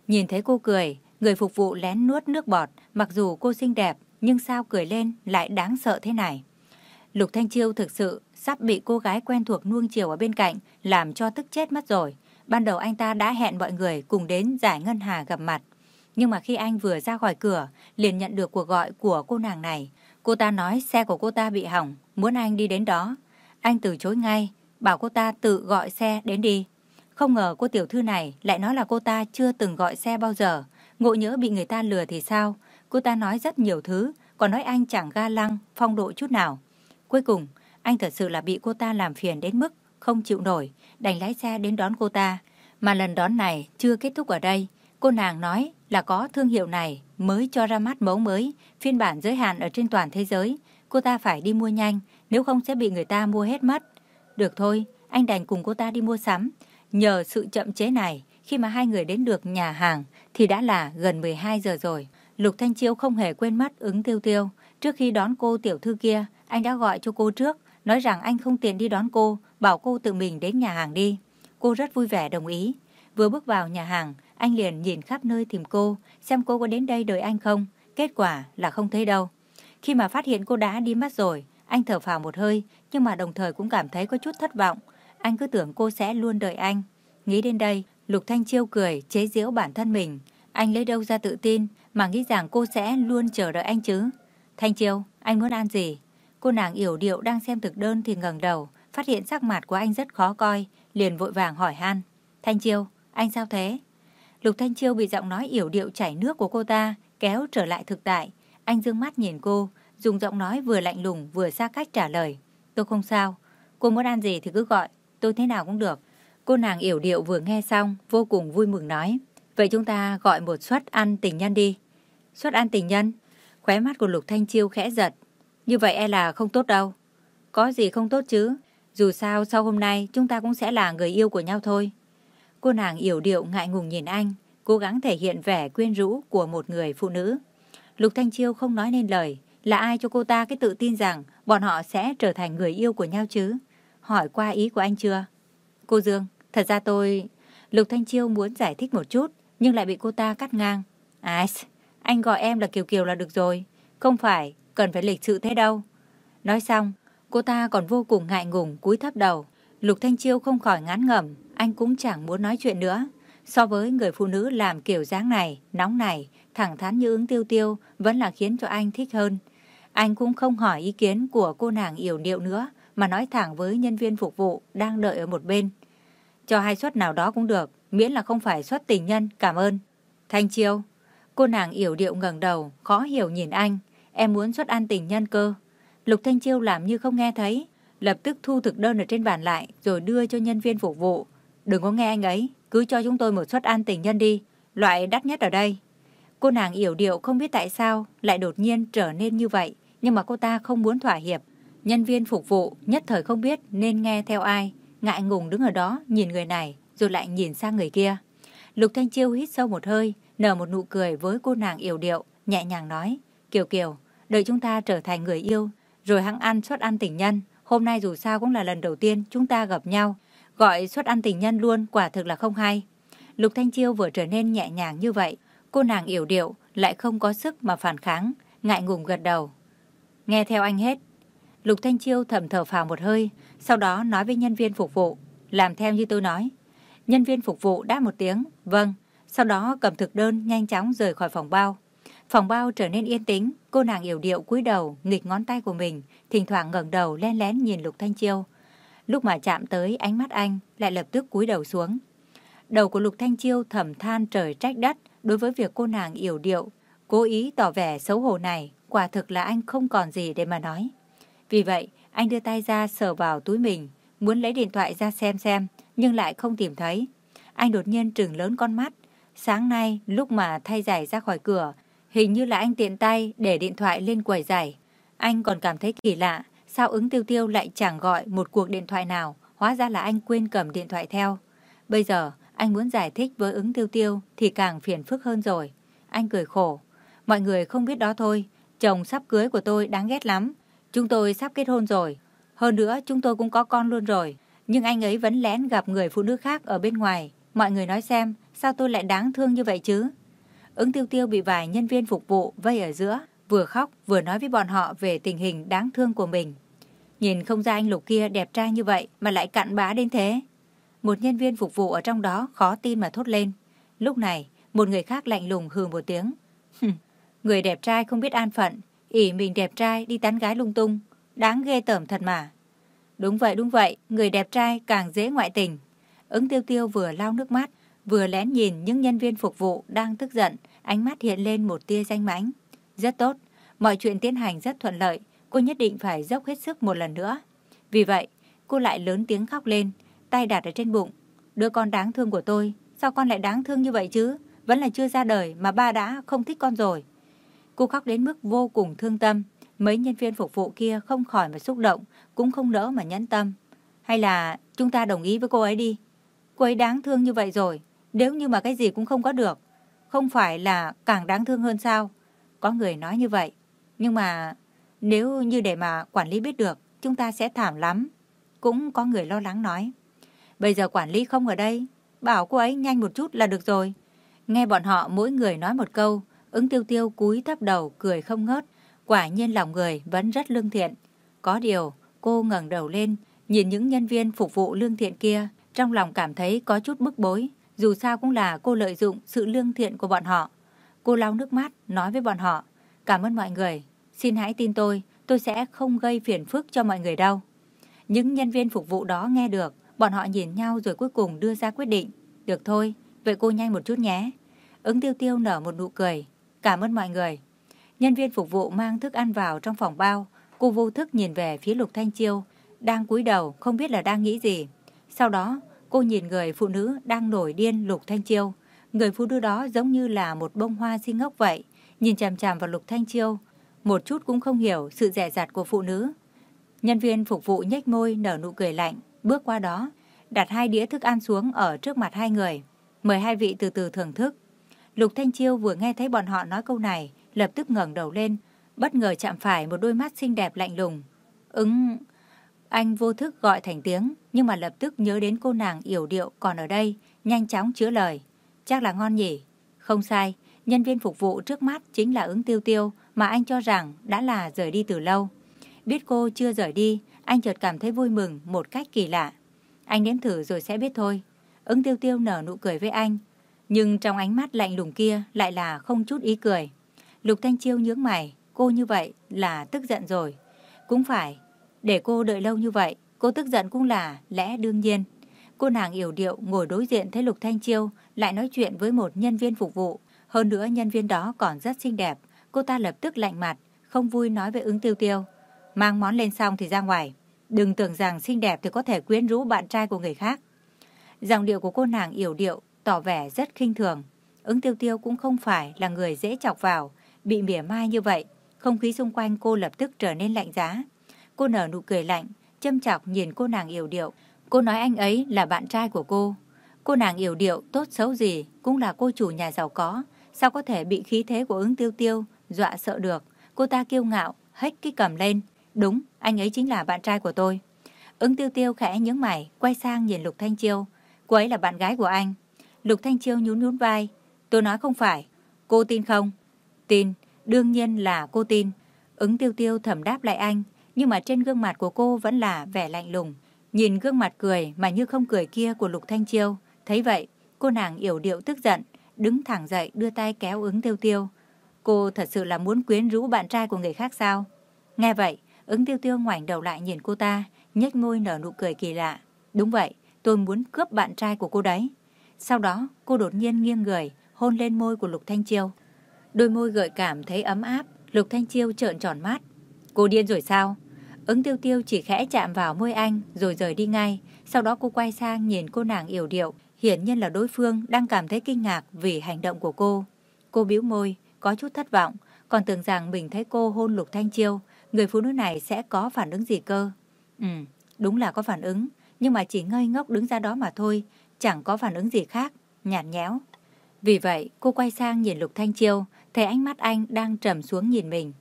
Nhìn thấy cô cười, người phục vụ lén nuốt nước bọt, mặc dù cô xinh đẹp, nhưng sao cười lên lại đáng sợ thế này. Lục Thanh Chiêu thực sự sắp bị cô gái quen thuộc nuông chiều ở bên cạnh, làm cho tức chết mất rồi. Ban đầu anh ta đã hẹn mọi người cùng đến giải ngân hà gặp mặt. Nhưng mà khi anh vừa ra khỏi cửa, liền nhận được cuộc gọi của cô nàng này. Cô ta nói xe của cô ta bị hỏng, muốn anh đi đến đó. Anh từ chối ngay, bảo cô ta tự gọi xe đến đi. Không ngờ cô tiểu thư này lại nói là cô ta chưa từng gọi xe bao giờ. Ngộ nhớ bị người ta lừa thì sao? Cô ta nói rất nhiều thứ, còn nói anh chẳng ga lăng, phong độ chút nào. Cuối cùng, anh thật sự là bị cô ta làm phiền đến mức không chịu nổi, đành lái xe đến đón cô ta. Mà lần đón này chưa kết thúc ở đây. Cô nàng nói là có thương hiệu này mới cho ra mắt mẫu mới, phiên bản giới hạn ở trên toàn thế giới. Cô ta phải đi mua nhanh, nếu không sẽ bị người ta mua hết mất. Được thôi, anh đành cùng cô ta đi mua sắm. Nhờ sự chậm chế này, khi mà hai người đến được nhà hàng thì đã là gần 12 giờ rồi. Lục Thanh Chiêu không hề quên mất ứng tiêu tiêu. Trước khi đón cô tiểu thư kia, anh đã gọi cho cô trước, nói rằng anh không tiện đi đón cô, bảo cô tự mình đến nhà hàng đi. Cô rất vui vẻ đồng ý. Vừa bước vào nhà hàng, anh liền nhìn khắp nơi tìm cô, xem cô có đến đây đợi anh không. Kết quả là không thấy đâu. Khi mà phát hiện cô đã đi mất rồi, anh thở phào một hơi, nhưng mà đồng thời cũng cảm thấy có chút thất vọng. Anh cứ tưởng cô sẽ luôn đợi anh. Nghĩ đến đây, Lục Thanh Chiêu cười, chế giễu bản thân mình. Anh lấy đâu ra tự tin mà nghĩ rằng cô sẽ luôn chờ đợi anh chứ. Thanh Chiêu, anh muốn ăn gì? Cô nàng yểu điệu đang xem thực đơn thì ngẩng đầu, phát hiện sắc mặt của anh rất khó coi, liền vội vàng hỏi han. Thanh Chiêu, anh sao thế? Lục Thanh Chiêu bị giọng nói yểu điệu chảy nước của cô ta kéo trở lại thực tại. Anh dương mắt nhìn cô, dùng giọng nói vừa lạnh lùng vừa xa cách trả lời. Tôi không sao, cô muốn ăn gì thì cứ gọi, tôi thế nào cũng được. Cô nàng yểu điệu vừa nghe xong, vô cùng vui mừng nói. Vậy chúng ta gọi một suất ăn tình nhân đi. Suất ăn tình nhân? Khóe mắt của Lục Thanh Chiêu khẽ giật. Như vậy e là không tốt đâu. Có gì không tốt chứ? Dù sao sau hôm nay chúng ta cũng sẽ là người yêu của nhau thôi. Cô nàng yểu điệu ngại ngùng nhìn anh, cố gắng thể hiện vẻ quyến rũ của một người phụ nữ. Lục Thanh Chiêu không nói nên lời, là ai cho cô ta cái tự tin rằng bọn họ sẽ trở thành người yêu của nhau chứ? Hỏi qua ý của anh chưa? Cô Dương, thật ra tôi... Lục Thanh Chiêu muốn giải thích một chút, nhưng lại bị cô ta cắt ngang. À, anh gọi em là Kiều Kiều là được rồi. Không phải, cần phải lịch sự thế đâu. Nói xong, cô ta còn vô cùng ngại ngùng cúi thấp đầu. Lục Thanh Chiêu không khỏi ngán ngẩm, anh cũng chẳng muốn nói chuyện nữa. So với người phụ nữ làm kiểu dáng này, nóng này, thẳng thắn như ứng tiêu tiêu vẫn là khiến cho anh thích hơn. Anh cũng không hỏi ý kiến của cô nàng yểu điệu nữa, mà nói thẳng với nhân viên phục vụ đang đợi ở một bên. Cho hai suất nào đó cũng được, miễn là không phải suất tình nhân, cảm ơn. Thanh Chiêu, cô nàng yểu điệu ngẩng đầu, khó hiểu nhìn anh. Em muốn suất ăn tình nhân cơ. Lục Thanh Chiêu làm như không nghe thấy, lập tức thu thực đơn ở trên bàn lại rồi đưa cho nhân viên phục vụ. Đừng có nghe anh ấy, cứ cho chúng tôi một suất ăn tình nhân đi, loại đắt nhất ở đây. Cô nàng yểu điệu không biết tại sao lại đột nhiên trở nên như vậy, nhưng mà cô ta không muốn thỏa hiệp. Nhân viên phục vụ nhất thời không biết nên nghe theo ai, ngại ngùng đứng ở đó nhìn người này rồi lại nhìn sang người kia. Lục Thanh Chiêu hít sâu một hơi, nở một nụ cười với cô nàng yểu điệu, nhẹ nhàng nói, Kiều Kiều, đợi chúng ta trở thành người yêu, rồi hãng ăn suất ăn tình nhân. Hôm nay dù sao cũng là lần đầu tiên chúng ta gặp nhau, gọi suất ăn tình nhân luôn quả thực là không hay. Lục Thanh Chiêu vừa trở nên nhẹ nhàng như vậy, cô nàng yểu điệu lại không có sức mà phản kháng, ngại ngùng gật đầu. Nghe theo anh hết. Lục Thanh Chiêu thầm thở phào một hơi, sau đó nói với nhân viên phục vụ, làm theo như tôi nói. Nhân viên phục vụ đáp một tiếng, vâng, sau đó cầm thực đơn nhanh chóng rời khỏi phòng bao. Phòng bao trở nên yên tĩnh, cô nàng yểu điệu cúi đầu, nghịch ngón tay của mình, thỉnh thoảng ngẩng đầu len lén nhìn Lục Thanh Chiêu. Lúc mà chạm tới ánh mắt anh, lại lập tức cúi đầu xuống. Đầu của Lục Thanh Chiêu thầm than trời trách đất đối với việc cô nàng yểu điệu, cố ý tỏ vẻ xấu hổ này, quả thực là anh không còn gì để mà nói. Vì vậy, anh đưa tay ra sờ vào túi mình, muốn lấy điện thoại ra xem xem, nhưng lại không tìm thấy. Anh đột nhiên trừng lớn con mắt. Sáng nay, lúc mà thay giày ra khỏi cửa, hình như là anh tiện tay để điện thoại lên quầy giày. Anh còn cảm thấy kỳ lạ, sao ứng tiêu tiêu lại chẳng gọi một cuộc điện thoại nào, hóa ra là anh quên cầm điện thoại theo. Bây giờ, anh muốn giải thích với ứng tiêu tiêu thì càng phiền phức hơn rồi. Anh cười khổ. Mọi người không biết đó thôi, chồng sắp cưới của tôi đáng ghét lắm. Chúng tôi sắp kết hôn rồi. Hơn nữa chúng tôi cũng có con luôn rồi. Nhưng anh ấy vẫn lén gặp người phụ nữ khác ở bên ngoài. Mọi người nói xem, sao tôi lại đáng thương như vậy chứ? Ứng tiêu tiêu bị vài nhân viên phục vụ vây ở giữa, vừa khóc vừa nói với bọn họ về tình hình đáng thương của mình. Nhìn không ra anh Lục kia đẹp trai như vậy mà lại cặn bã đến thế. Một nhân viên phục vụ ở trong đó khó tin mà thốt lên. Lúc này, một người khác lạnh lùng hừ một tiếng. người đẹp trai không biết an phận, ỉ mình đẹp trai đi tán gái lung tung. Đáng ghê tởm thật mà. Đúng vậy, đúng vậy, người đẹp trai càng dễ ngoại tình. Ứng tiêu tiêu vừa lau nước mắt, vừa lén nhìn những nhân viên phục vụ đang tức giận, ánh mắt hiện lên một tia danh mãnh. Rất tốt, mọi chuyện tiến hành rất thuận lợi, cô nhất định phải dốc hết sức một lần nữa. Vì vậy, cô lại lớn tiếng khóc lên, tay đặt ở trên bụng. Đứa con đáng thương của tôi, sao con lại đáng thương như vậy chứ? Vẫn là chưa ra đời mà ba đã không thích con rồi. Cô khóc đến mức vô cùng thương tâm. Mấy nhân viên phục vụ kia không khỏi mà xúc động, cũng không nỡ mà nhẫn tâm. Hay là chúng ta đồng ý với cô ấy đi. Cô ấy đáng thương như vậy rồi, nếu như mà cái gì cũng không có được, không phải là càng đáng thương hơn sao? Có người nói như vậy, nhưng mà nếu như để mà quản lý biết được, chúng ta sẽ thảm lắm. Cũng có người lo lắng nói. Bây giờ quản lý không ở đây, bảo cô ấy nhanh một chút là được rồi. Nghe bọn họ mỗi người nói một câu, ứng tiêu tiêu cúi thấp đầu cười không ngớt. Quả nhiên lòng người vẫn rất lương thiện. Có điều, cô ngẩng đầu lên, nhìn những nhân viên phục vụ lương thiện kia, trong lòng cảm thấy có chút bức bối. Dù sao cũng là cô lợi dụng sự lương thiện của bọn họ. Cô lau nước mắt, nói với bọn họ. Cảm ơn mọi người. Xin hãy tin tôi, tôi sẽ không gây phiền phức cho mọi người đâu. Những nhân viên phục vụ đó nghe được, bọn họ nhìn nhau rồi cuối cùng đưa ra quyết định. Được thôi, vậy cô nhanh một chút nhé. Ứng tiêu tiêu nở một nụ cười. Cảm ơn mọi người. Nhân viên phục vụ mang thức ăn vào trong phòng bao. Cô vô thức nhìn về phía Lục Thanh Chiêu, đang cúi đầu không biết là đang nghĩ gì. Sau đó, cô nhìn người phụ nữ đang nổi điên Lục Thanh Chiêu. Người phụ nữ đó giống như là một bông hoa xinh ngốc vậy, nhìn chằm chằm vào Lục Thanh Chiêu, một chút cũng không hiểu sự rẻ rạt của phụ nữ. Nhân viên phục vụ nhếch môi nở nụ cười lạnh, bước qua đó, đặt hai đĩa thức ăn xuống ở trước mặt hai người. Mời hai vị từ từ thưởng thức. Lục Thanh Chiêu vừa nghe thấy bọn họ nói câu này, lập tức ngẩng đầu lên, bất ngờ chạm phải một đôi mắt xinh đẹp lạnh lùng. Ứng... Anh vô thức gọi thành tiếng, nhưng mà lập tức nhớ đến cô nàng yểu điệu còn ở đây, nhanh chóng chữa lời. Chắc là ngon nhỉ? Không sai, nhân viên phục vụ trước mắt chính là ứng tiêu tiêu mà anh cho rằng đã là rời đi từ lâu. Biết cô chưa rời đi, anh chợt cảm thấy vui mừng một cách kỳ lạ. Anh nếm thử rồi sẽ biết thôi. Ứng tiêu tiêu nở nụ cười với anh. Nhưng trong ánh mắt lạnh lùng kia lại là không chút ý cười. Lục Thanh Chiêu nhướng mày, cô như vậy là tức giận rồi. Cũng phải, để cô đợi lâu như vậy, cô tức giận cũng là lẽ đương nhiên. Cô nàng yểu điệu ngồi đối diện thấy Lục Thanh Chiêu lại nói chuyện với một nhân viên phục vụ. Hơn nữa nhân viên đó còn rất xinh đẹp. Cô ta lập tức lạnh mặt, không vui nói với ứng tiêu tiêu. Mang món lên xong thì ra ngoài. Đừng tưởng rằng xinh đẹp thì có thể quyến rũ bạn trai của người khác. Giọng điệu của cô nàng yểu điệu tỏ vẻ rất khinh thường. Ứng tiêu tiêu cũng không phải là người dễ chọc vào, bị mỉa mai như vậy. Không khí xung quanh cô lập tức trở nên lạnh giá. Cô nở nụ cười lạnh, châm chọc nhìn cô nàng yểu điệu. Cô nói anh ấy là bạn trai của cô. Cô nàng yểu điệu tốt xấu gì cũng là cô chủ nhà giàu có. Sao có thể bị khí thế của ứng tiêu tiêu dọa sợ được. Cô ta kiêu ngạo, hếch cái cầm lên. Đúng, anh ấy chính là bạn trai của tôi. Ứng tiêu tiêu khẽ nhướng mày, quay sang nhìn Lục Thanh Chiêu. Cô ấy là bạn gái của anh. Lục Thanh Chiêu nhún nhún vai. Tôi nói không phải. Cô tin không? Tin, đương nhiên là cô tin. Ứng tiêu tiêu thầm đáp lại anh, nhưng mà trên gương mặt của cô vẫn là vẻ lạnh lùng. Nhìn gương mặt cười mà như không cười kia của Lục Thanh Chiêu. Thấy vậy, cô nàng yểu điệu tức giận, đứng thẳng dậy đưa tay kéo ứng tiêu tiêu. Cô thật sự là muốn quyến rũ bạn trai của người khác sao? Nghe vậy, ứng tiêu tiêu ngoảnh đầu lại nhìn cô ta, nhếch môi nở nụ cười kỳ lạ. Đúng vậy, tôi muốn cướp bạn trai của cô đấy. Sau đó, cô đột nhiên nghiêng người, hôn lên môi của Lục Thanh Chiêu. Đôi môi gợi cảm thấy ấm áp, Lục Thanh Chiêu trợn tròn mắt. Cô điên rồi sao? Ứng tiêu tiêu chỉ khẽ chạm vào môi anh rồi rời đi ngay. Sau đó cô quay sang nhìn cô nàng yểu điệu. Hiển nhiên là đối phương đang cảm thấy kinh ngạc vì hành động của cô. Cô bĩu môi, có chút thất vọng, còn tưởng rằng mình thấy cô hôn Lục Thanh Chiêu, người phụ nữ này sẽ có phản ứng gì cơ. Ừ, đúng là có phản ứng, nhưng mà chỉ ngây ngốc đứng ra đó mà thôi, chẳng có phản ứng gì khác, nhạt nhẽo. Vì vậy, cô quay sang nhìn Lục Thanh Chiêu, thấy ánh mắt anh đang trầm xuống nhìn mình.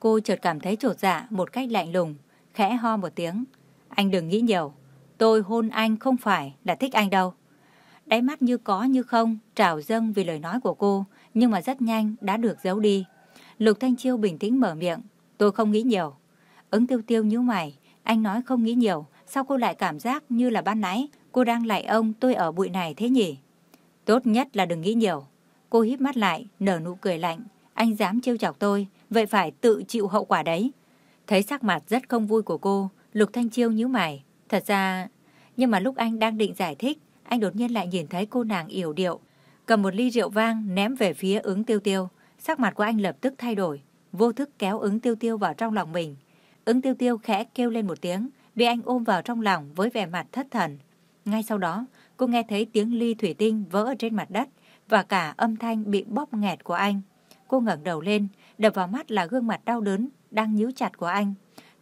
Cô chợt cảm thấy trột dạ một cách lạnh lùng, khẽ ho một tiếng. Anh đừng nghĩ nhiều, tôi hôn anh không phải là thích anh đâu. Đáy mắt như có như không, trào dâng vì lời nói của cô, nhưng mà rất nhanh đã được giấu đi. Lục Thanh Chiêu bình tĩnh mở miệng, tôi không nghĩ nhiều. Ứng tiêu tiêu nhíu mày, anh nói không nghĩ nhiều, sao cô lại cảm giác như là ban nãy cô đang lại ông tôi ở bụi này thế nhỉ? Tốt nhất là đừng nghĩ nhiều. Cô híp mắt lại, nở nụ cười lạnh. Anh dám trêu chọc tôi, vậy phải tự chịu hậu quả đấy. Thấy sắc mặt rất không vui của cô, Lục Thanh Chiêu nhíu mày. Thật ra... Nhưng mà lúc anh đang định giải thích, anh đột nhiên lại nhìn thấy cô nàng yểu điệu. Cầm một ly rượu vang ném về phía ứng tiêu tiêu. Sắc mặt của anh lập tức thay đổi, vô thức kéo ứng tiêu tiêu vào trong lòng mình. Ứng tiêu tiêu khẽ kêu lên một tiếng, bị anh ôm vào trong lòng với vẻ mặt thất thần. Ngay sau đó, cô nghe thấy tiếng ly thủy tinh vỡ ở trên mặt đất và cả âm thanh bị bóp nghẹt của anh. Cô ngẩng đầu lên, đập vào mắt là gương mặt đau đớn đang nhíu chặt của anh.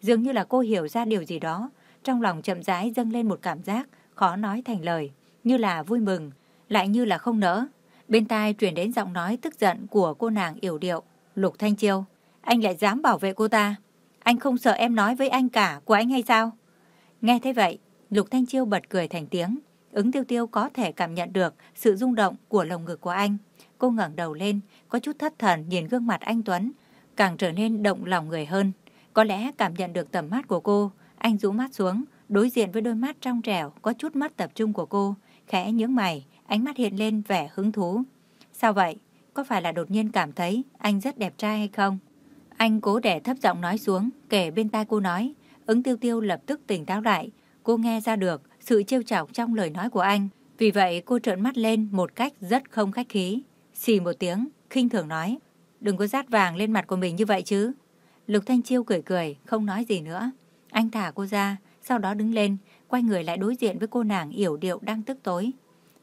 Dường như là cô hiểu ra điều gì đó, trong lòng chậm rãi dâng lên một cảm giác khó nói thành lời, như là vui mừng, lại như là không nỡ. Bên tai truyền đến giọng nói tức giận của cô nàng yểu điệu, Lục Thanh Chiêu. Anh lại dám bảo vệ cô ta. Anh không sợ em nói với anh cả của anh hay sao? Nghe thế vậy, Lục Thanh Chiêu bật cười thành tiếng. Ứng tiêu tiêu có thể cảm nhận được sự rung động của lồng ngực của anh. Cô ngẩng đầu lên, có chút thất thần nhìn gương mặt anh Tuấn, càng trở nên động lòng người hơn. Có lẽ cảm nhận được tầm mắt của cô, anh rũ mắt xuống, đối diện với đôi mắt trong trẻo, có chút mất tập trung của cô, khẽ nhướng mày, ánh mắt hiện lên vẻ hứng thú. Sao vậy? Có phải là đột nhiên cảm thấy anh rất đẹp trai hay không? Anh cố để thấp giọng nói xuống, kể bên tai cô nói. Ứng tiêu tiêu lập tức tỉnh táo lại. Cô nghe ra được sự trêu chọc trong lời nói của anh. Vì vậy cô trợn mắt lên một cách rất không khách khí. Xì một tiếng, khinh thường nói. Đừng có rát vàng lên mặt của mình như vậy chứ. Lục Thanh Chiêu cười cười, không nói gì nữa. Anh thả cô ra, sau đó đứng lên, quay người lại đối diện với cô nàng yểu điệu đang tức tối.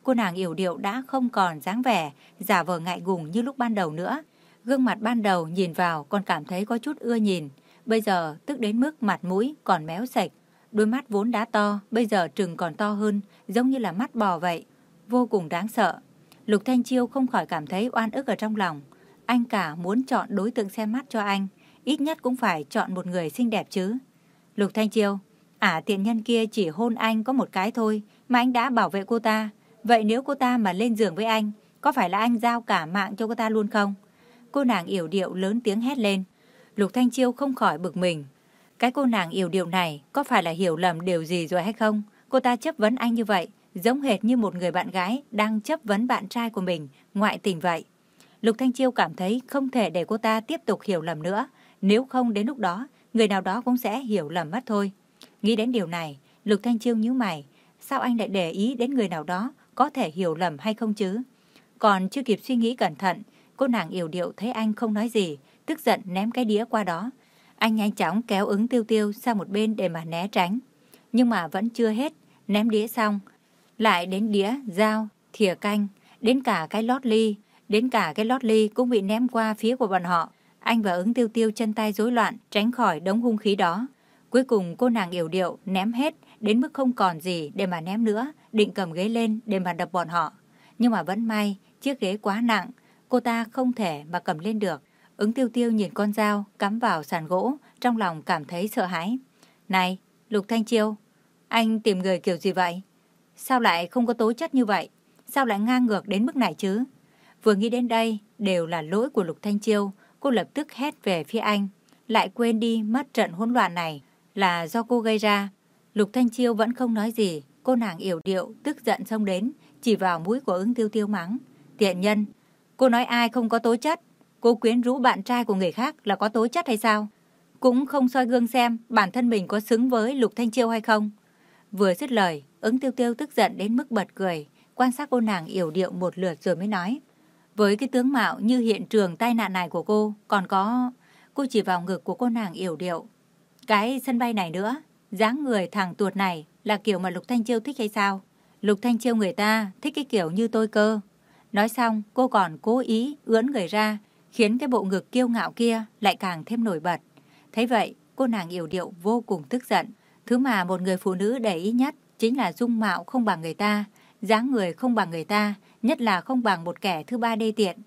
Cô nàng yểu điệu đã không còn dáng vẻ, giả vờ ngại ngùng như lúc ban đầu nữa. Gương mặt ban đầu nhìn vào còn cảm thấy có chút ưa nhìn. Bây giờ tức đến mức mặt mũi còn méo sạch. Đôi mắt vốn đã to, bây giờ trừng còn to hơn, giống như là mắt bò vậy. Vô cùng đáng sợ. Lục Thanh Chiêu không khỏi cảm thấy oan ức ở trong lòng. Anh cả muốn chọn đối tượng xem mắt cho anh, ít nhất cũng phải chọn một người xinh đẹp chứ. Lục Thanh Chiêu, ả tiện nhân kia chỉ hôn anh có một cái thôi, mà anh đã bảo vệ cô ta. Vậy nếu cô ta mà lên giường với anh, có phải là anh giao cả mạng cho cô ta luôn không? Cô nàng yểu điệu lớn tiếng hét lên. Lục Thanh Chiêu không khỏi bực mình. Cái cô nàng yểu điệu này có phải là hiểu lầm điều gì rồi hay không? Cô ta chấp vấn anh như vậy, giống hệt như một người bạn gái đang chấp vấn bạn trai của mình, ngoại tình vậy. Lục Thanh Chiêu cảm thấy không thể để cô ta tiếp tục hiểu lầm nữa, nếu không đến lúc đó, người nào đó cũng sẽ hiểu lầm mất thôi. Nghĩ đến điều này, Lục Thanh Chiêu nhíu mày, sao anh lại để ý đến người nào đó có thể hiểu lầm hay không chứ? Còn chưa kịp suy nghĩ cẩn thận, cô nàng yểu điệu thấy anh không nói gì, tức giận ném cái đĩa qua đó. Anh nhanh chóng kéo ứng tiêu tiêu sang một bên để mà né tránh. Nhưng mà vẫn chưa hết, ném đĩa xong. Lại đến đĩa, dao, thìa canh, đến cả cái lót ly, đến cả cái lót ly cũng bị ném qua phía của bọn họ. Anh và ứng tiêu tiêu chân tay rối loạn, tránh khỏi đống hung khí đó. Cuối cùng cô nàng yểu điệu ném hết, đến mức không còn gì để mà ném nữa, định cầm ghế lên để mà đập bọn họ. Nhưng mà vẫn may, chiếc ghế quá nặng, cô ta không thể mà cầm lên được. Ứng tiêu tiêu nhìn con dao cắm vào sàn gỗ, trong lòng cảm thấy sợ hãi. Này, Lục Thanh Chiêu, anh tìm người kiểu gì vậy? Sao lại không có tố chất như vậy? Sao lại ngang ngược đến mức này chứ? Vừa nghĩ đến đây, đều là lỗi của Lục Thanh Chiêu, cô lập tức hét về phía anh. Lại quên đi mất trận hỗn loạn này là do cô gây ra. Lục Thanh Chiêu vẫn không nói gì, cô nàng yểu điệu, tức giận xông đến, chỉ vào mũi của ứng tiêu tiêu mắng. Tiện nhân, cô nói ai không có tố chất? Cô quyến rũ bạn trai của người khác là có tố chất hay sao? Cũng không soi gương xem bản thân mình có xứng với Lục Thanh Chiêu hay không. Vừa dứt lời, ứng tiêu tiêu tức giận đến mức bật cười, quan sát cô nàng yểu điệu một lượt rồi mới nói. Với cái tướng mạo như hiện trường tai nạn này của cô, còn có... Cô chỉ vào ngực của cô nàng yểu điệu. Cái sân bay này nữa, dáng người thẳng tuột này là kiểu mà Lục Thanh Chiêu thích hay sao? Lục Thanh Chiêu người ta thích cái kiểu như tôi cơ. Nói xong, cô còn cố ý ưỡn người ra, khiến cái bộ ngực kiêu ngạo kia lại càng thêm nổi bật. Thấy vậy, cô nàng yểu điệu vô cùng tức giận. Thứ mà một người phụ nữ để ý nhất chính là dung mạo không bằng người ta, dáng người không bằng người ta, nhất là không bằng một kẻ thứ ba đê tiện.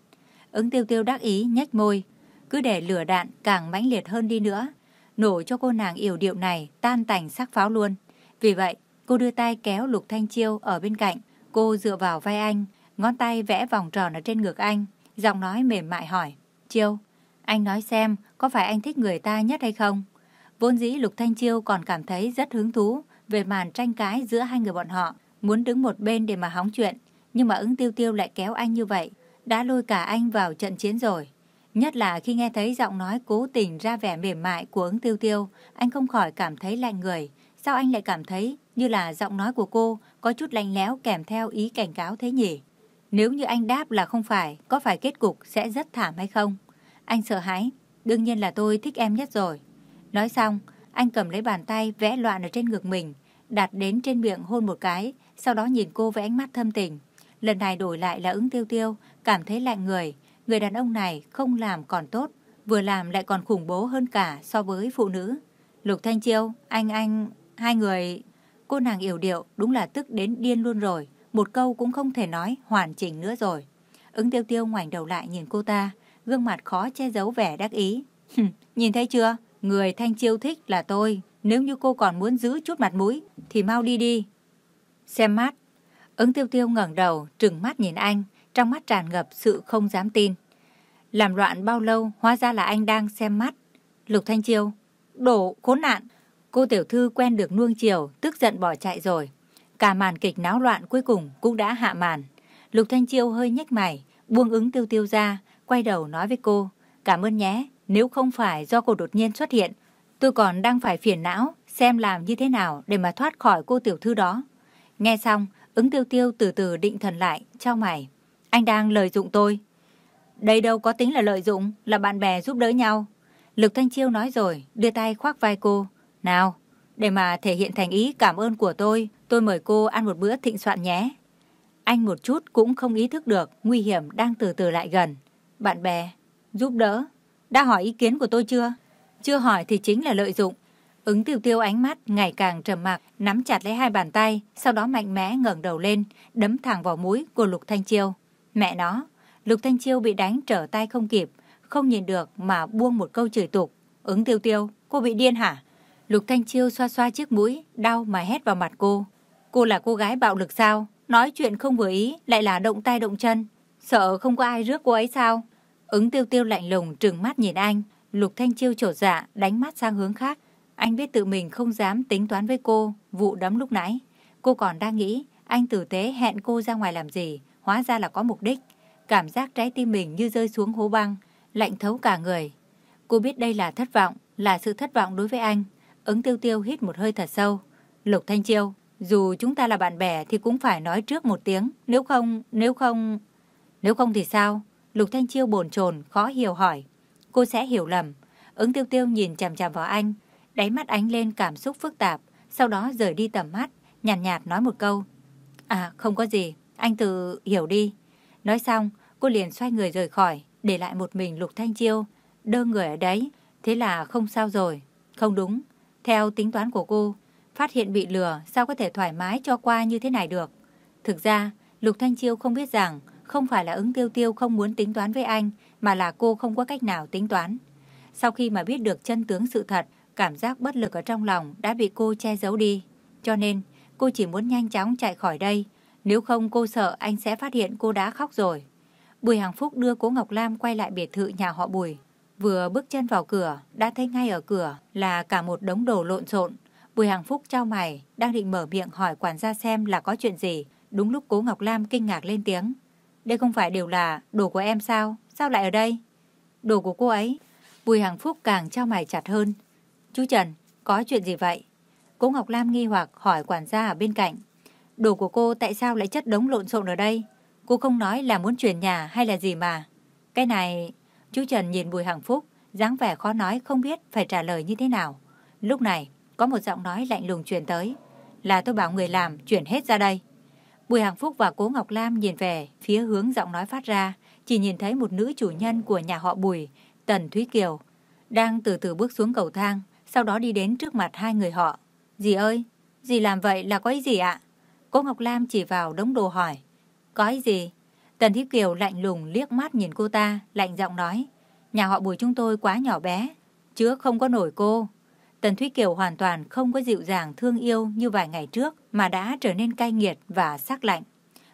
Ứng tiêu tiêu đắc ý nhếch môi. cứ để lửa đạn càng mãnh liệt hơn đi nữa, nổ cho cô nàng yểu điệu này tan tành sắc pháo luôn. Vì vậy, cô đưa tay kéo Lục Thanh Chiêu ở bên cạnh, cô dựa vào vai anh, ngón tay vẽ vòng tròn ở trên ngực anh, giọng nói mềm mại hỏi, Chiêu, anh nói xem có phải anh thích người ta nhất hay không? Vốn dĩ Lục Thanh Chiêu còn cảm thấy rất hứng thú về màn tranh cãi giữa hai người bọn họ, muốn đứng một bên để mà hóng chuyện, nhưng mà ứng tiêu tiêu lại kéo anh như vậy, đã lôi cả anh vào trận chiến rồi. Nhất là khi nghe thấy giọng nói cố tình ra vẻ mềm mại của ứng tiêu tiêu, anh không khỏi cảm thấy lạnh người. Sao anh lại cảm thấy như là giọng nói của cô có chút lạnh lẽo kèm theo ý cảnh cáo thế nhỉ? Nếu như anh đáp là không phải, có phải kết cục sẽ rất thảm hay không? Anh sợ hãi, đương nhiên là tôi thích em nhất rồi. Nói xong, anh cầm lấy bàn tay vẽ loạn ở trên ngực mình, đặt đến trên miệng hôn một cái, sau đó nhìn cô với ánh mắt thâm tình. Lần này đổi lại là ứng tiêu tiêu, cảm thấy lạnh người. Người đàn ông này không làm còn tốt, vừa làm lại còn khủng bố hơn cả so với phụ nữ. Lục Thanh Chiêu, anh anh, hai người... Cô nàng yểu điệu đúng là tức đến điên luôn rồi, một câu cũng không thể nói hoàn chỉnh nữa rồi. Ứng tiêu tiêu ngoảnh đầu lại nhìn cô ta, gương mặt khó che giấu vẻ đắc ý. nhìn thấy chưa? Người Thanh Chiêu thích là tôi. Nếu như cô còn muốn giữ chút mặt mũi, thì mau đi đi. Xem mắt. Ứng tiêu tiêu ngẩng đầu, trừng mắt nhìn anh, trong mắt tràn ngập sự không dám tin. Làm loạn bao lâu, hóa ra là anh đang xem mắt. Lục Thanh Chiêu, đổ khốn nạn. Cô tiểu thư quen được nuông chiều, tức giận bỏ chạy rồi. Cả màn kịch náo loạn cuối cùng cũng đã hạ màn. Lục Thanh Chiêu hơi nhếch mày, buông ứng tiêu tiêu ra, quay đầu nói với cô, cảm ơn nhé, nếu không phải do cô đột nhiên xuất hiện, tôi còn đang phải phiền não xem làm như thế nào để mà thoát khỏi cô tiểu thư đó. Nghe xong, ứng tiêu tiêu từ từ định thần lại, trao mày. Anh đang lợi dụng tôi. Đây đâu có tính là lợi dụng, là bạn bè giúp đỡ nhau. lục Thanh Chiêu nói rồi, đưa tay khoác vai cô. Nào, để mà thể hiện thành ý cảm ơn của tôi, tôi mời cô ăn một bữa thịnh soạn nhé. Anh một chút cũng không ý thức được nguy hiểm đang từ từ lại gần. Bạn bè, giúp đỡ. Đã hỏi ý kiến của tôi chưa? Chưa hỏi thì chính là lợi dụng. Ứng tiêu tiêu ánh mắt ngày càng trầm mặc, nắm chặt lấy hai bàn tay, sau đó mạnh mẽ ngẩng đầu lên, đấm thẳng vào mũi của Lục Thanh Chiêu. Mẹ nó, Lục Thanh Chiêu bị đánh trở tay không kịp, không nhìn được mà buông một câu chửi tục. Ứng tiêu tiêu, cô bị điên hả? Lục Thanh Chiêu xoa xoa chiếc mũi, đau mà hét vào mặt cô. Cô là cô gái bạo lực sao? Nói chuyện không vừa ý, lại là động tay động chân. Sợ không có ai rước cô ấy sao? Ứng tiêu tiêu lạnh lùng trừng mắt nhìn anh. Lục Thanh Chiêu trổ dạ, đánh mắt sang hướng khác. Anh biết tự mình không dám tính toán với cô, vụ đấm lúc nãy. Cô còn đang nghĩ, anh tử tế hẹn cô ra ngoài làm gì, hóa ra là có mục đích. Cảm giác trái tim mình như rơi xuống hố băng, lạnh thấu cả người. Cô biết đây là thất vọng, là sự thất vọng đối với anh. Ứng tiêu tiêu hít một hơi thật sâu. Lục Thanh Chiêu, dù chúng ta là bạn bè thì cũng phải nói trước một tiếng, nếu không, nếu không... Nếu không thì sao? Lục Thanh Chiêu bồn chồn khó hiểu hỏi. Cô sẽ hiểu lầm. Ứng tiêu tiêu nhìn chằm chằm vào anh, đáy mắt ánh lên cảm xúc phức tạp, sau đó rời đi tầm mắt, nhàn nhạt, nhạt nói một câu. À, không có gì, anh tự hiểu đi. Nói xong, cô liền xoay người rời khỏi, để lại một mình Lục Thanh Chiêu, đơ người ở đấy. Thế là không sao rồi. Không đúng. Theo tính toán của cô, phát hiện bị lừa sao có thể thoải mái cho qua như thế này được. Thực ra, Lục Thanh Chiêu không biết rằng không phải là ứng tiêu tiêu không muốn tính toán với anh, mà là cô không có cách nào tính toán. Sau khi mà biết được chân tướng sự thật, cảm giác bất lực ở trong lòng đã bị cô che giấu đi. Cho nên, cô chỉ muốn nhanh chóng chạy khỏi đây. Nếu không cô sợ anh sẽ phát hiện cô đã khóc rồi. Bùi Hằng Phúc đưa cố Ngọc Lam quay lại biệt thự nhà họ Bùi. Vừa bước chân vào cửa, đã thấy ngay ở cửa là cả một đống đồ lộn xộn. Bùi Hằng Phúc trao mày, đang định mở miệng hỏi quản gia xem là có chuyện gì. Đúng lúc cố Ngọc Lam kinh ngạc lên tiếng. Đây không phải đều là đồ của em sao? Sao lại ở đây? Đồ của cô ấy. Bùi Hằng Phúc càng trao mày chặt hơn. Chú Trần, có chuyện gì vậy? Cố Ngọc Lam nghi hoặc hỏi quản gia ở bên cạnh. Đồ của cô tại sao lại chất đống lộn xộn ở đây? Cô không nói là muốn chuyển nhà hay là gì mà. Cái này... Chú Trần nhìn Bùi Hằng Phúc, dáng vẻ khó nói không biết phải trả lời như thế nào. Lúc này, có một giọng nói lạnh lùng truyền tới. Là tôi bảo người làm chuyển hết ra đây. Bùi Hằng Phúc và Cố Ngọc Lam nhìn về phía hướng giọng nói phát ra, chỉ nhìn thấy một nữ chủ nhân của nhà họ Bùi, Tần Thúy Kiều, đang từ từ bước xuống cầu thang, sau đó đi đến trước mặt hai người họ. Dì ơi, dì làm vậy là có ý gì ạ? Cố Ngọc Lam chỉ vào đống đồ hỏi. Có ý gì? Tần Thiếp Kiều lạnh lùng liếc mắt nhìn cô ta, lạnh giọng nói. Nhà họ Bùi chúng tôi quá nhỏ bé, chứ không có nổi cô. Tần Thúy Kiều hoàn toàn không có dịu dàng thương yêu như vài ngày trước mà đã trở nên cay nghiệt và sắc lạnh.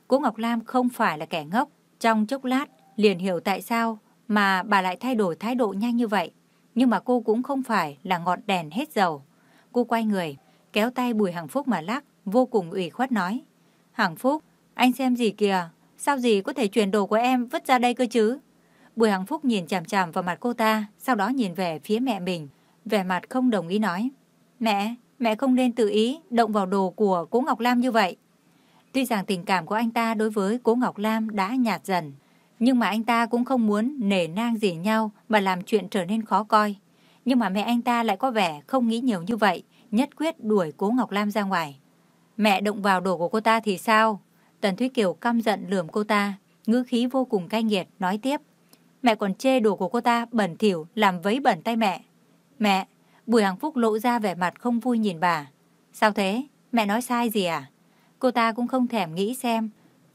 Cố Ngọc Lam không phải là kẻ ngốc, trong chốc lát liền hiểu tại sao mà bà lại thay đổi thái độ nhanh như vậy. Nhưng mà cô cũng không phải là ngọn đèn hết dầu. Cô quay người, kéo tay Bùi Hằng Phúc mà lắc, vô cùng ủy khuất nói. Hằng Phúc, anh xem gì kìa, sao gì có thể chuyển đồ của em vứt ra đây cơ chứ? Bùi Hằng Phúc nhìn chằm chằm vào mặt cô ta, sau đó nhìn về phía mẹ mình. Vẻ mặt không đồng ý nói. Mẹ, mẹ không nên tự ý động vào đồ của cố Ngọc Lam như vậy. Tuy rằng tình cảm của anh ta đối với cố Ngọc Lam đã nhạt dần, nhưng mà anh ta cũng không muốn nể nang gì nhau mà làm chuyện trở nên khó coi. Nhưng mà mẹ anh ta lại có vẻ không nghĩ nhiều như vậy, nhất quyết đuổi cố Ngọc Lam ra ngoài. Mẹ động vào đồ của cô ta thì sao? Tần Thúy Kiều căm giận lườm cô ta, ngữ khí vô cùng cay nghiệt, nói tiếp. Mẹ còn chê đồ của cô ta bẩn thỉu làm vấy bẩn tay mẹ. Mẹ, Bùi Hằng Phúc lộ ra vẻ mặt không vui nhìn bà. Sao thế? Mẹ nói sai gì à? Cô ta cũng không thèm nghĩ xem.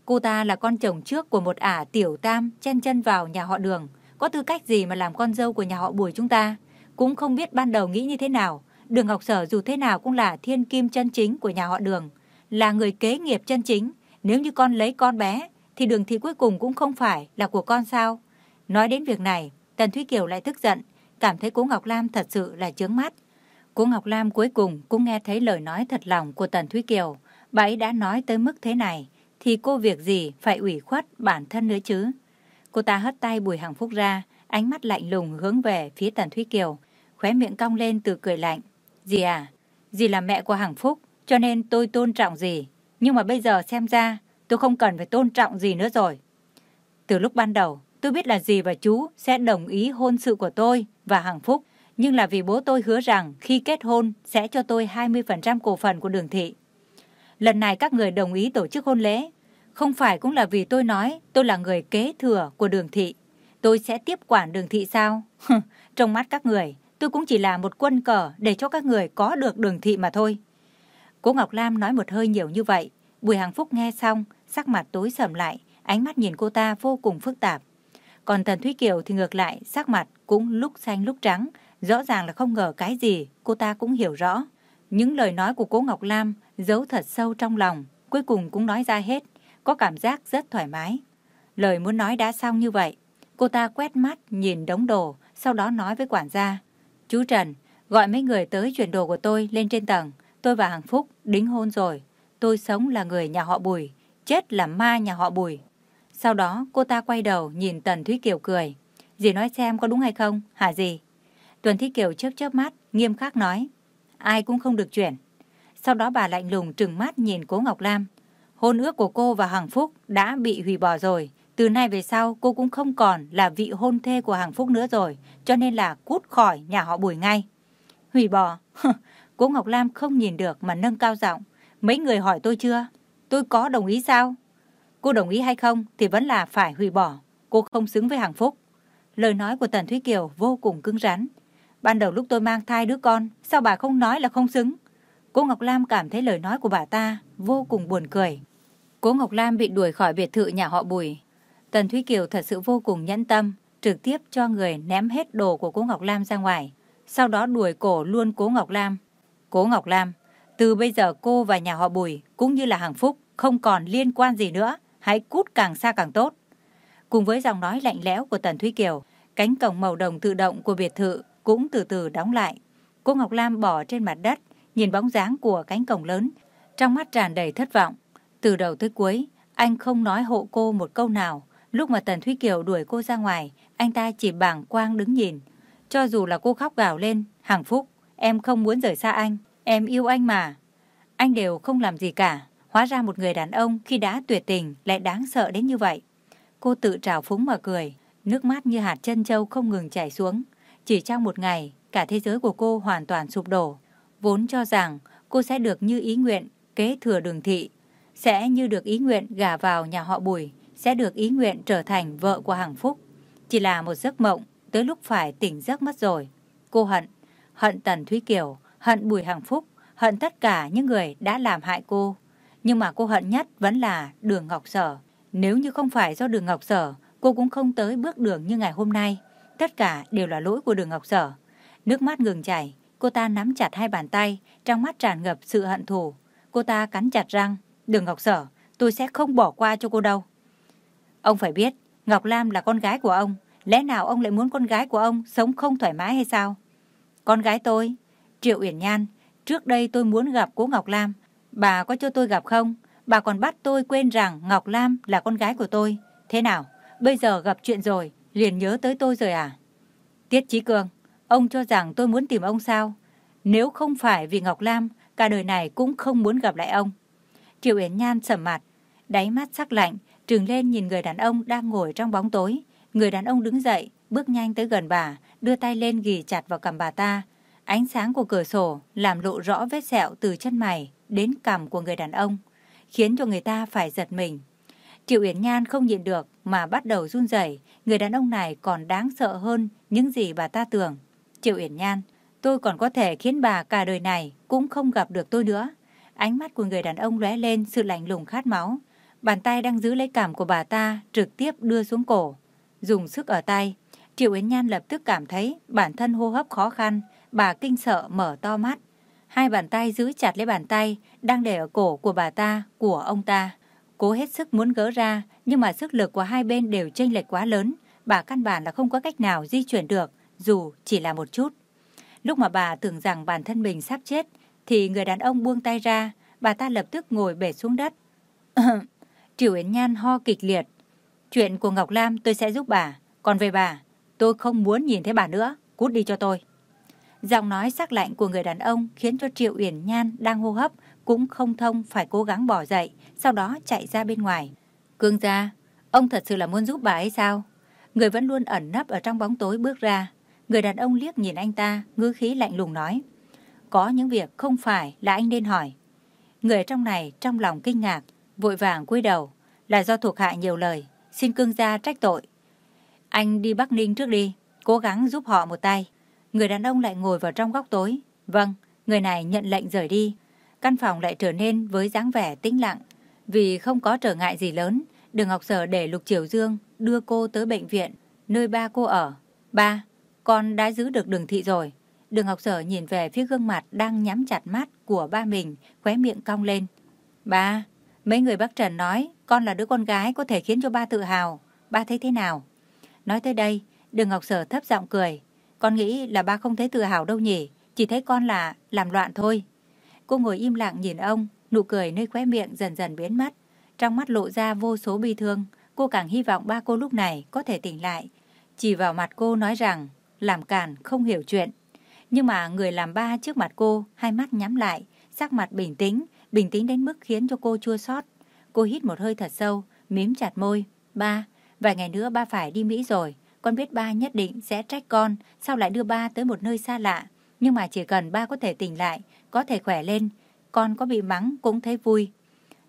Cô ta là con chồng trước của một ả tiểu tam chen chân vào nhà họ đường. Có tư cách gì mà làm con dâu của nhà họ Bùi chúng ta? Cũng không biết ban đầu nghĩ như thế nào. Đường Ngọc Sở dù thế nào cũng là thiên kim chân chính của nhà họ đường. Là người kế nghiệp chân chính. Nếu như con lấy con bé, thì đường thị cuối cùng cũng không phải là của con sao? Nói đến việc này, Tần Thúy Kiều lại tức giận cảm thấy cố Ngọc Lam thật sự là chướng mắt. Cố Ngọc Lam cuối cùng cũng nghe thấy lời nói thật lòng của Tần Thúy Kiều. Bà ấy đã nói tới mức thế này, thì cô việc gì phải ủy khuất bản thân nữa chứ? Cô ta hất tay Bùi Hằng Phúc ra, ánh mắt lạnh lùng hướng về phía Tần Thúy Kiều, khóe miệng cong lên từ cười lạnh. Dì à, dì là mẹ của Hằng Phúc, cho nên tôi tôn trọng dì. Nhưng mà bây giờ xem ra, tôi không cần phải tôn trọng gì nữa rồi. Từ lúc ban đầu, tôi biết là dì và chú sẽ đồng ý hôn sự của tôi và Hằng Phúc, nhưng là vì bố tôi hứa rằng khi kết hôn sẽ cho tôi 20% cổ phần của đường thị. Lần này các người đồng ý tổ chức hôn lễ, không phải cũng là vì tôi nói tôi là người kế thừa của đường thị. Tôi sẽ tiếp quản đường thị sao? Trong mắt các người, tôi cũng chỉ là một quân cờ để cho các người có được đường thị mà thôi. Cố Ngọc Lam nói một hơi nhiều như vậy. Bùi Hằng Phúc nghe xong, sắc mặt tối sầm lại, ánh mắt nhìn cô ta vô cùng phức tạp. Còn Tần Thúy Kiều thì ngược lại, sắc mặt cũng lúc xanh lúc trắng, rõ ràng là không ngờ cái gì, cô ta cũng hiểu rõ. Những lời nói của cố Ngọc Lam giấu thật sâu trong lòng, cuối cùng cũng nói ra hết, có cảm giác rất thoải mái. Lời muốn nói đã xong như vậy, cô ta quét mắt nhìn đống đồ, sau đó nói với quản gia. Chú Trần, gọi mấy người tới chuyển đồ của tôi lên trên tầng, tôi và Hằng Phúc đính hôn rồi. Tôi sống là người nhà họ Bùi, chết là ma nhà họ Bùi. Sau đó cô ta quay đầu nhìn Tần Thúy Kiều cười. Dì nói xem có đúng hay không, hả dì? Tuần Thúy Kiều chớp chớp mắt, nghiêm khắc nói. Ai cũng không được chuyển. Sau đó bà lạnh lùng trừng mắt nhìn cố Ngọc Lam. Hôn ước của cô và Hằng Phúc đã bị hủy bỏ rồi. Từ nay về sau cô cũng không còn là vị hôn thê của Hằng Phúc nữa rồi. Cho nên là cút khỏi nhà họ Bùi ngay. Hủy bỏ? cô Ngọc Lam không nhìn được mà nâng cao giọng. Mấy người hỏi tôi chưa? Tôi có đồng ý sao? Cô đồng ý hay không thì vẫn là phải hủy bỏ. Cô không xứng với hạnh Phúc. Lời nói của Tần Thúy Kiều vô cùng cứng rắn. Ban đầu lúc tôi mang thai đứa con, sao bà không nói là không xứng? Cô Ngọc Lam cảm thấy lời nói của bà ta vô cùng buồn cười. Cô Ngọc Lam bị đuổi khỏi biệt thự nhà họ Bùi. Tần Thúy Kiều thật sự vô cùng nhẫn tâm, trực tiếp cho người ném hết đồ của cô Ngọc Lam ra ngoài. Sau đó đuổi cổ luôn cố Ngọc Lam. Cố Ngọc Lam, từ bây giờ cô và nhà họ Bùi cũng như là Hằng Phúc không còn liên quan gì nữa hãy cút càng xa càng tốt. Cùng với giọng nói lạnh lẽo của Tần Thúy Kiều, cánh cổng màu đồng tự động của biệt thự cũng từ từ đóng lại. Cô Ngọc Lam bỏ trên mặt đất, nhìn bóng dáng của cánh cổng lớn, trong mắt tràn đầy thất vọng. Từ đầu tới cuối, anh không nói hộ cô một câu nào. Lúc mà Tần Thúy Kiều đuổi cô ra ngoài, anh ta chỉ bảng quang đứng nhìn. Cho dù là cô khóc gào lên, hàng phúc, em không muốn rời xa anh, em yêu anh mà. Anh đều không làm gì cả. Hóa ra một người đàn ông khi đã tuyệt tình lại đáng sợ đến như vậy. Cô tự trào phúng mà cười, nước mắt như hạt chân châu không ngừng chảy xuống. Chỉ trong một ngày, cả thế giới của cô hoàn toàn sụp đổ. Vốn cho rằng cô sẽ được như ý nguyện kế thừa đường thị, sẽ như được ý nguyện gả vào nhà họ Bùi, sẽ được ý nguyện trở thành vợ của Hằng Phúc. Chỉ là một giấc mộng, tới lúc phải tỉnh giấc mất rồi. Cô hận, hận Tần Thúy Kiều, hận Bùi Hằng Phúc, hận tất cả những người đã làm hại cô. Nhưng mà cô hận nhất vẫn là đường Ngọc Sở. Nếu như không phải do đường Ngọc Sở, cô cũng không tới bước đường như ngày hôm nay. tất cả đều là lỗi của đường Ngọc Sở. Nước mắt ngừng chảy, cô ta nắm chặt hai bàn tay, trong mắt tràn ngập sự hận thù. Cô ta cắn chặt răng, đường Ngọc Sở, tôi sẽ không bỏ qua cho cô đâu. Ông phải biết, Ngọc Lam là con gái của ông, lẽ nào ông lại muốn con gái của ông sống không thoải mái hay sao? Con gái tôi, Triệu Uyển Nhan, trước đây tôi muốn gặp cô Ngọc Lam, bà có cho tôi gặp không? Bà còn bắt tôi quên rằng Ngọc Lam là con gái của tôi. Thế nào, bây giờ gặp chuyện rồi, liền nhớ tới tôi rồi à? Tiết Chí Cường, ông cho rằng tôi muốn tìm ông sao? Nếu không phải vì Ngọc Lam, cả đời này cũng không muốn gặp lại ông. Triệu Uyển Nhan sầm mặt, đáy mắt sắc lạnh, trừng lên nhìn người đàn ông đang ngồi trong bóng tối. Người đàn ông đứng dậy, bước nhanh tới gần bà, đưa tay lên ghì chặt vào cằm bà ta. Ánh sáng của cửa sổ làm lộ rõ vết sẹo từ chân mày đến cằm của người đàn ông, khiến cho người ta phải giật mình. Triệu Uyển Nhan không nhịn được mà bắt đầu run rẩy. Người đàn ông này còn đáng sợ hơn những gì bà ta tưởng. Triệu Uyển Nhan, tôi còn có thể khiến bà cả đời này cũng không gặp được tôi nữa. Ánh mắt của người đàn ông lóe lên sự lạnh lùng khát máu. Bàn tay đang giữ lấy cảm của bà ta trực tiếp đưa xuống cổ. Dùng sức ở tay, Triệu Yến Nhan lập tức cảm thấy bản thân hô hấp khó khăn. Bà kinh sợ mở to mắt. Hai bàn tay giữ chặt lấy bàn tay đang để ở cổ của bà ta, của ông ta. Cố hết sức muốn gỡ ra, nhưng mà sức lực của hai bên đều chênh lệch quá lớn. Bà căn bản là không có cách nào di chuyển được, dù chỉ là một chút. Lúc mà bà tưởng rằng bản thân mình sắp chết, thì người đàn ông buông tay ra, bà ta lập tức ngồi bể xuống đất. triệu Yến Nhan ho kịch liệt. Chuyện của Ngọc Lam tôi sẽ giúp bà, còn về bà, tôi không muốn nhìn thấy bà nữa, cút đi cho tôi. Giọng nói sắc lạnh của người đàn ông khiến cho Triệu Uyển Nhan đang hô hấp cũng không thông phải cố gắng bỏ dậy, sau đó chạy ra bên ngoài. Cương gia, ông thật sự là muốn giúp bà ấy sao? Người vẫn luôn ẩn nấp ở trong bóng tối bước ra. Người đàn ông liếc nhìn anh ta, ngữ khí lạnh lùng nói. Có những việc không phải là anh nên hỏi. Người trong này trong lòng kinh ngạc, vội vàng cúi đầu, là do thuộc hạ nhiều lời, xin cương gia trách tội. Anh đi Bắc Ninh trước đi, cố gắng giúp họ một tay. Người đàn ông lại ngồi vào trong góc tối. Vâng, người này nhận lệnh rời đi. Căn phòng lại trở nên với dáng vẻ tĩnh lặng. Vì không có trở ngại gì lớn, Đường Ngọc Sở để Lục Triều Dương đưa cô tới bệnh viện, nơi ba cô ở. Ba, con đã giữ được đường thị rồi. Đường Ngọc Sở nhìn về phía gương mặt đang nhắm chặt mắt của ba mình, khóe miệng cong lên. Ba, mấy người bác Trần nói con là đứa con gái có thể khiến cho ba tự hào. Ba thấy thế nào? Nói tới đây, Đường Ngọc Sở thấp giọng cười. Con nghĩ là ba không thấy tự hào đâu nhỉ, chỉ thấy con là làm loạn thôi. Cô ngồi im lặng nhìn ông, nụ cười nơi khóe miệng dần dần biến mất. Trong mắt lộ ra vô số bi thương, cô càng hy vọng ba cô lúc này có thể tỉnh lại. Chỉ vào mặt cô nói rằng, làm càn không hiểu chuyện. Nhưng mà người làm ba trước mặt cô, hai mắt nhắm lại, sắc mặt bình tĩnh, bình tĩnh đến mức khiến cho cô chua xót. Cô hít một hơi thật sâu, mím chặt môi. Ba, vài ngày nữa ba phải đi Mỹ rồi. Con biết ba nhất định sẽ trách con, sao lại đưa ba tới một nơi xa lạ. Nhưng mà chỉ cần ba có thể tỉnh lại, có thể khỏe lên, con có bị mắng cũng thấy vui.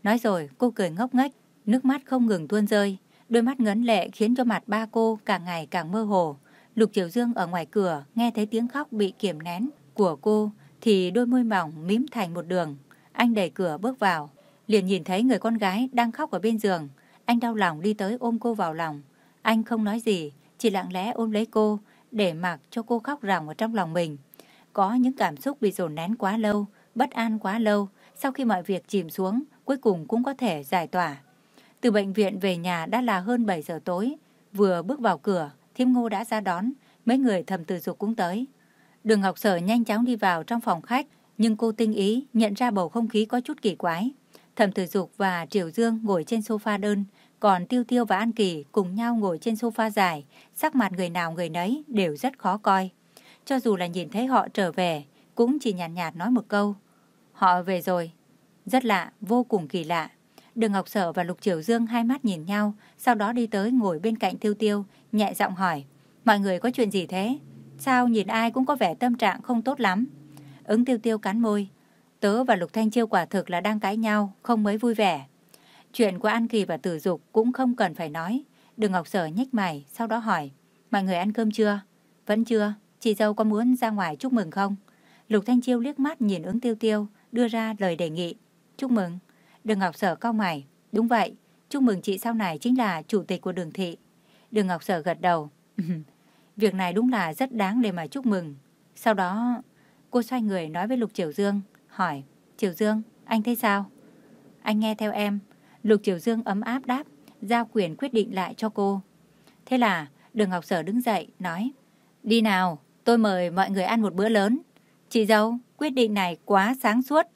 Nói rồi, cô cười ngốc nghếch, nước mắt không ngừng tuôn rơi. Đôi mắt ngấn lệ khiến cho mặt ba cô càng ngày càng mơ hồ. Lục Triều Dương ở ngoài cửa nghe thấy tiếng khóc bị kiềm nén của cô thì đôi môi mỏng mím thành một đường. Anh đẩy cửa bước vào, liền nhìn thấy người con gái đang khóc ở bên giường. Anh đau lòng đi tới ôm cô vào lòng. Anh không nói gì, chỉ lặng lẽ ôm lấy cô để mặc cho cô khóc ròng ở trong lòng mình. Có những cảm xúc bị dồn nén quá lâu, bất an quá lâu, sau khi mọi việc chìm xuống, cuối cùng cũng có thể giải tỏa. Từ bệnh viện về nhà đã là hơn 7 giờ tối, vừa bước vào cửa, Thiêm Ngô đã ra đón, mấy người thầm từ dục cũng tới. Đường Ngọc Sở nhanh chóng đi vào trong phòng khách, nhưng cô tinh ý nhận ra bầu không khí có chút kỳ quái. Thẩm Tử Dục và Triều Dương ngồi trên sofa đơn, còn Tiêu Tiêu và An Kỳ cùng nhau ngồi trên sofa dài, sắc mặt người nào người nấy đều rất khó coi. Cho dù là nhìn thấy họ trở về, cũng chỉ nhàn nhạt, nhạt nói một câu. Họ về rồi. Rất lạ, vô cùng kỳ lạ. Đường Ngọc Sở và Lục Triều Dương hai mắt nhìn nhau, sau đó đi tới ngồi bên cạnh Tiêu Tiêu, nhẹ giọng hỏi. Mọi người có chuyện gì thế? Sao nhìn ai cũng có vẻ tâm trạng không tốt lắm? Ứng Tiêu Tiêu cắn môi. Tớ và Lục Thanh Chiêu quả thực là đang cãi nhau, không mấy vui vẻ. Chuyện của An Kỳ và Tử Dục cũng không cần phải nói. Đường Ngọc Sở nhếch mày, sau đó hỏi. Mọi người ăn cơm chưa? Vẫn chưa. Chị dâu có muốn ra ngoài chúc mừng không? Lục Thanh Chiêu liếc mắt nhìn ứng tiêu tiêu, đưa ra lời đề nghị. Chúc mừng. Đường Ngọc Sở cau mày. Đúng vậy, chúc mừng chị sau này chính là chủ tịch của đường thị. Đường Ngọc Sở gật đầu. Việc này đúng là rất đáng để mà chúc mừng. Sau đó, cô xoay người nói với Lục Triều Dương, hỏi, Triều Dương, anh thấy sao? Anh nghe theo em. Lục Triều Dương ấm áp đáp, giao quyền quyết định lại cho cô. Thế là, Đường Ngọc Sở đứng dậy, nói, đi nào, tôi mời mọi người ăn một bữa lớn. Chị dâu, quyết định này quá sáng suốt.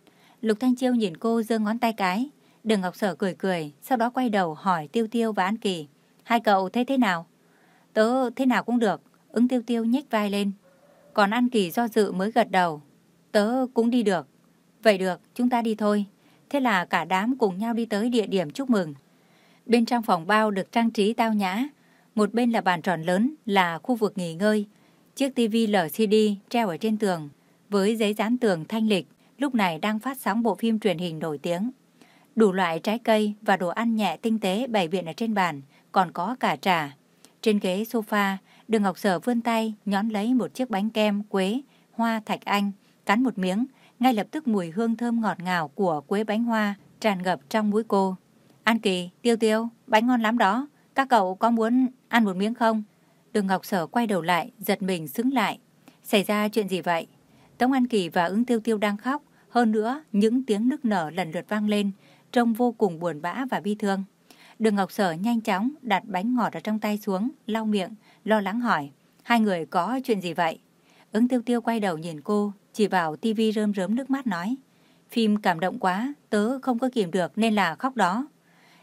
Lục Thanh Chiêu nhìn cô giơ ngón tay cái. Đường Ngọc Sở cười cười, sau đó quay đầu hỏi Tiêu Tiêu và An Kỳ. Hai cậu thấy thế nào? Tớ thế nào cũng được. Ứng Tiêu Tiêu nhếch vai lên. Còn An Kỳ do dự mới gật đầu. Tớ cũng đi được. Vậy được, chúng ta đi thôi. Thế là cả đám cùng nhau đi tới địa điểm chúc mừng. Bên trong phòng bao được trang trí tao nhã. Một bên là bàn tròn lớn là khu vực nghỉ ngơi. Chiếc tivi LCD treo ở trên tường với giấy dán tường thanh lịch lúc này đang phát sóng bộ phim truyền hình nổi tiếng. Đủ loại trái cây và đồ ăn nhẹ tinh tế bày biện ở trên bàn, còn có cả trà. Trên ghế sofa, Đường Ngọc Sở vươn tay nhón lấy một chiếc bánh kem quế, hoa thạch anh, cắn một miếng, ngay lập tức mùi hương thơm ngọt ngào của quế bánh hoa tràn ngập trong mũi cô. An Kỳ, Tiêu Tiêu, bánh ngon lắm đó, các cậu có muốn ăn một miếng không? Đường Ngọc Sở quay đầu lại, giật mình xứng lại. Xảy ra chuyện gì vậy? Tống An Kỳ và ứng Tiêu Tiêu đang khóc, hơn nữa những tiếng nức nở lần lượt vang lên, trông vô cùng buồn bã và bi thương. Đường Ngọc Sở nhanh chóng đặt bánh ngọt ở trong tay xuống, lau miệng, lo lắng hỏi, hai người có chuyện gì vậy? Ứng Tiêu Tiêu quay đầu nhìn cô, chỉ vào tivi rơm rớm nước mắt nói, phim cảm động quá, tớ không có kiềm được nên là khóc đó.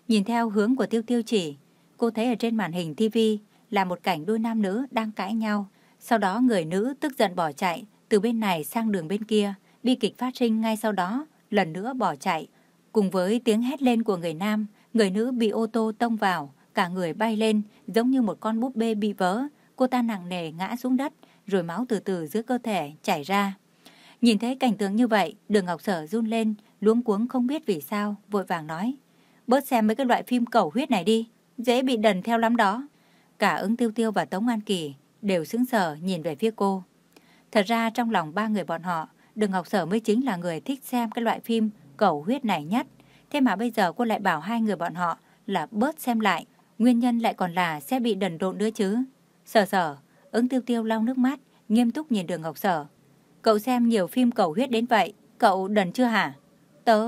Nhìn theo hướng của Tiêu Tiêu chỉ, cô thấy ở trên màn hình tivi là một cảnh đôi nam nữ đang cãi nhau. Sau đó người nữ tức giận bỏ chạy từ bên này sang đường bên kia. Bi kịch phát sinh ngay sau đó, lần nữa bỏ chạy. Cùng với tiếng hét lên của người nam, người nữ bị ô tô tông vào, cả người bay lên giống như một con búp bê bị vỡ. Cô ta nặng nề ngã xuống đất, rồi máu từ từ giữa cơ thể chảy ra. Nhìn thấy cảnh tượng như vậy, đường Ngọc Sở run lên, luống cuống không biết vì sao, vội vàng nói. Bớt xem mấy cái loại phim cầu huyết này đi, dễ bị đần theo lắm đó. Cả ứng tiêu tiêu và Tống An Kỳ đều sững sờ nhìn về phía cô. Thật ra trong lòng ba người bọn họ, Đường Ngọc Sở mới chính là người thích xem cái loại phim cầu huyết này nhất. Thế mà bây giờ cô lại bảo hai người bọn họ là bớt xem lại. Nguyên nhân lại còn là sẽ bị đần độn nữa chứ. Sở sở, ứng tiêu tiêu lau nước mắt, nghiêm túc nhìn đường Ngọc Sở. Cậu xem nhiều phim cầu huyết đến vậy, cậu đần chưa hả? Tớ...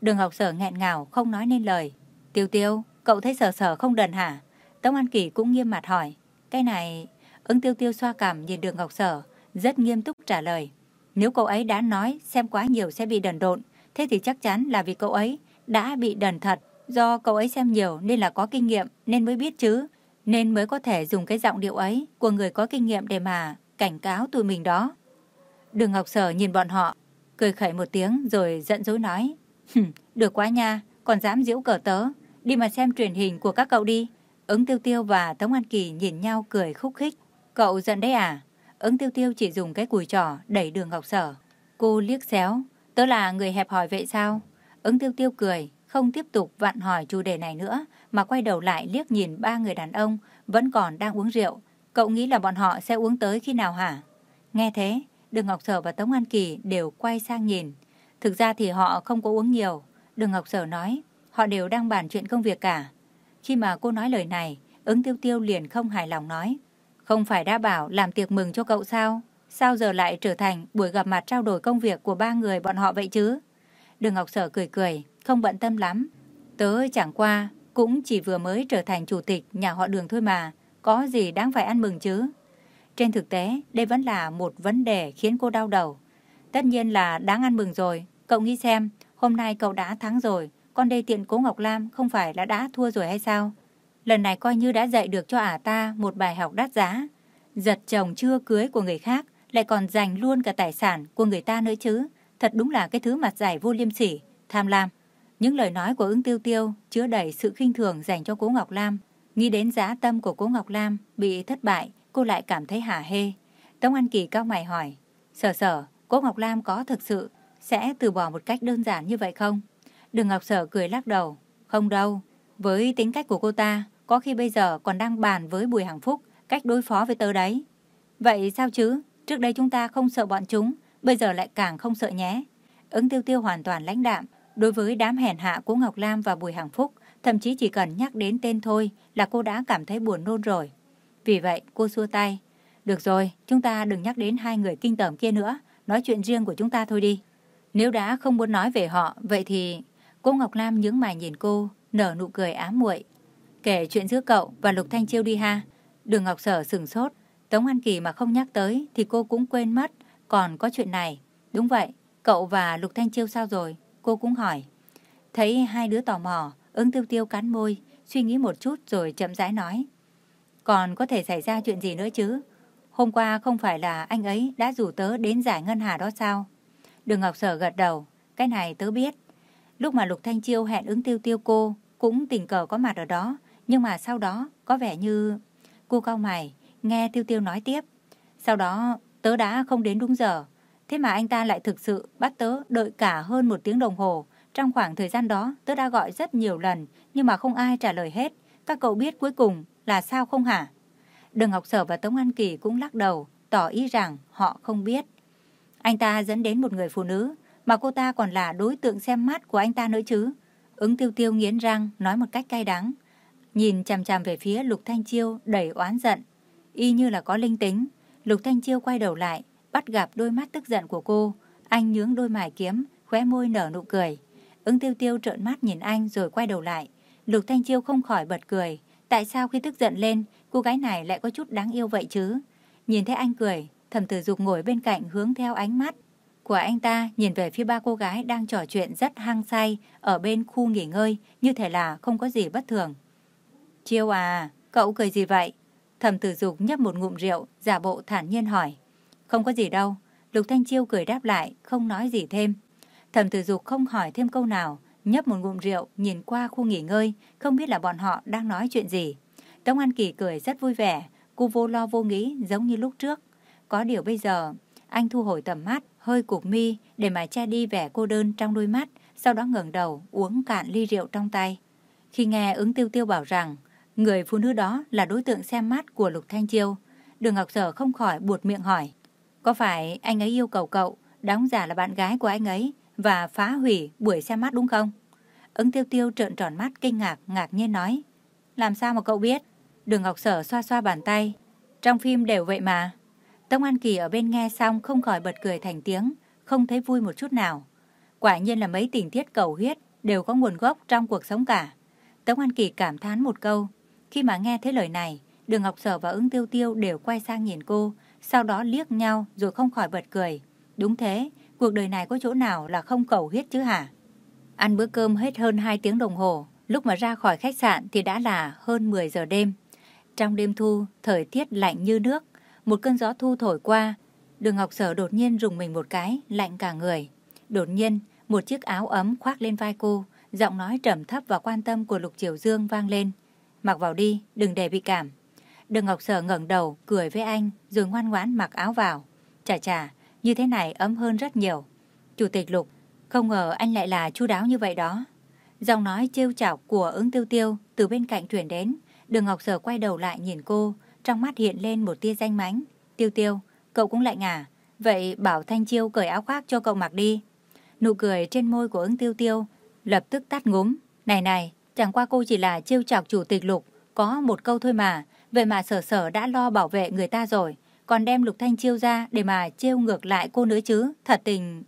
Đường học Sở nghẹn ngào, không nói nên lời. Tiêu tiêu, cậu thấy sở sở không đần hả? Tống An Kỳ cũng nghiêm mặt hỏi. Cái này... Ứng tiêu tiêu xoa cảm nhìn đường học Sở, rất nghiêm túc trả lời. Nếu cậu ấy đã nói xem quá nhiều sẽ bị đần độn, thế thì chắc chắn là vì cậu ấy đã bị đần thật. Do cậu ấy xem nhiều nên là có kinh nghiệm nên mới biết chứ. Nên mới có thể dùng cái giọng điệu ấy của người có kinh nghiệm để mà cảnh cáo tụi mình đó. Đường Ngọc Sở nhìn bọn họ, cười khẩy một tiếng rồi giận dỗi nói. Được quá nha, còn dám giễu cờ tớ. Đi mà xem truyền hình của các cậu đi. Ứng Tiêu Tiêu và Tống An Kỳ nhìn nhau cười khúc khích. Cậu giận đấy à? Ứng Tiêu Tiêu chỉ dùng cái cùi trỏ đẩy đường Ngọc Sở. Cô liếc xéo. Tớ là người hẹp hòi vậy sao? Ứng Tiêu Tiêu cười, không tiếp tục vặn hỏi chủ đề này nữa, mà quay đầu lại liếc nhìn ba người đàn ông vẫn còn đang uống rượu. Cậu nghĩ là bọn họ sẽ uống tới khi nào hả? Nghe thế, Đường Ngọc Sở và Tống An Kỳ đều quay sang nhìn. Thực ra thì họ không có uống nhiều. Đường Ngọc Sở nói, họ đều đang bàn chuyện công việc cả. Khi mà cô nói lời này, ứng tiêu tiêu liền không hài lòng nói. Không phải đã bảo làm tiệc mừng cho cậu sao? Sao giờ lại trở thành buổi gặp mặt trao đổi công việc của ba người bọn họ vậy chứ? Đường Ngọc Sở cười cười, không bận tâm lắm. Tớ chẳng qua, cũng chỉ vừa mới trở thành chủ tịch nhà họ đường thôi mà. Có gì đáng phải ăn mừng chứ? Trên thực tế, đây vẫn là một vấn đề khiến cô đau đầu. Tất nhiên là đáng ăn mừng rồi. Cậu nghĩ xem, hôm nay cậu đã thắng rồi, con đê tiện Cố Ngọc Lam không phải là đã thua rồi hay sao? Lần này coi như đã dạy được cho ả ta một bài học đắt giá. Giật chồng chưa cưới của người khác, lại còn giành luôn cả tài sản của người ta nữa chứ. Thật đúng là cái thứ mặt dày vô liêm sỉ, tham lam. Những lời nói của ứng tiêu tiêu chứa đầy sự khinh thường dành cho Cố Ngọc Lam. Nghĩ đến giá tâm của Cố Ngọc Lam bị thất bại, cô lại cảm thấy hả hê. Tống An Kỳ cao mày hỏi, sở sở, cô Ngọc Lam có thực sự sẽ từ bỏ một cách đơn giản như vậy không? Đường Ngọc Sở cười lắc đầu. Không đâu. Với tính cách của cô ta, có khi bây giờ còn đang bàn với Bùi Hằng Phúc cách đối phó với tớ đấy. Vậy sao chứ? Trước đây chúng ta không sợ bọn chúng, bây giờ lại càng không sợ nhé. Ứng tiêu tiêu hoàn toàn lãnh đạm. Đối với đám hèn hạ của Ngọc Lam và Bùi Hằng Phúc, thậm chí chỉ cần nhắc đến tên thôi là cô đã cảm thấy buồn nôn rồi. Vì vậy, cô xua tay. Được rồi, chúng ta đừng nhắc đến hai người kinh tởm kia nữa, nói chuyện riêng của chúng ta thôi đi. Nếu đã không muốn nói về họ, vậy thì... Cô Ngọc Lam nhướng mày nhìn cô, nở nụ cười ám muội. Kể chuyện giữa cậu và Lục Thanh Chiêu đi ha. Đường Ngọc Sở sừng sốt. Tống An Kỳ mà không nhắc tới thì cô cũng quên mất. Còn có chuyện này. Đúng vậy, cậu và Lục Thanh Chiêu sao rồi? Cô cũng hỏi. Thấy hai đứa tò mò, ứng tiêu tiêu cắn môi, suy nghĩ một chút rồi chậm rãi nói. Còn có thể xảy ra chuyện gì nữa chứ? Hôm qua không phải là anh ấy đã rủ tớ đến giải ngân hà đó sao? Đường Ngọc Sở gật đầu, cái này tớ biết. Lúc mà Lục Thanh Chiêu hẹn ứng tiêu tiêu cô, cũng tình cờ có mặt ở đó, nhưng mà sau đó có vẻ như... Cô cao mày, nghe tiêu tiêu nói tiếp. Sau đó tớ đã không đến đúng giờ, thế mà anh ta lại thực sự bắt tớ đợi cả hơn một tiếng đồng hồ. Trong khoảng thời gian đó tớ đã gọi rất nhiều lần, nhưng mà không ai trả lời hết. Các cậu biết cuối cùng là sao không hả? Đường Ngọc Sở và Tống An Kỳ cũng lắc đầu, tỏ ý rằng họ không biết. Anh ta dẫn đến một người phụ nữ, mà cô ta còn là đối tượng xem mắt của anh ta nữa chứ. Ứng tiêu tiêu nghiến răng, nói một cách cay đắng. Nhìn chằm chằm về phía Lục Thanh Chiêu đầy oán giận. Y như là có linh tính. Lục Thanh Chiêu quay đầu lại, bắt gặp đôi mắt tức giận của cô. Anh nhướng đôi mải kiếm, khóe môi nở nụ cười. Ứng tiêu tiêu trợn mắt nhìn anh rồi quay đầu lại. Lục Thanh Chiêu không khỏi bật cười. Tại sao khi tức giận lên, cô gái này lại có chút đáng yêu vậy chứ? Nhìn thấy anh cười, Thẩm tử dục ngồi bên cạnh hướng theo ánh mắt của anh ta nhìn về phía ba cô gái đang trò chuyện rất hăng say ở bên khu nghỉ ngơi, như thể là không có gì bất thường. Chiêu à, cậu cười gì vậy? Thẩm tử dục nhấp một ngụm rượu, giả bộ thản nhiên hỏi. Không có gì đâu. Lục Thanh Chiêu cười đáp lại, không nói gì thêm. Thẩm tử dục không hỏi thêm câu nào, nhấp một ngụm rượu, nhìn qua khu nghỉ ngơi, không biết là bọn họ đang nói chuyện gì. Tống An Kỳ cười rất vui vẻ, cô vô lo vô nghĩ giống như lúc trước. Có điều bây giờ, anh thu hồi tầm mắt, hơi cục mi để mà che đi vẻ cô đơn trong đôi mắt, sau đó ngẩng đầu uống cạn ly rượu trong tay. Khi nghe ứng tiêu tiêu bảo rằng người phụ nữ đó là đối tượng xem mắt của Lục Thanh Chiêu, Đường Ngọc Sở không khỏi buột miệng hỏi. Có phải anh ấy yêu cầu cậu đóng giả là bạn gái của anh ấy và phá hủy buổi xem mắt đúng không? Ứng tiêu tiêu trợn tròn mắt kinh ngạc, ngạc nhiên nói. Làm sao mà cậu biết? Đường Ngọc Sở xoa xoa bàn tay. Trong phim đều vậy mà. Tông An Kỳ ở bên nghe xong không khỏi bật cười thành tiếng, không thấy vui một chút nào. Quả nhiên là mấy tình tiết cầu huyết đều có nguồn gốc trong cuộc sống cả. Tống An Kỳ cảm thán một câu. Khi mà nghe thấy lời này, Đường Ngọc Sở và ứng tiêu tiêu đều quay sang nhìn cô, sau đó liếc nhau rồi không khỏi bật cười. Đúng thế, cuộc đời này có chỗ nào là không cầu huyết chứ hả? Ăn bữa cơm hết hơn 2 tiếng đồng hồ, lúc mà ra khỏi khách sạn thì đã là hơn 10 giờ đêm. Trong đêm thu, thời tiết lạnh như nước, một cơn gió thu thổi qua, đường Ngọc Sở đột nhiên rùng mình một cái, lạnh cả người. Đột nhiên, một chiếc áo ấm khoác lên vai cô, giọng nói trầm thấp và quan tâm của Lục Triều Dương vang lên. Mặc vào đi, đừng để bị cảm. Đường Ngọc Sở ngẩng đầu, cười với anh, rồi ngoan ngoãn mặc áo vào. Chà chà, như thế này ấm hơn rất nhiều. Chủ tịch Lục, không ngờ anh lại là chu đáo như vậy đó. Giọng nói trêu chọc của ứng tiêu tiêu từ bên cạnh truyền đến. Đường Ngọc Sở quay đầu lại nhìn cô, trong mắt hiện lên một tia danh mánh. Tiêu tiêu, cậu cũng lạnh à? Vậy bảo Thanh Chiêu cởi áo khoác cho cậu mặc đi. Nụ cười trên môi của ứng tiêu tiêu lập tức tắt ngúm. Này này, chẳng qua cô chỉ là trêu chọc chủ tịch lục, có một câu thôi mà. Vậy mà sở sở đã lo bảo vệ người ta rồi, còn đem lục thanh chiêu ra để mà trêu ngược lại cô nữa chứ, thật tình.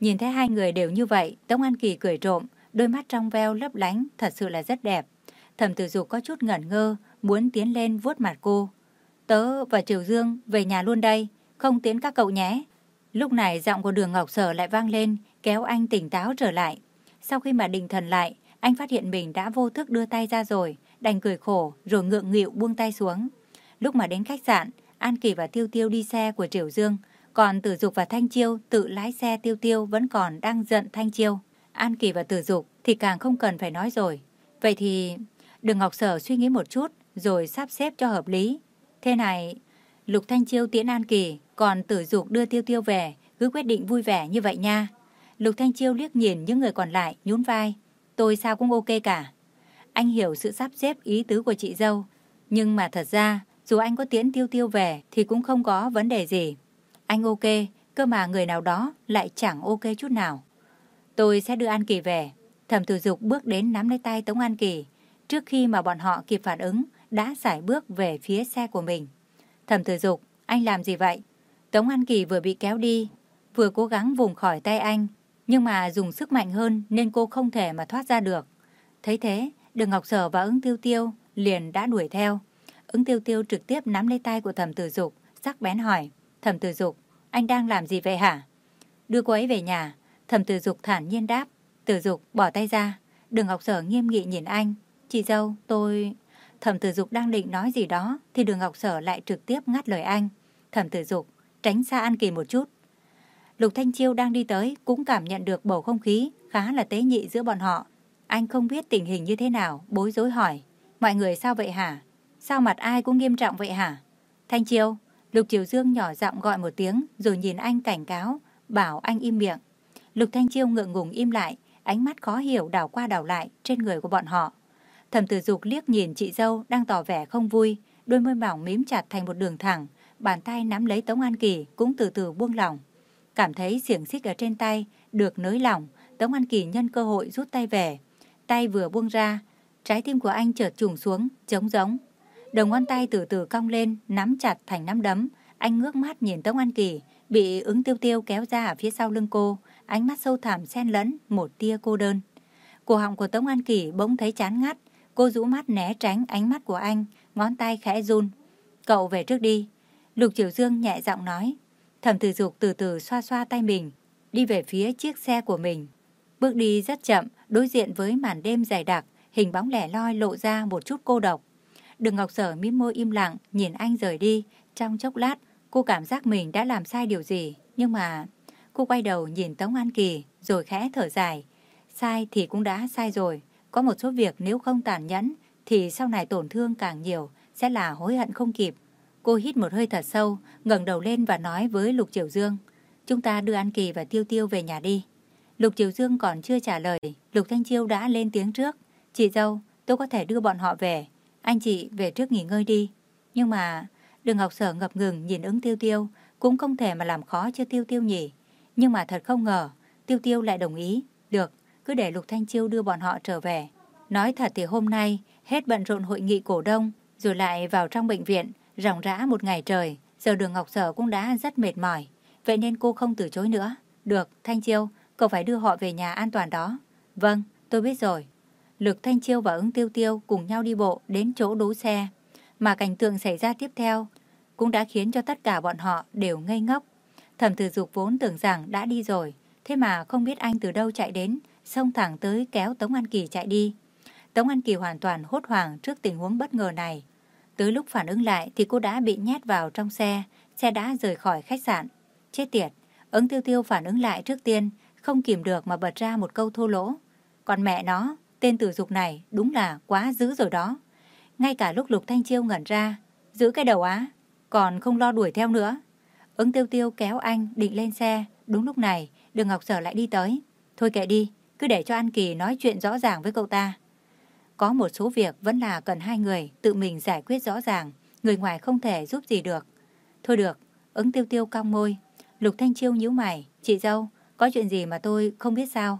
Nhìn thấy hai người đều như vậy, Tống An Kỳ cười trộm, đôi mắt trong veo lấp lánh, thật sự là rất đẹp. Thẩm tử dục có chút ngẩn ngơ, muốn tiến lên vuốt mặt cô. Tớ và Triều Dương về nhà luôn đây, không tiến các cậu nhé. Lúc này giọng của đường Ngọc Sở lại vang lên, kéo anh tỉnh táo trở lại. Sau khi mà định thần lại, anh phát hiện mình đã vô thức đưa tay ra rồi, đành cười khổ rồi ngượng nghịu buông tay xuống. Lúc mà đến khách sạn, An Kỳ và Tiêu Tiêu đi xe của Triều Dương, còn Tử Dục và Thanh Chiêu tự lái xe Tiêu Tiêu vẫn còn đang giận Thanh Chiêu. An Kỳ và Tử Dục thì càng không cần phải nói rồi. Vậy thì Đường Ngọc Sở suy nghĩ một chút rồi sắp xếp cho hợp lý. Thế này, Lục Thanh Chiêu tiễn An Kỳ, còn Tử Dục đưa Tiêu Tiêu về, cứ quyết định vui vẻ như vậy nha. Lục Thanh Chiêu liếc nhìn những người còn lại, nhún vai. Tôi sao cũng ok cả. Anh hiểu sự sắp xếp ý tứ của chị dâu. Nhưng mà thật ra, dù anh có tiễn Tiêu Tiêu về thì cũng không có vấn đề gì. Anh ok, cơ mà người nào đó lại chẳng ok chút nào. Tôi sẽ đưa An Kỳ về. Thẩm Tử Dục bước đến nắm lấy tay Tống An Kỳ. Trước khi mà bọn họ kịp phản ứng, đã giải bước về phía xe của mình. Thẩm Tử Dục, anh làm gì vậy? Tống An Kỳ vừa bị kéo đi, vừa cố gắng vùng khỏi tay anh, nhưng mà dùng sức mạnh hơn nên cô không thể mà thoát ra được. Thấy thế, Đường Ngọc Sở và ứng tiêu tiêu liền đã đuổi theo. Ứng tiêu tiêu trực tiếp nắm lấy tay của thẩm tử dục, sắc bén hỏi. Thẩm tử dục, anh đang làm gì vậy hả? Đưa cô ấy về nhà. Thẩm tử dục thản nhiên đáp. Tử dục bỏ tay ra. Đường Ngọc Sở nghiêm nghị nhìn anh. Chị dâu, tôi... Thẩm tử dục đang định nói gì đó thì đường Ngọc Sở lại trực tiếp ngắt lời anh. Thẩm tử dục, tránh xa An Kỳ một chút. Lục Thanh Chiêu đang đi tới cũng cảm nhận được bầu không khí khá là tế nhị giữa bọn họ. Anh không biết tình hình như thế nào, bối rối hỏi. Mọi người sao vậy hả? Sao mặt ai cũng nghiêm trọng vậy hả? Thanh Chiêu, Lục Triều Dương nhỏ giọng gọi một tiếng rồi nhìn anh cảnh cáo, bảo anh im miệng. Lục Thanh Chiêu ngượng ngùng im lại, ánh mắt khó hiểu đảo qua đảo lại trên người của bọn họ. Thẩm Tử Dục liếc nhìn chị dâu đang tỏ vẻ không vui, đôi môi mỏng mím chặt thành một đường thẳng, bàn tay nắm lấy Tống An Kỳ cũng từ từ buông lỏng. Cảm thấy xiềng xích ở trên tay được nới lỏng, Tống An Kỳ nhân cơ hội rút tay về. Tay vừa buông ra, trái tim của anh chợt trùng xuống, trống rỗng. Đầu ngón tay từ từ cong lên, nắm chặt thành nắm đấm. Anh ngước mắt nhìn Tống An Kỳ, bị ứng tiêu tiêu kéo ra ở phía sau lưng cô, ánh mắt sâu thẳm xen lẫn một tia cô đơn. Cổ họng của Tống An Kỳ bỗng thấy chán ngắt, cô rũ mắt né tránh ánh mắt của anh, ngón tay khẽ run. Cậu về trước đi. Lục Triều Dương nhẹ giọng nói. Thẩm Tử Dục từ từ xoa xoa tay mình, đi về phía chiếc xe của mình. Bước đi rất chậm, đối diện với màn đêm dày đặc, hình bóng lẻ loi lộ ra một chút cô độc. Đường Ngọc Sở mím môi im lặng, nhìn anh rời đi. Trong chốc lát, cô cảm giác mình đã làm sai điều gì. Nhưng mà, cô quay đầu nhìn Tống An Kỳ, rồi khẽ thở dài. Sai thì cũng đã sai rồi. Có một số việc nếu không tàn nhẫn, thì sau này tổn thương càng nhiều, sẽ là hối hận không kịp. Cô hít một hơi thật sâu, ngẩng đầu lên và nói với Lục Triều Dương. Chúng ta đưa An Kỳ và Tiêu Tiêu về nhà đi. Lục Triều Dương còn chưa trả lời, Lục Thanh Chiêu đã lên tiếng trước. Chị dâu, tôi có thể đưa bọn họ về. Anh chị về trước nghỉ ngơi đi. Nhưng mà, đường Ngọc Sở ngập ngừng nhìn ứng Tiêu Tiêu, cũng không thể mà làm khó cho Tiêu Tiêu nhỉ. Nhưng mà thật không ngờ, Tiêu Tiêu lại đồng ý. Được, cứ để Lục Thanh Chiêu đưa bọn họ trở về. Nói thật thì hôm nay, hết bận rộn hội nghị cổ đông, rồi lại vào trong bệnh viện, ròng rã một ngày trời, giờ đường Ngọc Sở cũng đã rất mệt mỏi. Vậy nên cô không từ chối nữa. Được, Thanh Chiêu, cậu phải đưa họ về nhà an toàn đó. Vâng, tôi biết rồi. Lực Thanh Chiêu và ứng tiêu tiêu cùng nhau đi bộ đến chỗ đỗ xe. Mà cảnh tượng xảy ra tiếp theo cũng đã khiến cho tất cả bọn họ đều ngây ngốc. Thẩm tử dục vốn tưởng rằng đã đi rồi, thế mà không biết anh từ đâu chạy đến, xông thẳng tới kéo Tống An Kỳ chạy đi. Tống An Kỳ hoàn toàn hốt hoảng trước tình huống bất ngờ này. Tới lúc phản ứng lại thì cô đã bị nhét vào trong xe, xe đã rời khỏi khách sạn. Chết tiệt, ứng tiêu tiêu phản ứng lại trước tiên, không kìm được mà bật ra một câu thô lỗ. Còn mẹ nó, tên tử dục này đúng là quá dữ rồi đó. Ngay cả lúc Lục Thanh Chiêu ngẩn ra, giữ cái đầu á, còn không lo đuổi theo nữa. Ứng tiêu tiêu kéo anh định lên xe, đúng lúc này đường Ngọc Sở lại đi tới. Thôi kệ đi, cứ để cho An Kỳ nói chuyện rõ ràng với cậu ta. Có một số việc vẫn là cần hai người tự mình giải quyết rõ ràng, người ngoài không thể giúp gì được. Thôi được, ứng tiêu tiêu cong môi. Lục Thanh Chiêu nhíu mày, chị dâu, có chuyện gì mà tôi không biết sao?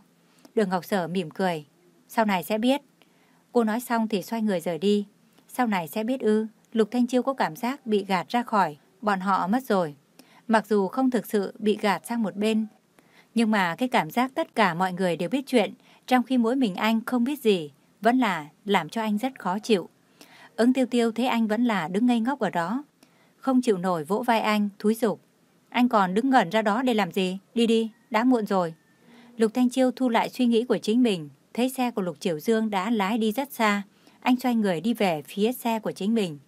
Đường Ngọc Sở mỉm cười, sau này sẽ biết. Cô nói xong thì xoay người rời đi. Sau này sẽ biết ư, Lục Thanh Chiêu có cảm giác bị gạt ra khỏi, bọn họ mất rồi. Mặc dù không thực sự bị gạt sang một bên, nhưng mà cái cảm giác tất cả mọi người đều biết chuyện, trong khi mỗi mình anh không biết gì, vẫn là làm cho anh rất khó chịu. Ứng tiêu tiêu thấy anh vẫn là đứng ngây ngốc ở đó. Không chịu nổi vỗ vai anh, thúi giục. Anh còn đứng ngẩn ra đó để làm gì? Đi đi, đã muộn rồi. Lục Thanh Chiêu thu lại suy nghĩ của chính mình, thấy xe của Lục Triều Dương đã lái đi rất xa. Anh xoay người đi về phía xe của chính mình.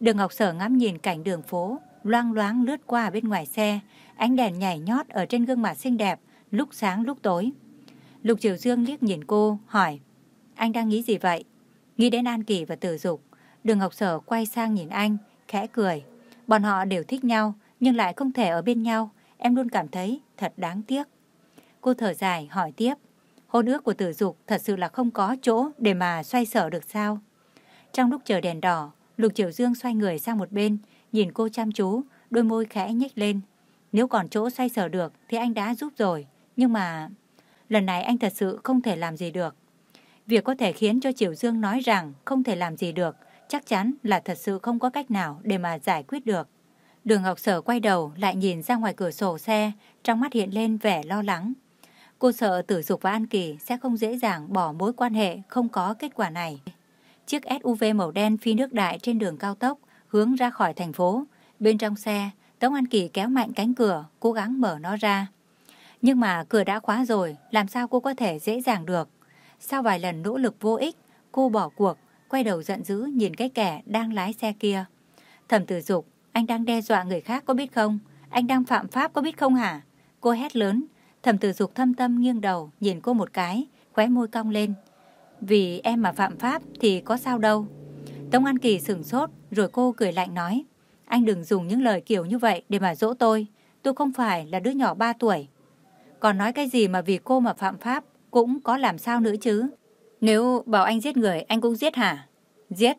Đường Ngọc Sở ngắm nhìn cảnh đường phố, loang loáng lướt qua bên ngoài xe, ánh đèn nhảy nhót ở trên gương mặt xinh đẹp, lúc sáng lúc tối. Lục Triều Dương liếc nhìn cô, hỏi, anh đang nghĩ gì vậy? Nghĩ đến An Kỳ và Tử Dục. Đường Ngọc Sở quay sang nhìn anh, khẽ cười. Bọn họ đều thích nhau, nhưng lại không thể ở bên nhau. Em luôn cảm thấy thật đáng tiếc. Cô thở dài, hỏi tiếp. Hôn ước của Tử Dục thật sự là không có chỗ để mà xoay sở được sao? Trong lúc chờ đèn đỏ, Lục Triều Dương xoay người sang một bên, nhìn cô chăm chú, đôi môi khẽ nhếch lên. Nếu còn chỗ xoay sở được thì anh đã giúp rồi. Nhưng mà... Lần này anh thật sự không thể làm gì được. Việc có thể khiến cho Triều Dương nói rằng không thể làm gì được, chắc chắn là thật sự không có cách nào để mà giải quyết được. Đường Ngọc Sở quay đầu lại nhìn ra ngoài cửa sổ xe, trong mắt hiện lên vẻ lo lắng. Cô sợ Tử Dục và An Kỳ sẽ không dễ dàng bỏ mối quan hệ không có kết quả này. Chiếc SUV màu đen phi nước đại trên đường cao tốc hướng ra khỏi thành phố. Bên trong xe, Tống An Kỳ kéo mạnh cánh cửa, cố gắng mở nó ra. Nhưng mà cửa đã khóa rồi, làm sao cô có thể dễ dàng được? Sau vài lần nỗ lực vô ích, cô bỏ cuộc, quay đầu giận dữ nhìn cái kẻ đang lái xe kia. Thẩm tử dục, anh đang đe dọa người khác có biết không? Anh đang phạm pháp có biết không hả? Cô hét lớn, thẩm tử dục thâm tâm nghiêng đầu, nhìn cô một cái, khóe môi cong lên. Vì em mà phạm pháp thì có sao đâu. Tống An Kỳ sửng sốt, rồi cô cười lạnh nói. Anh đừng dùng những lời kiểu như vậy để mà dỗ tôi. Tôi không phải là đứa nhỏ 3 tuổi. Còn nói cái gì mà vì cô mà phạm pháp cũng có làm sao nữa chứ. Nếu bảo anh giết người, anh cũng giết hả? Giết.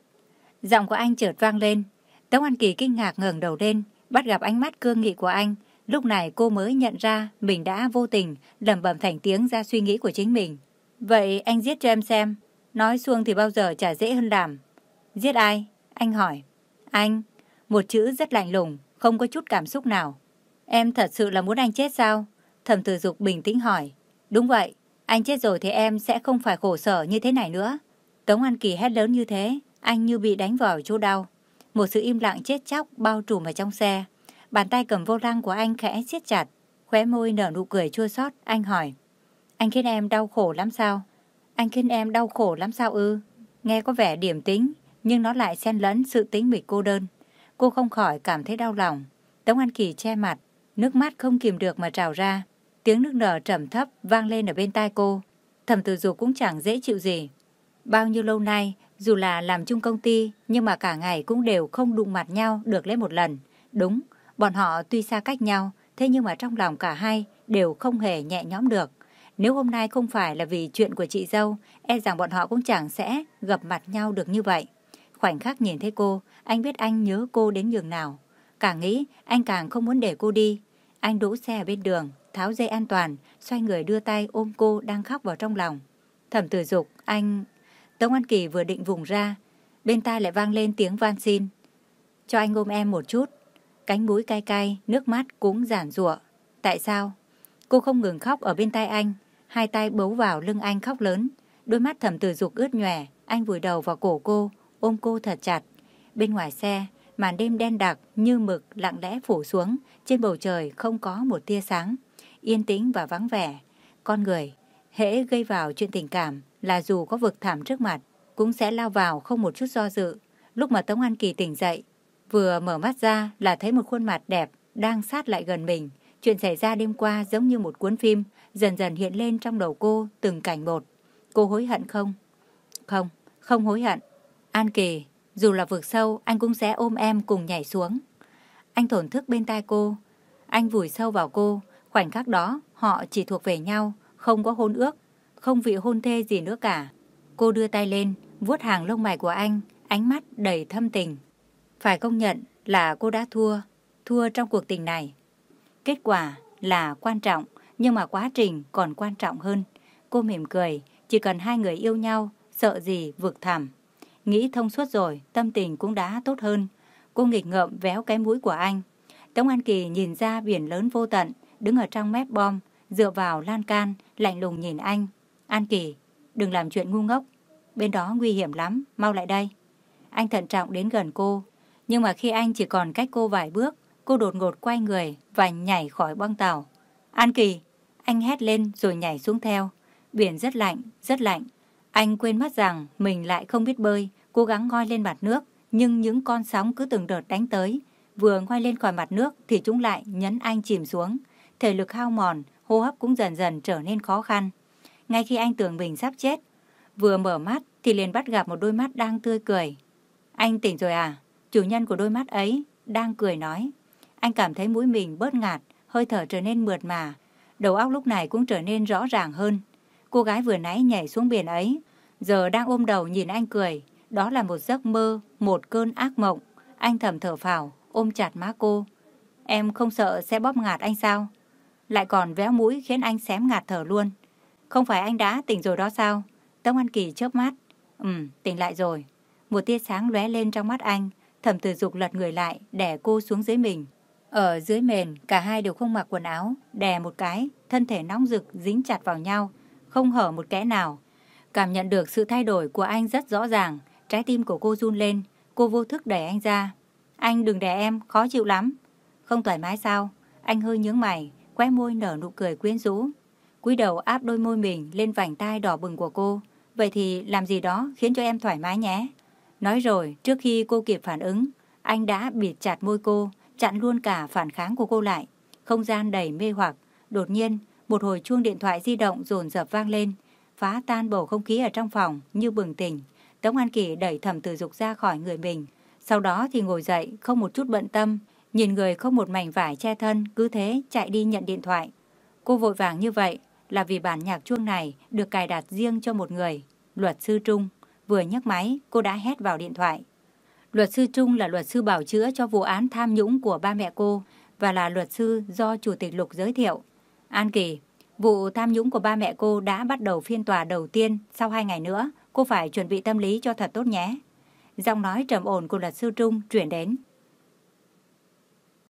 Giọng của anh chợt vang lên. Tống An Kỳ kinh ngạc ngẩng đầu lên, bắt gặp ánh mắt cương nghị của anh. Lúc này cô mới nhận ra mình đã vô tình lẩm bẩm thành tiếng ra suy nghĩ của chính mình. Vậy anh giết cho em xem. Nói xuông thì bao giờ chả dễ hơn làm. Giết ai? Anh hỏi. Anh. Một chữ rất lạnh lùng, không có chút cảm xúc nào. Em thật sự là muốn anh chết sao? Thẩm tử dục bình tĩnh hỏi. Đúng vậy, anh chết rồi thì em sẽ không phải khổ sở như thế này nữa. Tống An Kỳ hét lớn như thế, anh như bị đánh vào chỗ đau. Một sự im lặng chết chóc bao trùm ở trong xe. Bàn tay cầm vô lăng của anh khẽ siết chặt. Khóe môi nở nụ cười chua xót anh hỏi. Anh khiến em đau khổ lắm sao? Anh khiến em đau khổ lắm sao ư? Nghe có vẻ điểm tính, nhưng nó lại xen lẫn sự tính mịch cô đơn. Cô không khỏi cảm thấy đau lòng. Tống An Kỳ che mặt, nước mắt không kìm được mà trào ra. Tiếng nước nở trầm thấp vang lên ở bên tai cô. Thẩm tử dục cũng chẳng dễ chịu gì. Bao nhiêu lâu nay, dù là làm chung công ty, nhưng mà cả ngày cũng đều không đụng mặt nhau được lấy một lần. Đúng, bọn họ tuy xa cách nhau, thế nhưng mà trong lòng cả hai đều không hề nhẹ nhõm được. Nếu hôm nay không phải là vì chuyện của chị dâu, e rằng bọn họ cũng chẳng sẽ gặp mặt nhau được như vậy. Khoảnh khắc nhìn thấy cô, anh biết anh nhớ cô đến nhường nào. Càng nghĩ, anh càng không muốn để cô đi. Anh đỗ xe ở bên đường, tháo dây an toàn, xoay người đưa tay ôm cô đang khóc vào trong lòng. Thẩm tử dục, anh... Tống An Kỳ vừa định vùng ra, bên tai lại vang lên tiếng van xin. Cho anh ôm em một chút. Cánh mũi cay cay, nước mắt cũng giản rụa. Tại sao? Cô không ngừng khóc ở bên tai anh, hai tay bấu vào lưng anh khóc lớn. Đôi mắt thầm tử dục ướt nhòe, anh vùi đầu vào cổ cô, ôm cô thật chặt. Bên ngoài xe, màn đêm đen đặc như mực lặng lẽ phủ xuống, trên bầu trời không có một tia sáng, yên tĩnh và vắng vẻ. Con người, hễ gây vào chuyện tình cảm là dù có vực thảm trước mặt, cũng sẽ lao vào không một chút do dự. Lúc mà Tống An Kỳ tỉnh dậy, vừa mở mắt ra là thấy một khuôn mặt đẹp đang sát lại gần mình. Chuyện xảy ra đêm qua giống như một cuốn phim, dần dần hiện lên trong đầu cô từng cảnh một. Cô hối hận không? Không, không hối hận. An Kỳ, dù là vực sâu, anh cũng sẽ ôm em cùng nhảy xuống. Anh thổn thức bên tai cô. Anh vùi sâu vào cô. Khoảnh khắc đó, họ chỉ thuộc về nhau, không có hôn ước, không vị hôn thê gì nữa cả. Cô đưa tay lên, vuốt hàng lông mày của anh, ánh mắt đầy thâm tình. Phải công nhận là cô đã thua, thua trong cuộc tình này. Kết quả là quan trọng, nhưng mà quá trình còn quan trọng hơn. Cô mỉm cười, chỉ cần hai người yêu nhau, sợ gì vượt thẳm. Nghĩ thông suốt rồi, tâm tình cũng đã tốt hơn. Cô nghịch ngợm véo cái mũi của anh. Tống An Kỳ nhìn ra biển lớn vô tận, đứng ở trong mép bom, dựa vào lan can, lạnh lùng nhìn anh. An Kỳ, đừng làm chuyện ngu ngốc. Bên đó nguy hiểm lắm, mau lại đây. Anh thận trọng đến gần cô. Nhưng mà khi anh chỉ còn cách cô vài bước, cô đột ngột quay người và nhảy khỏi băng tàu. An Kỳ, anh hét lên rồi nhảy xuống theo. Biển rất lạnh, rất lạnh. Anh quên mất rằng mình lại không biết bơi, cố gắng ngoi lên mặt nước, nhưng những con sóng cứ từng đợt đánh tới. Vừa ngoi lên khỏi mặt nước thì chúng lại nhấn anh chìm xuống. Thể lực hao mòn, hô hấp cũng dần dần trở nên khó khăn. Ngay khi anh tưởng mình sắp chết, vừa mở mắt thì liền bắt gặp một đôi mắt đang tươi cười. Anh tỉnh rồi à? Chủ nhân của đôi mắt ấy đang cười nói. Anh cảm thấy mũi mình bớt ngạt, hơi thở trở nên mượt mà. Đầu óc lúc này cũng trở nên rõ ràng hơn. Cô gái vừa nãy nhảy xuống biển ấy, giờ đang ôm đầu nhìn anh cười. Đó là một giấc mơ, một cơn ác mộng. Anh thầm thở phào, ôm chặt má cô. Em không sợ sẽ bóp ngạt anh sao? Lại còn véo mũi khiến anh xém ngạt thở luôn. Không phải anh đã tỉnh rồi đó sao? Tống An Kỳ chớp mắt. Ừ, tỉnh lại rồi. Một tia sáng lóe lên trong mắt anh thẩm tử dục lật người lại, đè cô xuống dưới mình. Ở dưới mền, cả hai đều không mặc quần áo, đè một cái, thân thể nóng rực dính chặt vào nhau, không hở một kẽ nào. Cảm nhận được sự thay đổi của anh rất rõ ràng, trái tim của cô run lên, cô vô thức đẩy anh ra. Anh đừng đè em, khó chịu lắm. Không thoải mái sao? Anh hơi nhướng mày, khóe môi nở nụ cười quyến rũ. cúi đầu áp đôi môi mình lên vành tai đỏ bừng của cô. Vậy thì làm gì đó khiến cho em thoải mái nhé. Nói rồi, trước khi cô kịp phản ứng, anh đã bịt chặt môi cô, chặn luôn cả phản kháng của cô lại. Không gian đầy mê hoặc, đột nhiên, một hồi chuông điện thoại di động dồn dập vang lên, phá tan bầu không khí ở trong phòng như bừng tỉnh. Tống An Kỳ đẩy thẩm tử dục ra khỏi người mình, sau đó thì ngồi dậy không một chút bận tâm, nhìn người không một mảnh vải che thân, cứ thế chạy đi nhận điện thoại. Cô vội vàng như vậy là vì bản nhạc chuông này được cài đặt riêng cho một người, luật sư Trung. Vừa nhấc máy, cô đã hét vào điện thoại. Luật sư Trung là luật sư bảo chữa cho vụ án tham nhũng của ba mẹ cô và là luật sư do Chủ tịch Lục giới thiệu. An Kỳ, vụ tham nhũng của ba mẹ cô đã bắt đầu phiên tòa đầu tiên sau hai ngày nữa. Cô phải chuẩn bị tâm lý cho thật tốt nhé. Giọng nói trầm ổn của luật sư Trung chuyển đến.